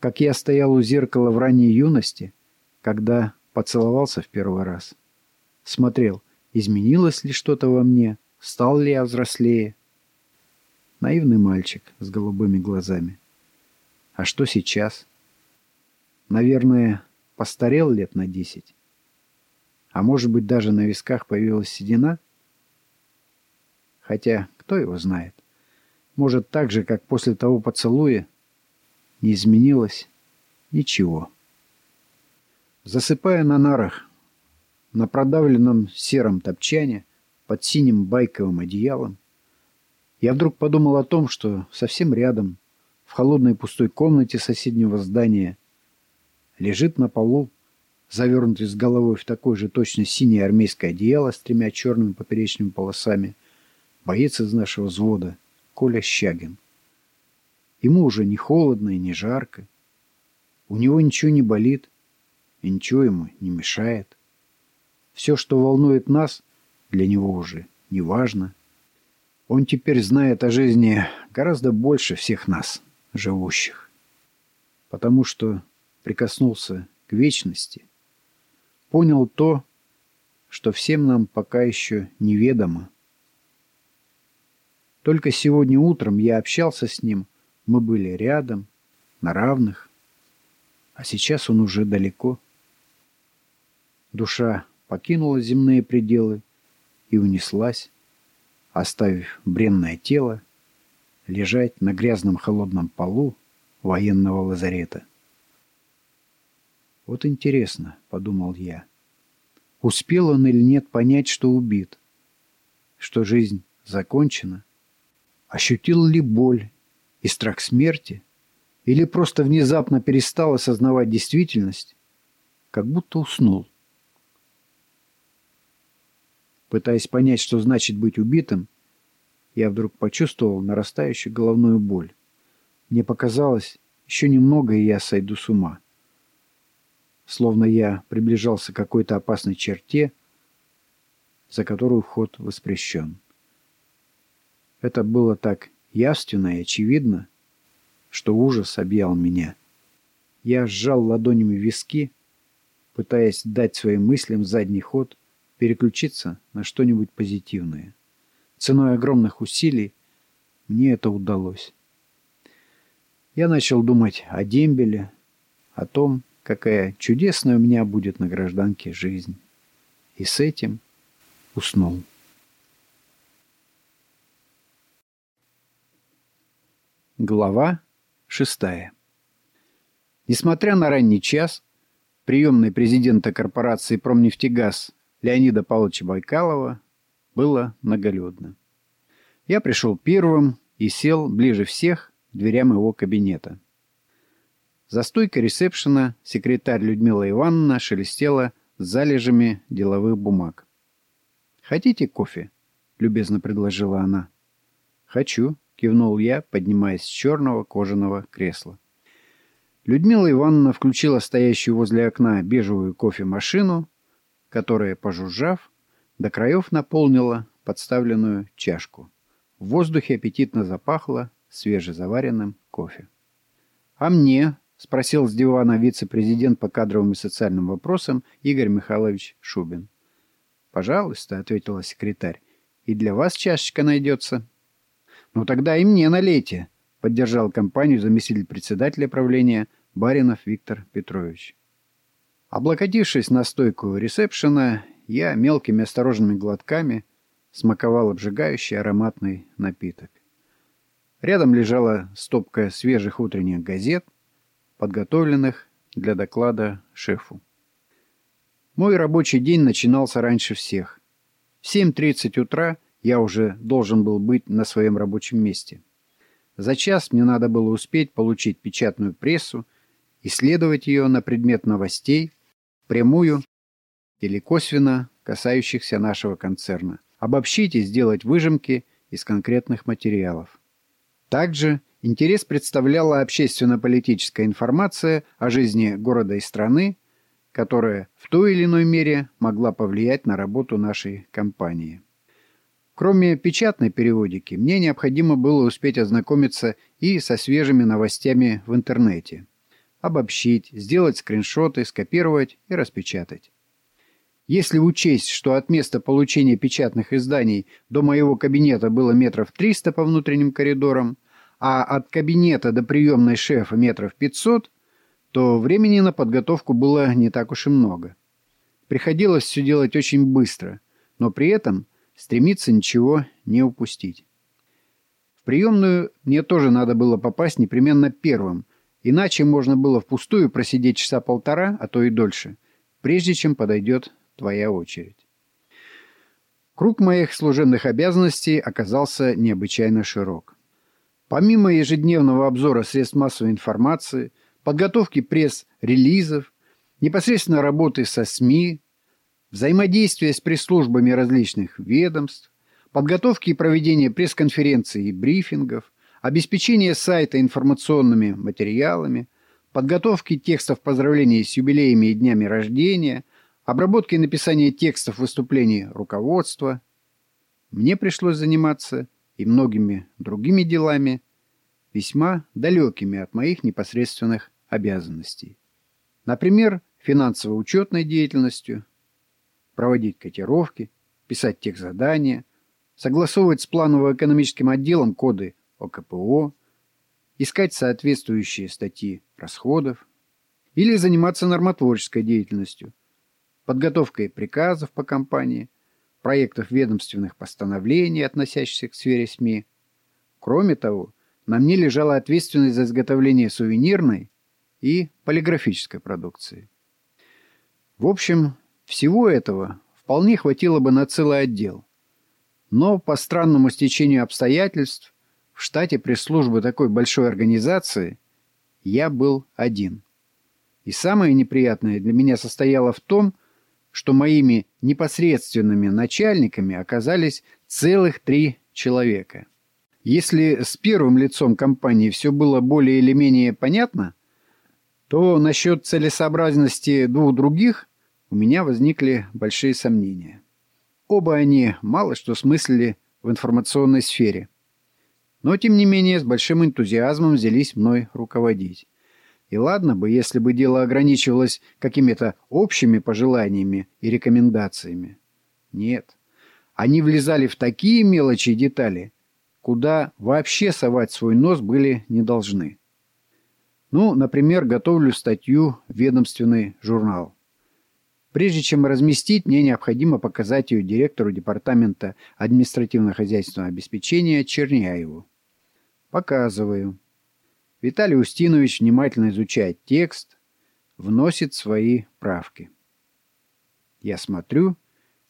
как я стоял у зеркала в ранней юности, когда поцеловался в первый раз. Смотрел, изменилось ли что-то во мне, стал ли я взрослее. Наивный мальчик с голубыми глазами. А что сейчас? Наверное, постарел лет на десять. А может быть, даже на висках появилась седина? Хотя, кто его знает? Может, так же, как после того поцелуя, не изменилось ничего. Засыпая на нарах, на продавленном сером топчане, под синим байковым одеялом, я вдруг подумал о том, что совсем рядом, в холодной пустой комнате соседнего здания, лежит на полу, завернутый с головой в такое же точно синее армейское одеяло с тремя черными поперечными полосами, боец из нашего взвода, Коля Щагин. Ему уже не холодно и не жарко. У него ничего не болит, и ничего ему не мешает. Все, что волнует нас, для него уже не важно. Он теперь знает о жизни гораздо больше всех нас, живущих. Потому что прикоснулся к вечности, понял то, что всем нам пока еще неведомо. Только сегодня утром я общался с ним, мы были рядом, на равных, а сейчас он уже далеко. Душа покинула земные пределы и унеслась, оставив бренное тело лежать на грязном холодном полу военного лазарета. «Вот интересно», — подумал я, — успел он или нет понять, что убит, что жизнь закончена, ощутил ли боль и страх смерти, или просто внезапно перестал осознавать действительность, как будто уснул. Пытаясь понять, что значит быть убитым, я вдруг почувствовал нарастающую головную боль. Мне показалось, еще немного, и я сойду с ума. Словно я приближался к какой-то опасной черте, за которую вход воспрещен. Это было так явственно и очевидно, что ужас объял меня. Я сжал ладонями виски, пытаясь дать своим мыслям задний ход, переключиться на что-нибудь позитивное. Ценой огромных усилий мне это удалось. Я начал думать о дембеле, о том, какая чудесная у меня будет на гражданке жизнь. И с этим уснул. Глава шестая. Несмотря на ранний час, приемный президента корпорации «Промнефтегаз» Леонида Павловича Байкалова было многолюдно. Я пришел первым и сел ближе всех к дверям его кабинета. За стойкой ресепшена секретарь Людмила Ивановна шелестела залежами деловых бумаг. «Хотите кофе?» — любезно предложила она. «Хочу», — кивнул я, поднимаясь с черного кожаного кресла. Людмила Ивановна включила стоящую возле окна бежевую кофемашину, которая, пожужжав, до краев наполнила подставленную чашку. В воздухе аппетитно запахло свежезаваренным кофе. «А мне?» — спросил с дивана вице-президент по кадровым и социальным вопросам Игорь Михайлович Шубин. «Пожалуйста», — ответила секретарь, — «и для вас чашечка найдется». «Ну тогда и мне налейте», — поддержал компанию заместитель председателя правления Баринов Виктор Петрович. Облокотившись на стойку ресепшена, я мелкими осторожными глотками смаковал обжигающий ароматный напиток. Рядом лежала стопка свежих утренних газет, подготовленных для доклада шефу. Мой рабочий день начинался раньше всех. В 7.30 утра я уже должен был быть на своем рабочем месте. За час мне надо было успеть получить печатную прессу, исследовать ее на предмет новостей, прямую или косвенно касающихся нашего концерна, обобщить и сделать выжимки из конкретных материалов. Также интерес представляла общественно-политическая информация о жизни города и страны, которая в той или иной мере могла повлиять на работу нашей компании. Кроме печатной периодики, мне необходимо было успеть ознакомиться и со свежими новостями в интернете. Обобщить, сделать скриншоты, скопировать и распечатать. Если учесть, что от места получения печатных изданий до моего кабинета было метров 300 по внутренним коридорам, а от кабинета до приемной шефа метров 500, то времени на подготовку было не так уж и много. Приходилось все делать очень быстро, но при этом стремиться ничего не упустить. В приемную мне тоже надо было попасть непременно первым, иначе можно было впустую просидеть часа полтора, а то и дольше, прежде чем подойдет твоя очередь. Круг моих служебных обязанностей оказался необычайно широк. Помимо ежедневного обзора средств массовой информации, подготовки пресс-релизов, непосредственно работы со СМИ, взаимодействия с пресс-службами различных ведомств, подготовки и проведения пресс-конференций и брифингов, обеспечения сайта информационными материалами, подготовки текстов поздравлений с юбилеями и днями рождения – обработкой и написанием текстов выступлений руководства. Мне пришлось заниматься и многими другими делами, весьма далекими от моих непосредственных обязанностей. Например, финансово-учетной деятельностью, проводить котировки, писать тех задания, согласовывать с планово-экономическим отделом коды ОКПО, искать соответствующие статьи расходов или заниматься нормотворческой деятельностью, подготовкой приказов по компании, проектов ведомственных постановлений, относящихся к сфере СМИ. Кроме того, на мне лежала ответственность за изготовление сувенирной и полиграфической продукции. В общем, всего этого вполне хватило бы на целый отдел. Но по странному стечению обстоятельств в штате пресс-службы такой большой организации я был один. И самое неприятное для меня состояло в том, что моими непосредственными начальниками оказались целых три человека. Если с первым лицом компании все было более или менее понятно, то насчет целесообразности двух других у меня возникли большие сомнения. Оба они мало что смыслили в информационной сфере. Но, тем не менее, с большим энтузиазмом взялись мной руководить. И ладно бы, если бы дело ограничивалось какими-то общими пожеланиями и рекомендациями. Нет. Они влезали в такие мелочи и детали, куда вообще совать свой нос были не должны. Ну, например, готовлю статью в ведомственный журнал. Прежде чем разместить, мне необходимо показать ее директору Департамента административно-хозяйственного обеспечения Черняеву. Показываю. Виталий Устинович внимательно изучает текст, вносит свои правки. Я смотрю,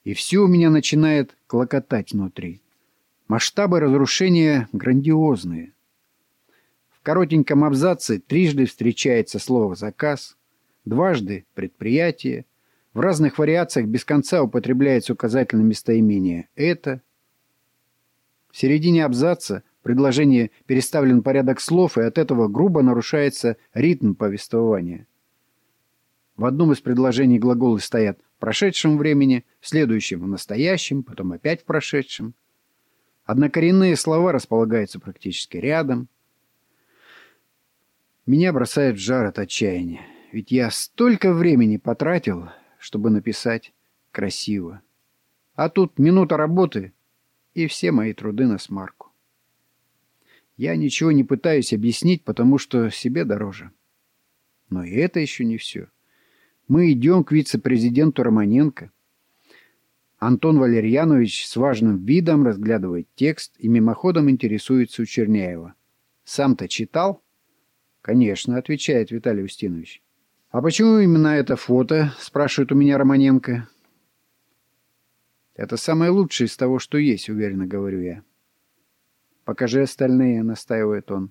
и все у меня начинает клокотать внутри. Масштабы разрушения грандиозные. В коротеньком абзаце трижды встречается слово «заказ», дважды «предприятие», в разных вариациях без конца употребляется указательное местоимение «это». В середине абзаца предложении переставлен порядок слов, и от этого грубо нарушается ритм повествования. В одном из предложений глаголы стоят в прошедшем времени, в следующем в настоящем, потом опять в прошедшем. Однокоренные слова располагаются практически рядом. Меня бросает в жар от отчаяния, ведь я столько времени потратил, чтобы написать красиво. А тут минута работы, и все мои труды на смарку. Я ничего не пытаюсь объяснить, потому что себе дороже. Но и это еще не все. Мы идем к вице-президенту Романенко. Антон Валерьянович с важным видом разглядывает текст и мимоходом интересуется у Черняева. «Сам-то читал?» «Конечно», — отвечает Виталий Устинович. «А почему именно это фото?» — спрашивает у меня Романенко. «Это самое лучшее из того, что есть», — уверенно говорю я. «Покажи остальные», — настаивает он.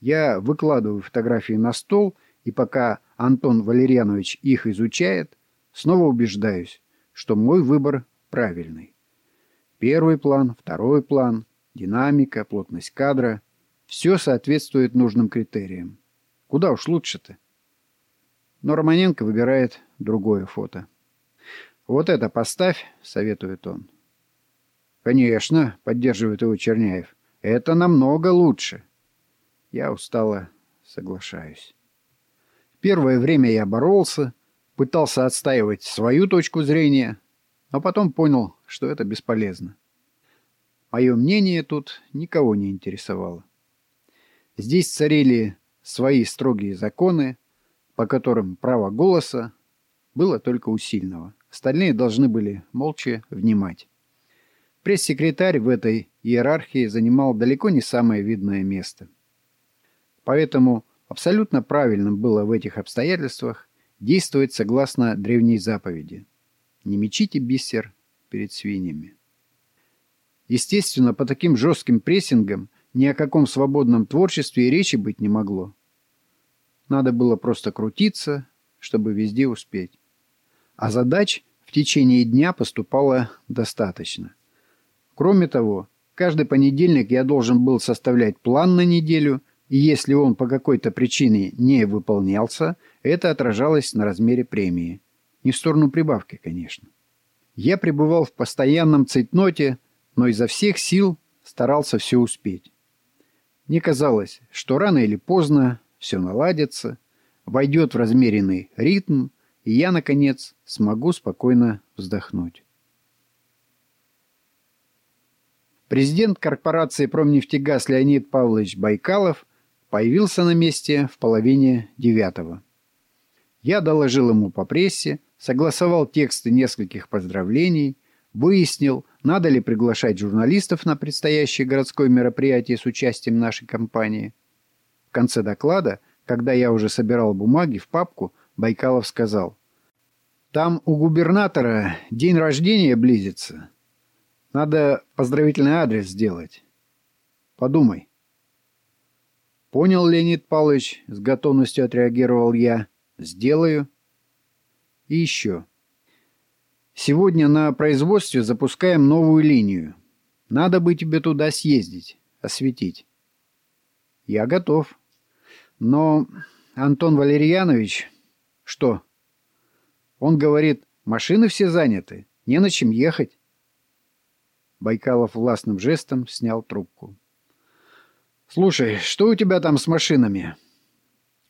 Я выкладываю фотографии на стол, и пока Антон Валерьянович их изучает, снова убеждаюсь, что мой выбор правильный. Первый план, второй план, динамика, плотность кадра — все соответствует нужным критериям. Куда уж лучше-то? Но Романенко выбирает другое фото. «Вот это поставь», — советует он. «Конечно», — поддерживает его Черняев. «Это намного лучше». Я устало соглашаюсь. Первое время я боролся, пытался отстаивать свою точку зрения, но потом понял, что это бесполезно. Мое мнение тут никого не интересовало. Здесь царили свои строгие законы, по которым право голоса было только у сильного. Остальные должны были молча внимать. Пресс-секретарь в этой иерархии занимал далеко не самое видное место. Поэтому абсолютно правильным было в этих обстоятельствах действовать согласно древней заповеди «Не мечите бисер перед свиньями». Естественно, по таким жестким прессингам ни о каком свободном творчестве и речи быть не могло. Надо было просто крутиться, чтобы везде успеть. А задач в течение дня поступало достаточно. Кроме того, каждый понедельник я должен был составлять план на неделю, и если он по какой-то причине не выполнялся, это отражалось на размере премии. Не в сторону прибавки, конечно. Я пребывал в постоянном цейтноте, но изо всех сил старался все успеть. Мне казалось, что рано или поздно все наладится, войдет в размеренный ритм, и я, наконец, смогу спокойно вздохнуть. Президент корпорации «Промнефтегаз» Леонид Павлович Байкалов появился на месте в половине девятого. Я доложил ему по прессе, согласовал тексты нескольких поздравлений, выяснил, надо ли приглашать журналистов на предстоящее городское мероприятие с участием нашей компании. В конце доклада, когда я уже собирал бумаги в папку, Байкалов сказал, «Там у губернатора день рождения близится. Надо поздравительный адрес сделать. Подумай». «Понял, Леонид Павлович», — с готовностью отреагировал я. «Сделаю». И еще. Сегодня на производстве запускаем новую линию. Надо бы тебе туда съездить, осветить. Я готов. Но Антон Валерьянович... Что? Он говорит, машины все заняты, не на чем ехать. Байкалов властным жестом снял трубку. «Слушай, что у тебя там с машинами?»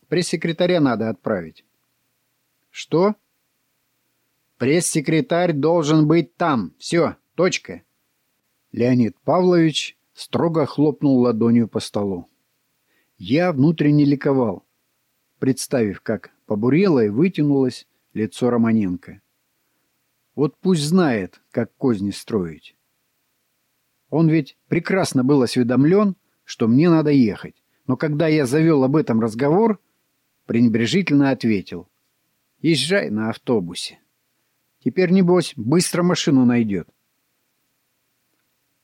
«Пресс-секретаря надо отправить». «Что?» Пресс-секретарь должен быть там. Все, точка. Леонид Павлович строго хлопнул ладонью по столу. Я внутренне ликовал, представив, как побурело и вытянулось лицо Романенко. Вот пусть знает, как козни строить. Он ведь прекрасно был осведомлен, что мне надо ехать, но когда я завел об этом разговор, пренебрежительно ответил «Езжай на автобусе». Теперь, небось, быстро машину найдет.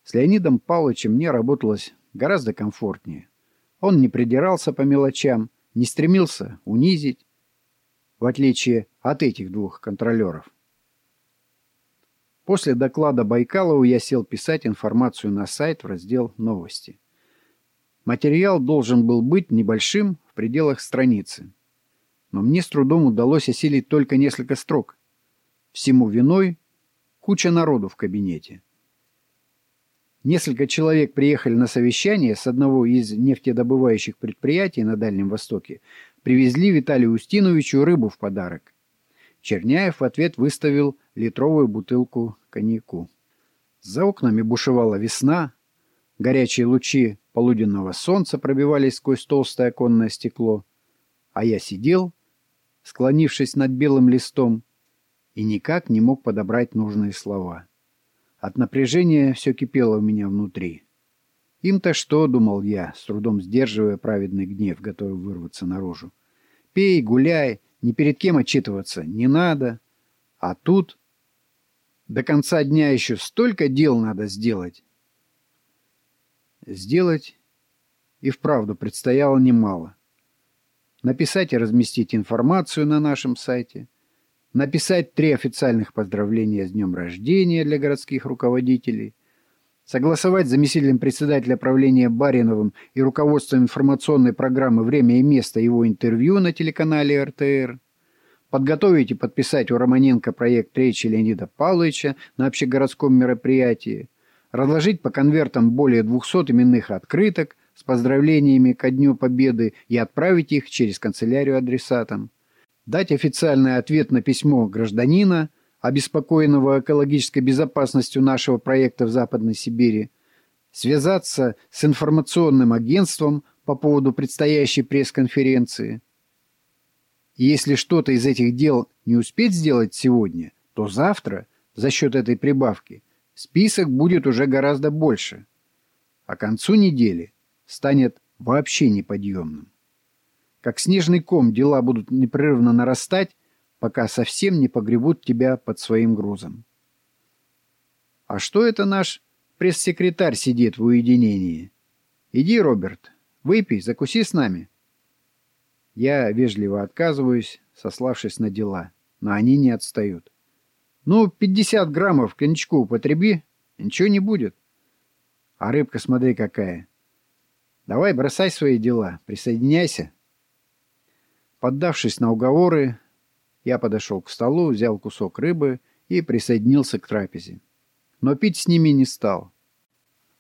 С Леонидом Павловичем мне работалось гораздо комфортнее. Он не придирался по мелочам, не стремился унизить, в отличие от этих двух контролеров. После доклада Байкалову я сел писать информацию на сайт в раздел «Новости». Материал должен был быть небольшим в пределах страницы. Но мне с трудом удалось осилить только несколько строк. Всему виной куча народу в кабинете. Несколько человек приехали на совещание с одного из нефтедобывающих предприятий на Дальнем Востоке, привезли Виталию Устиновичу рыбу в подарок. Черняев в ответ выставил литровую бутылку коньяку. За окнами бушевала весна, горячие лучи полуденного солнца пробивались сквозь толстое оконное стекло, а я сидел, склонившись над белым листом, и никак не мог подобрать нужные слова. От напряжения все кипело у меня внутри. Им-то что, думал я, с трудом сдерживая праведный гнев, готовый вырваться наружу. Пей, гуляй, ни перед кем отчитываться не надо. А тут до конца дня еще столько дел надо сделать. Сделать и вправду предстояло немало. Написать и разместить информацию на нашем сайте – написать три официальных поздравления с днем рождения для городских руководителей, согласовать с заместителем председателя правления Бариновым и руководством информационной программы «Время и место» его интервью на телеканале РТР, подготовить и подписать у Романенко проект речи Леонида Павловича на общегородском мероприятии, разложить по конвертам более 200 именных открыток с поздравлениями ко Дню Победы и отправить их через канцелярию адресатам, дать официальный ответ на письмо гражданина, обеспокоенного экологической безопасностью нашего проекта в Западной Сибири, связаться с информационным агентством по поводу предстоящей пресс-конференции. Если что-то из этих дел не успеть сделать сегодня, то завтра, за счет этой прибавки, список будет уже гораздо больше, а к концу недели станет вообще неподъемным. Как снежный ком дела будут непрерывно нарастать, пока совсем не погребут тебя под своим грузом. А что это наш пресс-секретарь сидит в уединении? Иди, Роберт, выпей, закуси с нами. Я вежливо отказываюсь, сославшись на дела, но они не отстают. Ну, 50 граммов коньячку употреби, ничего не будет. А рыбка смотри какая. Давай бросай свои дела, присоединяйся. Поддавшись на уговоры, я подошел к столу, взял кусок рыбы и присоединился к трапезе. Но пить с ними не стал.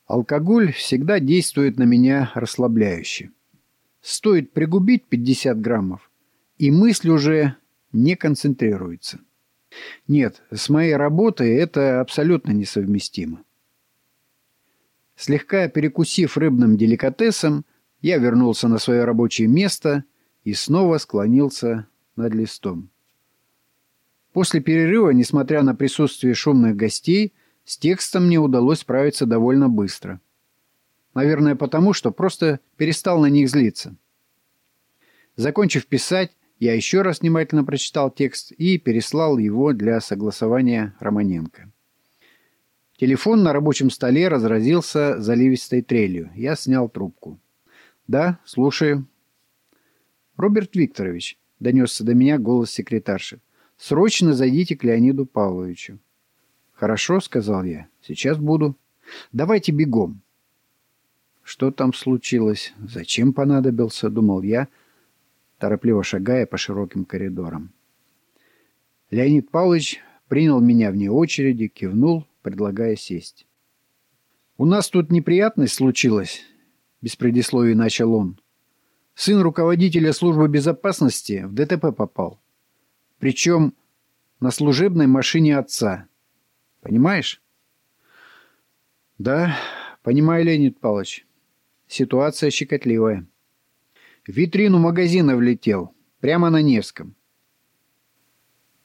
Алкоголь всегда действует на меня расслабляюще. Стоит пригубить 50 граммов, и мысль уже не концентрируется. Нет, с моей работой это абсолютно несовместимо. Слегка перекусив рыбным деликатесом, я вернулся на свое рабочее место и снова склонился над листом. После перерыва, несмотря на присутствие шумных гостей, с текстом мне удалось справиться довольно быстро. Наверное, потому, что просто перестал на них злиться. Закончив писать, я еще раз внимательно прочитал текст и переслал его для согласования Романенко. Телефон на рабочем столе разразился заливистой трелью. Я снял трубку. «Да, слушаю». «Роберт Викторович», — донесся до меня голос секретарши, — «срочно зайдите к Леониду Павловичу». «Хорошо», — сказал я. «Сейчас буду». «Давайте бегом». Что там случилось? Зачем понадобился, думал я, торопливо шагая по широким коридорам. Леонид Павлович принял меня вне очереди, кивнул, предлагая сесть. «У нас тут неприятность случилась», — без предисловий начал он. «Сын руководителя службы безопасности в ДТП попал. Причем на служебной машине отца. Понимаешь? Да, понимаю, Леонид Павлович. Ситуация щекотливая. В витрину магазина влетел. Прямо на Невском.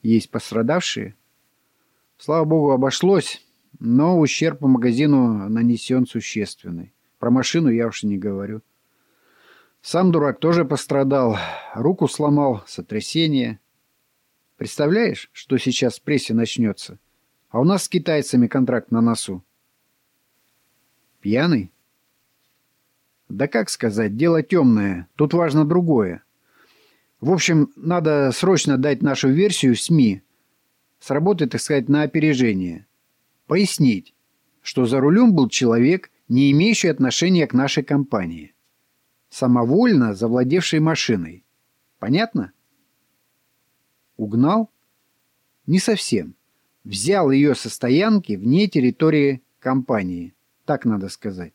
Есть пострадавшие? Слава богу, обошлось, но ущерб по магазину нанесен существенный. Про машину я уж не говорю. Сам дурак тоже пострадал. Руку сломал, сотрясение. Представляешь, что сейчас в прессе начнется? — а у нас с китайцами контракт на носу. Пьяный? Да как сказать, дело темное. Тут важно другое. В общем, надо срочно дать нашу версию СМИ. Сработать, так сказать, на опережение. Пояснить, что за рулем был человек, не имеющий отношения к нашей компании. Самовольно завладевший машиной. Понятно? Угнал? Не совсем взял ее со стоянки вне территории компании. Так надо сказать.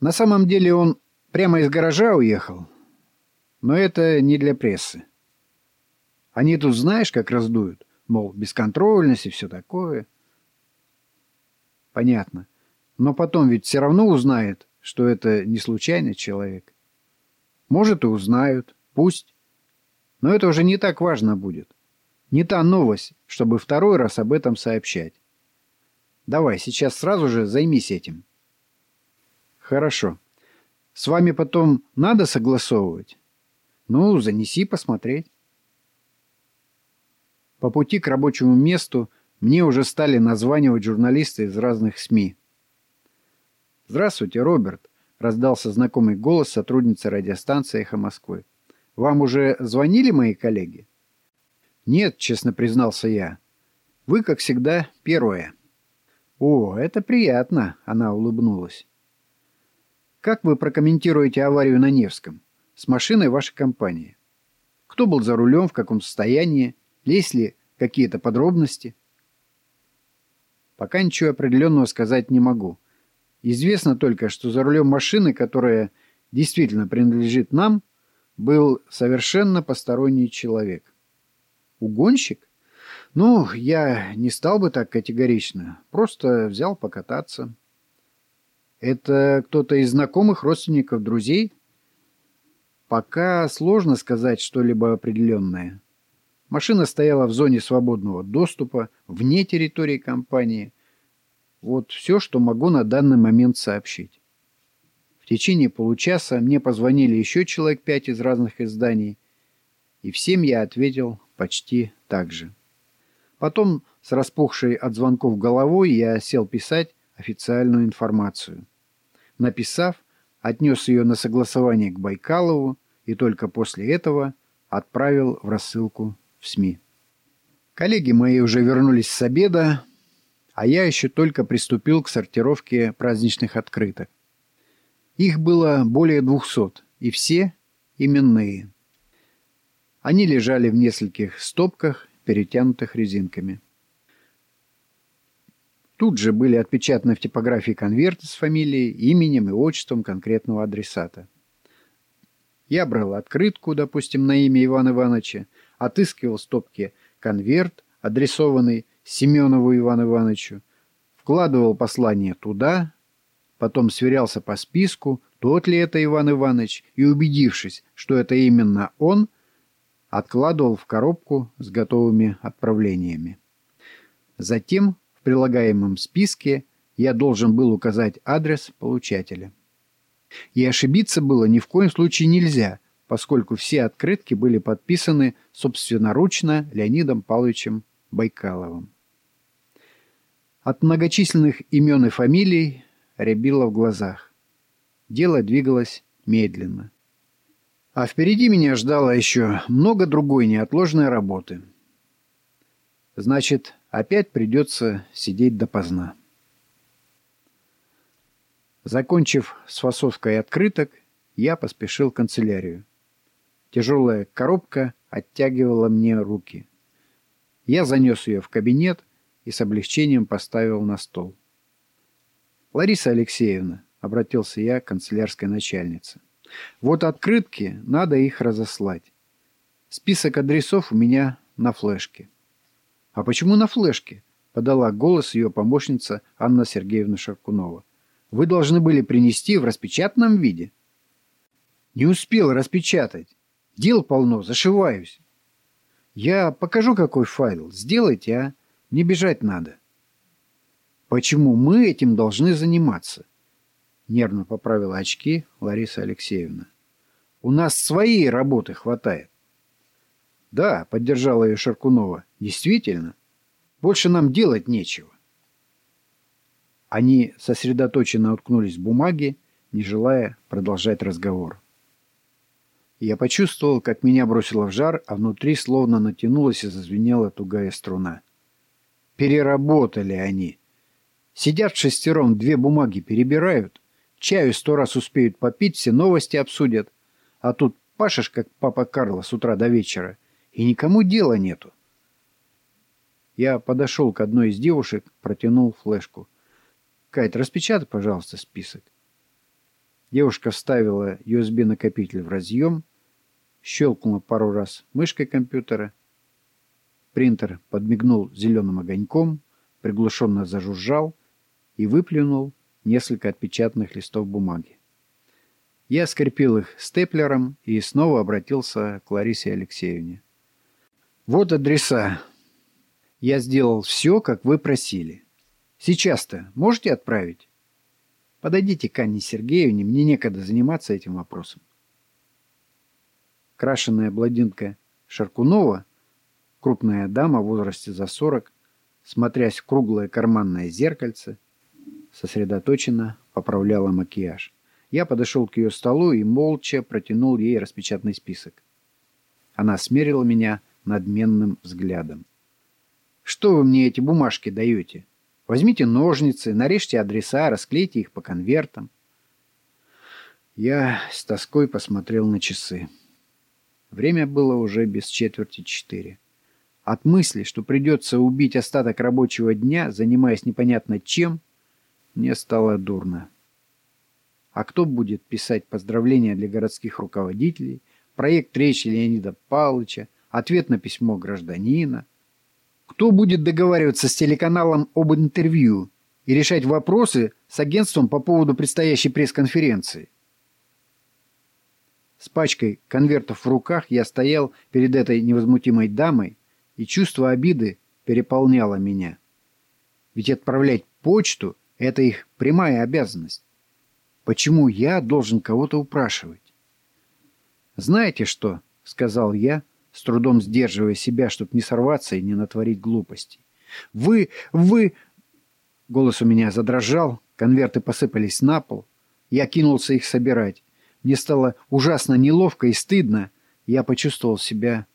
На самом деле он прямо из гаража уехал. Но это не для прессы. Они тут знаешь, как раздуют? Мол, бесконтрольность и все такое. Понятно. Но потом ведь все равно узнает, что это не случайный человек. Может и узнают. Пусть. Но это уже не так важно будет. Не та новость, чтобы второй раз об этом сообщать. Давай, сейчас сразу же займись этим. Хорошо. С вами потом надо согласовывать? Ну, занеси посмотреть. По пути к рабочему месту мне уже стали названивать журналисты из разных СМИ. «Здравствуйте, Роберт», — раздался знакомый голос сотрудницы радиостанции «Эхо Москвы». «Вам уже звонили мои коллеги?» «Нет», — честно признался я. «Вы, как всегда, первая». «О, это приятно», — она улыбнулась. «Как вы прокомментируете аварию на Невском? С машиной вашей компании? Кто был за рулем, в каком состоянии? Есть ли какие-то подробности?» Пока ничего определенного сказать не могу. Известно только, что за рулем машины, которая действительно принадлежит нам, был совершенно посторонний человек. Угонщик? Ну, я не стал бы так категорично. Просто взял покататься. Это кто-то из знакомых, родственников, друзей? Пока сложно сказать что-либо определенное. Машина стояла в зоне свободного доступа, вне территории компании. Вот все, что могу на данный момент сообщить. В течение получаса мне позвонили еще человек пять из разных изданий, и всем я ответил почти так же. Потом, с распухшей от звонков головой, я сел писать официальную информацию. Написав, отнес ее на согласование к Байкалову и только после этого отправил в рассылку в СМИ. Коллеги мои уже вернулись с обеда, а я еще только приступил к сортировке праздничных открыток. Их было более двухсот, и все именные. Они лежали в нескольких стопках, перетянутых резинками. Тут же были отпечатаны в типографии конверты с фамилией, именем и отчеством конкретного адресата. Я брал открытку, допустим, на имя Ивана Ивановича, отыскивал в стопке конверт, адресованный Семенову Ивану Ивановичу, вкладывал послание туда, потом сверялся по списку, тот ли это Иван Иванович, и, убедившись, что это именно он, откладывал в коробку с готовыми отправлениями. Затем прилагаемом списке я должен был указать адрес получателя. И ошибиться было ни в коем случае нельзя, поскольку все открытки были подписаны собственноручно Леонидом Павловичем Байкаловым. От многочисленных имен и фамилий рябило в глазах. Дело двигалось медленно. А впереди меня ждало еще много другой неотложной работы. Значит, Опять придется сидеть допоздна. Закончив с фасовкой открыток, я поспешил в канцелярию. Тяжелая коробка оттягивала мне руки. Я занес ее в кабинет и с облегчением поставил на стол. «Лариса Алексеевна», — обратился я к канцелярской начальнице, — «вот открытки, надо их разослать. Список адресов у меня на флешке». «А почему на флешке?» — подала голос ее помощница Анна Сергеевна Шаркунова. «Вы должны были принести в распечатанном виде». «Не успел распечатать. Дел полно, зашиваюсь». «Я покажу, какой файл. Сделайте, а? Мне бежать надо». «Почему мы этим должны заниматься?» Нервно поправила очки Лариса Алексеевна. «У нас своей работы хватает». «Да», — поддержала ее Шаркунова, — «действительно. Больше нам делать нечего». Они сосредоточенно уткнулись в бумаги, не желая продолжать разговор. Я почувствовал, как меня бросило в жар, а внутри словно натянулась и зазвенела тугая струна. Переработали они. Сидят шестером, две бумаги перебирают, чаю сто раз успеют попить, все новости обсудят. А тут пашешь, как папа Карло, с утра до вечера — и никому дела нету. Я подошел к одной из девушек, протянул флешку. «Кайт, распечатай, пожалуйста, список». Девушка вставила USB-накопитель в разъем, щелкнула пару раз мышкой компьютера. Принтер подмигнул зеленым огоньком, приглушенно зажужжал и выплюнул несколько отпечатанных листов бумаги. Я скрепил их степлером и снова обратился к Ларисе Алексеевне. Вот адреса. Я сделал все, как вы просили. Сейчас-то можете отправить? Подойдите к Анне Сергеевне, мне некогда заниматься этим вопросом. Крашеная бладинка Шаркунова, крупная дама в возрасте за сорок, смотрясь в круглое карманное зеркальце, сосредоточенно поправляла макияж. Я подошел к ее столу и молча протянул ей распечатанный список. Она смерила меня надменным взглядом. «Что вы мне эти бумажки даете? Возьмите ножницы, нарежьте адреса, расклейте их по конвертам». Я с тоской посмотрел на часы. Время было уже без четверти четыре. От мысли, что придется убить остаток рабочего дня, занимаясь непонятно чем, мне стало дурно. А кто будет писать поздравления для городских руководителей, проект речи Леонида Павловича, ответ на письмо гражданина. Кто будет договариваться с телеканалом об интервью и решать вопросы с агентством по поводу предстоящей пресс-конференции? С пачкой конвертов в руках я стоял перед этой невозмутимой дамой, и чувство обиды переполняло меня. Ведь отправлять почту – это их прямая обязанность. Почему я должен кого-то упрашивать? «Знаете что?» – сказал я – с трудом сдерживая себя, чтобы не сорваться и не натворить глупостей. «Вы... вы...» Голос у меня задрожал, конверты посыпались на пол. Я кинулся их собирать. Мне стало ужасно неловко и стыдно. Я почувствовал себя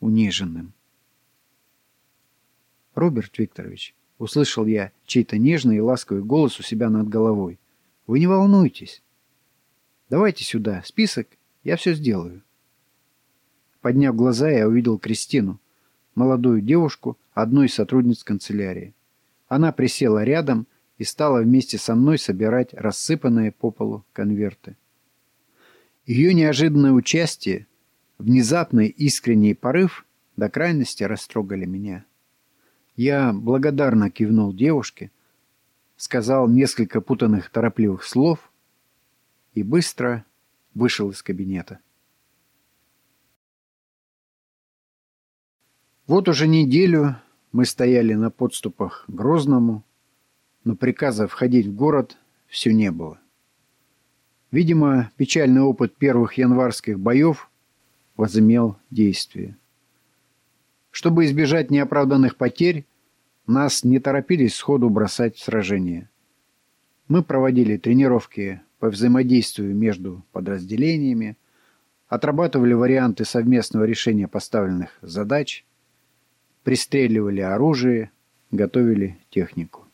униженным. «Роберт Викторович», — услышал я чей-то нежный и ласковый голос у себя над головой. «Вы не волнуйтесь. Давайте сюда список, я все сделаю». Подняв глаза, я увидел Кристину, молодую девушку, одну из сотрудниц канцелярии. Она присела рядом и стала вместе со мной собирать рассыпанные по полу конверты. Ее неожиданное участие, внезапный искренний порыв до крайности растрогали меня. Я благодарно кивнул девушке, сказал несколько путанных торопливых слов и быстро вышел из кабинета. Вот уже неделю мы стояли на подступах к Грозному, но приказа входить в город все не было. Видимо, печальный опыт первых январских боев возымел действие. Чтобы избежать неоправданных потерь, нас не торопились сходу бросать в сражение. Мы проводили тренировки по взаимодействию между подразделениями, отрабатывали варианты совместного решения поставленных задач, пристреливали оружие, готовили технику.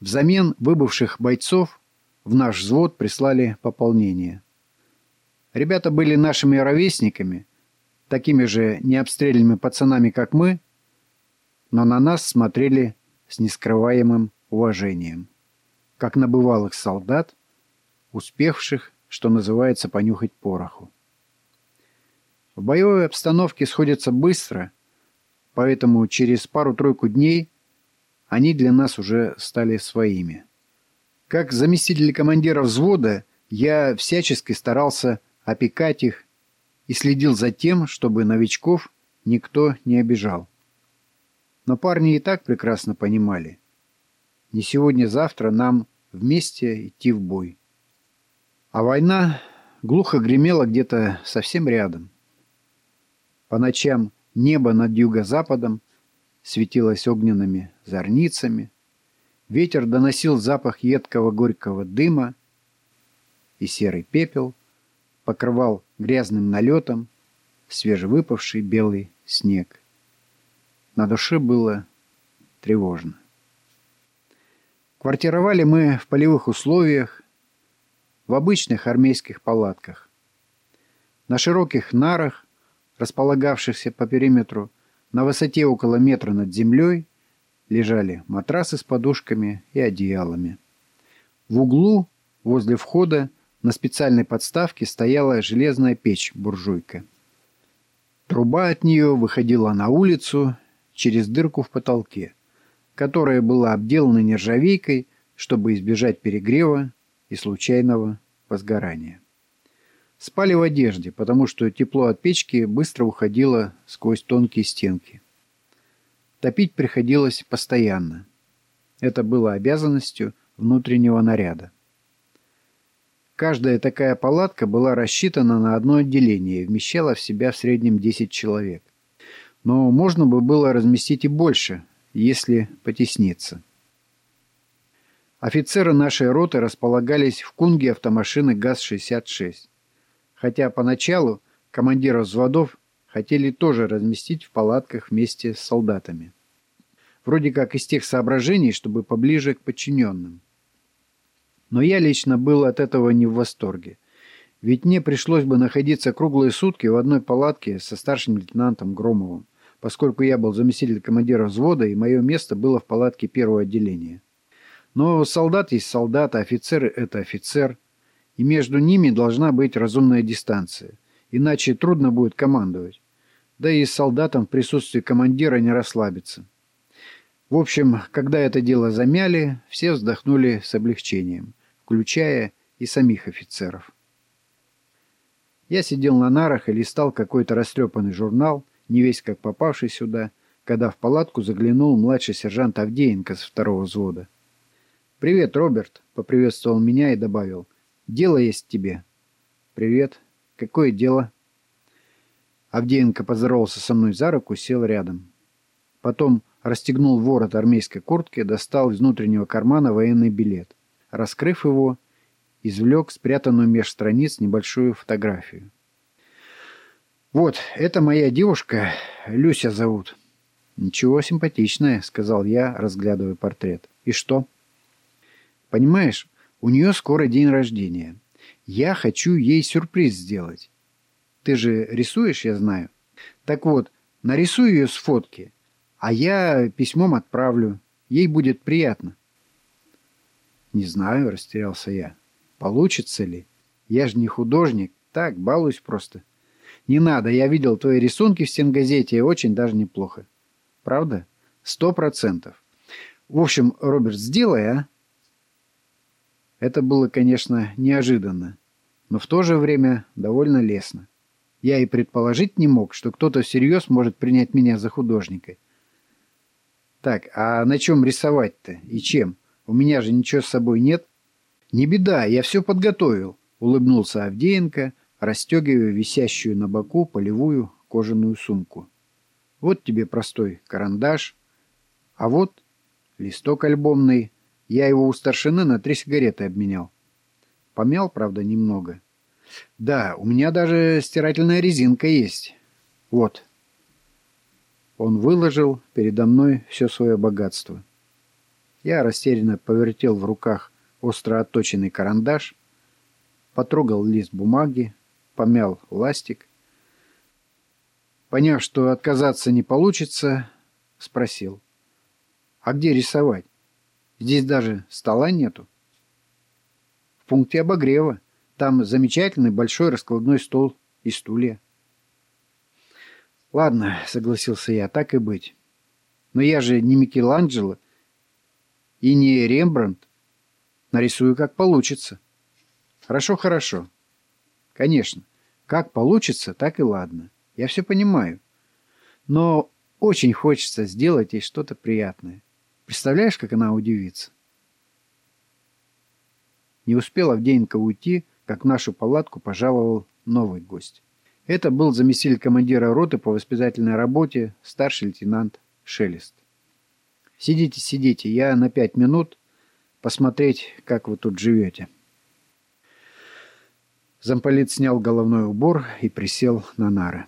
Взамен выбывших бойцов в наш взвод прислали пополнение. Ребята были нашими ровесниками, такими же необстрельными пацанами, как мы, но на нас смотрели с нескрываемым уважением, как на бывалых солдат, успевших, что называется, понюхать пороху. В боевой обстановке сходятся быстро, поэтому через пару-тройку дней они для нас уже стали своими. Как заместитель командира взвода я всячески старался опекать их и следил за тем, чтобы новичков никто не обижал. Но парни и так прекрасно понимали. Не сегодня-завтра нам вместе идти в бой. А война глухо гремела где-то совсем рядом. По ночам небо над юго-западом светилось огненными зорницами, ветер доносил запах едкого горького дыма, и серый пепел покрывал грязным налетом свежевыпавший белый снег. На душе было тревожно. Квартировали мы в полевых условиях, в обычных армейских палатках. На широких нарах, располагавшихся по периметру на высоте около метра над землей, лежали матрасы с подушками и одеялами. В углу, возле входа, на специальной подставке стояла железная печь-буржуйка. Труба от нее выходила на улицу через дырку в потолке, которая была обделана нержавейкой, чтобы избежать перегрева и случайного возгорания. Спали в одежде, потому что тепло от печки быстро уходило сквозь тонкие стенки. Топить приходилось постоянно. Это было обязанностью внутреннего наряда. Каждая такая палатка была рассчитана на одно отделение и вмещала в себя в среднем 10 человек но можно бы было разместить и больше, если потесниться. Офицеры нашей роты располагались в кунге автомашины ГАЗ-66. Хотя поначалу командиров взводов хотели тоже разместить в палатках вместе с солдатами. Вроде как из тех соображений, чтобы поближе к подчиненным. Но я лично был от этого не в восторге. Ведь мне пришлось бы находиться круглые сутки в одной палатке со старшим лейтенантом Громовым, поскольку я был заместитель командира взвода, и мое место было в палатке первого отделения. Но солдат есть солдат, а офицер – это офицер, и между ними должна быть разумная дистанция, иначе трудно будет командовать. Да и с солдатом в присутствии командира не расслабиться. В общем, когда это дело замяли, все вздохнули с облегчением, включая и самих офицеров. Я сидел на нарах и листал какой-то растрепанный журнал, не весь как попавший сюда, когда в палатку заглянул младший сержант Авдеенко с второго взвода. «Привет, Роберт!» — поприветствовал меня и добавил. «Дело есть тебе». «Привет. Какое дело?» Авдеенко поздоровался со мной за руку, сел рядом. Потом расстегнул ворот армейской куртки, достал из внутреннего кармана военный билет. Раскрыв его, извлек спрятанную меж страниц небольшую фотографию. «Вот, это моя девушка, Люся зовут». «Ничего симпатичная», — сказал я, разглядывая портрет. «И что?» «Понимаешь, у нее скоро день рождения. Я хочу ей сюрприз сделать. Ты же рисуешь, я знаю. Так вот, нарисуй ее с фотки, а я письмом отправлю. ей будет приятно. Не знаю, растерялся я. Получится ли? Я же не художник. Так, балуюсь просто. Не надо, я видел твои рисунки в стенгазете, и очень даже неплохо. Правда? Сто процентов. В общем, Роберт, сделай, а? Это было, конечно, неожиданно, но в то же время довольно лестно. Я и предположить не мог, что кто-то всерьез может принять меня за художника. Так, а на чем рисовать-то и чем? У меня же ничего с собой нет. Не беда, я все подготовил, улыбнулся Авдеенко, расстегивая висящую на боку полевую кожаную сумку. Вот тебе простой карандаш, а вот листок альбомный. Я его у старшины на три сигареты обменял. Помял, правда, немного. Да, у меня даже стирательная резинка есть. Вот. Он выложил передо мной все свое богатство. Я растерянно повертел в руках остро отточенный карандаш, потрогал лист бумаги, помял ластик. Поняв, что отказаться не получится, спросил. «А где рисовать? Здесь даже стола нету». «В пункте обогрева. Там замечательный большой раскладной стол и стулья». «Ладно», — согласился я, — «так и быть. Но я же не Микеланджело и не Рембрандт. Нарисую, как получится». «Хорошо, хорошо. Конечно. Как получится, так и ладно. Я все понимаю. Но очень хочется сделать ей что-то приятное. Представляешь, как она удивится? Не успел Авдеенко уйти, как в нашу палатку пожаловал новый гость. Это был заместитель командира роты по воспитательной работе, старший лейтенант Шелест. «Сидите, сидите, я на пять минут посмотреть, как вы тут живете». Замполит снял головной убор и присел на нары.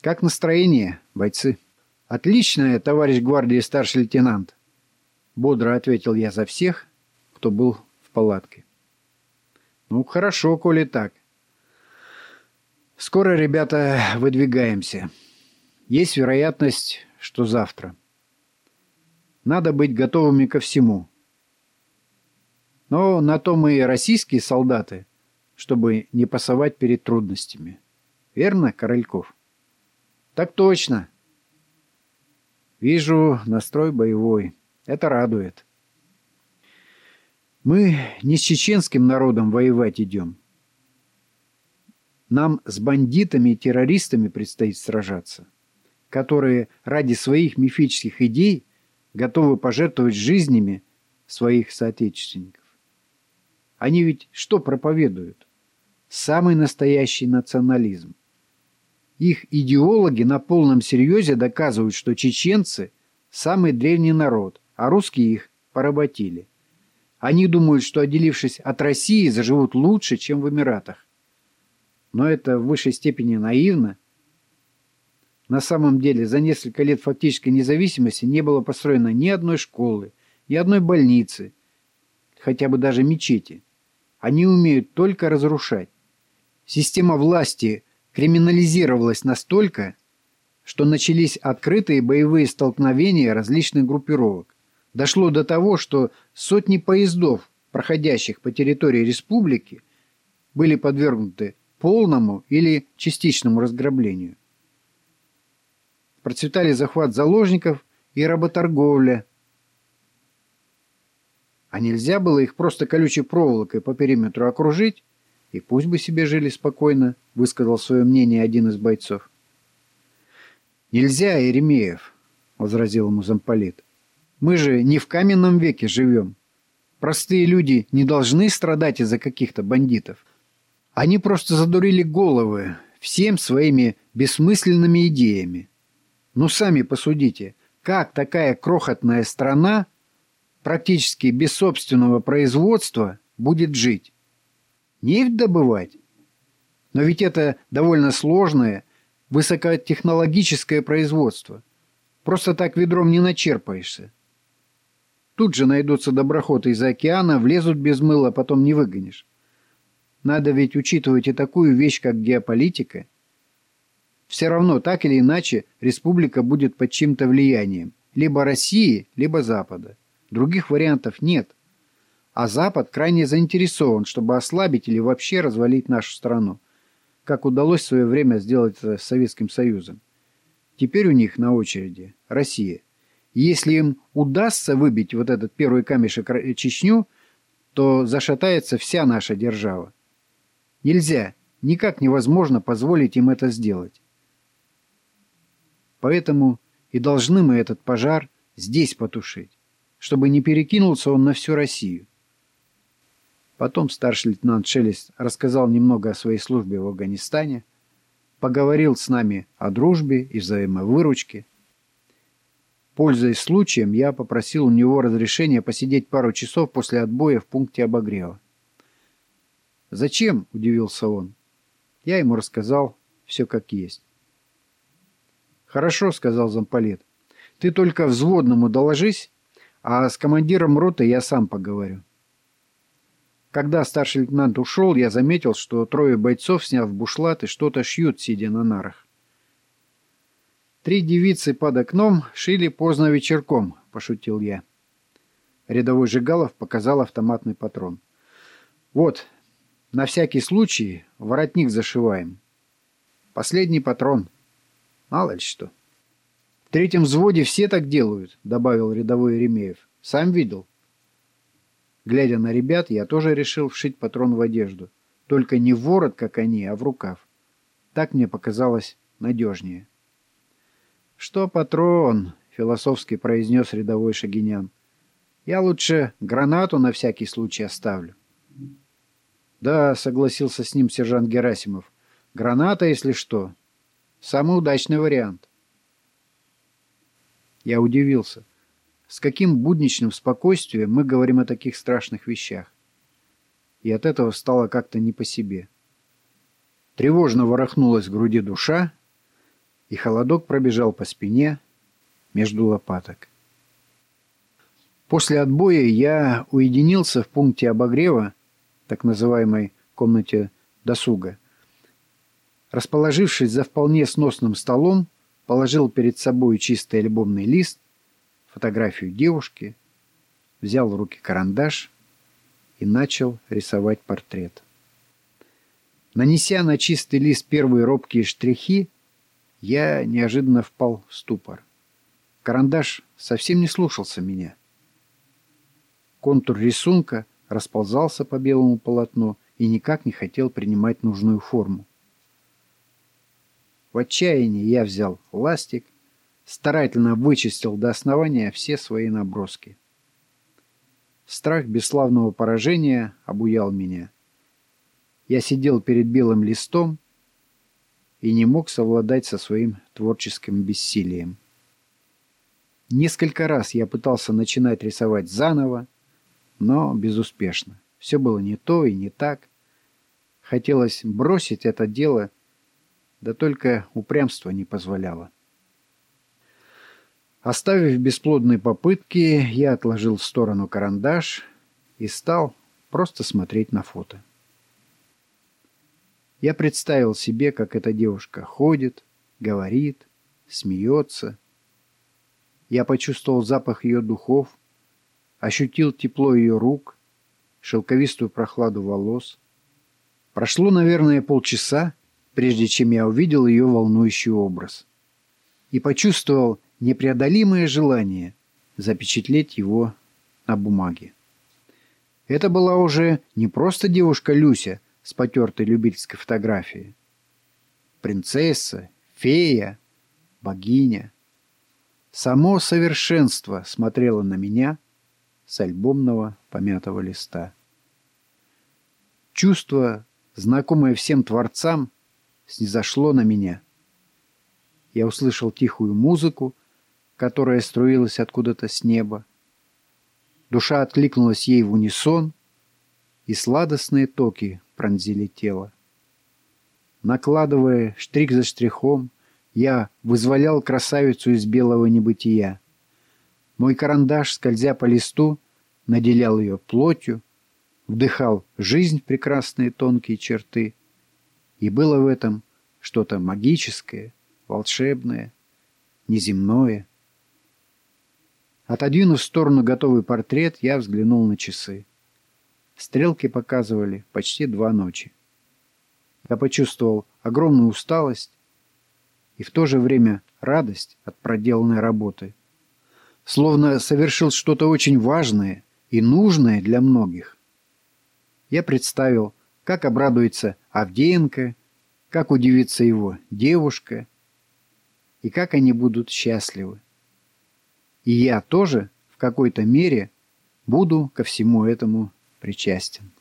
«Как настроение, бойцы?» «Отличное, товарищ гвардии старший лейтенант!» Бодро ответил я за всех, кто был в палатке. «Ну, хорошо, коли так. Скоро, ребята, выдвигаемся. Есть вероятность, что завтра. Надо быть готовыми ко всему. Но на то мы и российские солдаты, чтобы не пасовать перед трудностями. Верно, Корольков? Так точно. Вижу настрой боевой. Это радует. Мы не с чеченским народом воевать идем. Нам с бандитами и террористами предстоит сражаться, которые ради своих мифических идей готовы пожертвовать жизнями своих соотечественников. Они ведь что проповедуют? самый настоящий национализм. Их идеологи на полном серьезе доказывают, что чеченцы – самый древний народ, а русские их поработили. Они думают, что, отделившись от России, заживут лучше, чем в Эмиратах. Но это в высшей степени наивно. На самом деле, за несколько лет фактической независимости не было построено ни одной школы, ни одной больницы, хотя бы даже мечети. Они умеют только разрушать. Система власти криминализировалась настолько, что начались открытые боевые столкновения различных группировок. Дошло до того, что сотни поездов, проходящих по территории республики, были подвергнуты полному или частичному разграблению. Процветали захват заложников и работорговля. А нельзя было их просто колючей проволокой по периметру окружить и пусть бы себе жили спокойно, высказал свое мнение один из бойцов. Нельзя, Еремеев, возразил ему замполит. Мы же не в каменном веке живем. Простые люди не должны страдать из-за каких-то бандитов. Они просто задурили головы всем своими бессмысленными идеями. Ну, сами посудите, как такая крохотная страна практически без собственного производства будет жить? Нефть добывать? Но ведь это довольно сложное, высокотехнологическое производство. Просто так ведром не начерпаешься. Тут же найдутся доброходы из океана, влезут без мыла, потом не выгонишь. Надо ведь учитывать и такую вещь, как геополитика. Все равно, так или иначе, республика будет под чьим-то влиянием. либо России, либо Запада. Других вариантов нет. А Запад крайне заинтересован, чтобы ослабить или вообще развалить нашу страну, как удалось в свое время сделать это с Советским Союзом. Теперь у них на очереди Россия. Если им удастся выбить вот этот первый камешек Чечню, то зашатается вся наша держава. Нельзя, никак невозможно позволить им это сделать. Поэтому и должны мы этот пожар здесь потушить, чтобы не перекинулся он на всю Россию. Потом старший лейтенант Шелест рассказал немного о своей службе в Афганистане, поговорил с нами о дружбе и взаимовыручке. Пользуясь случаем, я попросил у него разрешения посидеть пару часов после отбоя в пункте обогрева. «Зачем?» – удивился он. Я ему рассказал все как есть. «Хорошо», — сказал замполит. «Ты только взводному доложись, а с командиром роты я сам поговорю». Когда старший лейтенант ушел, я заметил, что трое бойцов, сняв бушлаты, что-то шьют, сидя на нарах. «Три девицы под окном шили поздно вечерком», — пошутил я. Рядовой Жигалов показал автоматный патрон. «Вот, на всякий случай воротник зашиваем. Последний патрон. Мало ли что». «В третьем взводе все так делают», — добавил рядовой Еремеев. «Сам видел». Глядя на ребят, я тоже решил вшить патрон в одежду. Только не в ворот, как они, а в рукав. Так мне показалось надежнее. «Что патрон?» — философски произнес рядовой Шагинян. «Я лучше гранату на всякий случай оставлю». «Да», — согласился с ним сержант Герасимов. «Граната, если что. Самый удачный вариант». Я удивился. С каким будничным спокойствием мы говорим о таких страшных вещах. И от этого стало как-то не по себе. Тревожно ворохнулась в груди душа, и холодок пробежал по спине между лопаток. После отбоя я уединился в пункте обогрева, так называемой комнате досуга. Расположившись за вполне сносным столом, положил перед собой чистый альбомный лист фотографию девушки, взял в руки карандаш и начал рисовать портрет. Нанеся на чистый лист первые робкие штрихи, я неожиданно впал в ступор. Карандаш совсем не слушался меня. Контур рисунка расползался по белому полотну и никак не хотел принимать нужную форму. В отчаянии я взял ластик старательно вычистил до основания все свои наброски. Страх бесславного поражения обуял меня. Я сидел перед белым листом и не мог совладать со своим творческим бессилием. Несколько раз я пытался начинать рисовать заново, но безуспешно. Все было не то и не так. Хотелось бросить это дело, да только упрямство не позволяло. Оставив бесплодные попытки, я отложил в сторону карандаш и стал просто смотреть на фото. Я представил себе, как эта девушка ходит, говорит, смеется. Я почувствовал запах ее духов, ощутил тепло ее рук, шелковистую прохладу волос. Прошло, наверное, полчаса, прежде чем я увидел ее волнующий образ. И почувствовал непреодолимое желание запечатлеть его на бумаге. Это была уже не просто девушка Люся с потертой любительской фотографией. Принцесса, фея, богиня. Само совершенство смотрело на меня с альбомного помятого листа. Чувство, знакомое всем творцам, снизошло на меня. Я услышал тихую музыку, которая струилась откуда-то с неба. Душа откликнулась ей в унисон, и сладостные токи пронзили тело. Накладывая штрих за штрихом, я вызволял красавицу из белого небытия. Мой карандаш, скользя по листу, наделял ее плотью, вдыхал жизнь в прекрасные тонкие черты. И было в этом что-то магическое, волшебное, неземное. Отодвинув в сторону готовый портрет, я взглянул на часы. Стрелки показывали почти два ночи. Я почувствовал огромную усталость и в то же время радость от проделанной работы. Словно совершил что-то очень важное и нужное для многих. Я представил, как обрадуется Авдеенко, как удивится его девушка и как они будут счастливы. И я тоже в какой-то мере буду ко всему этому причастен.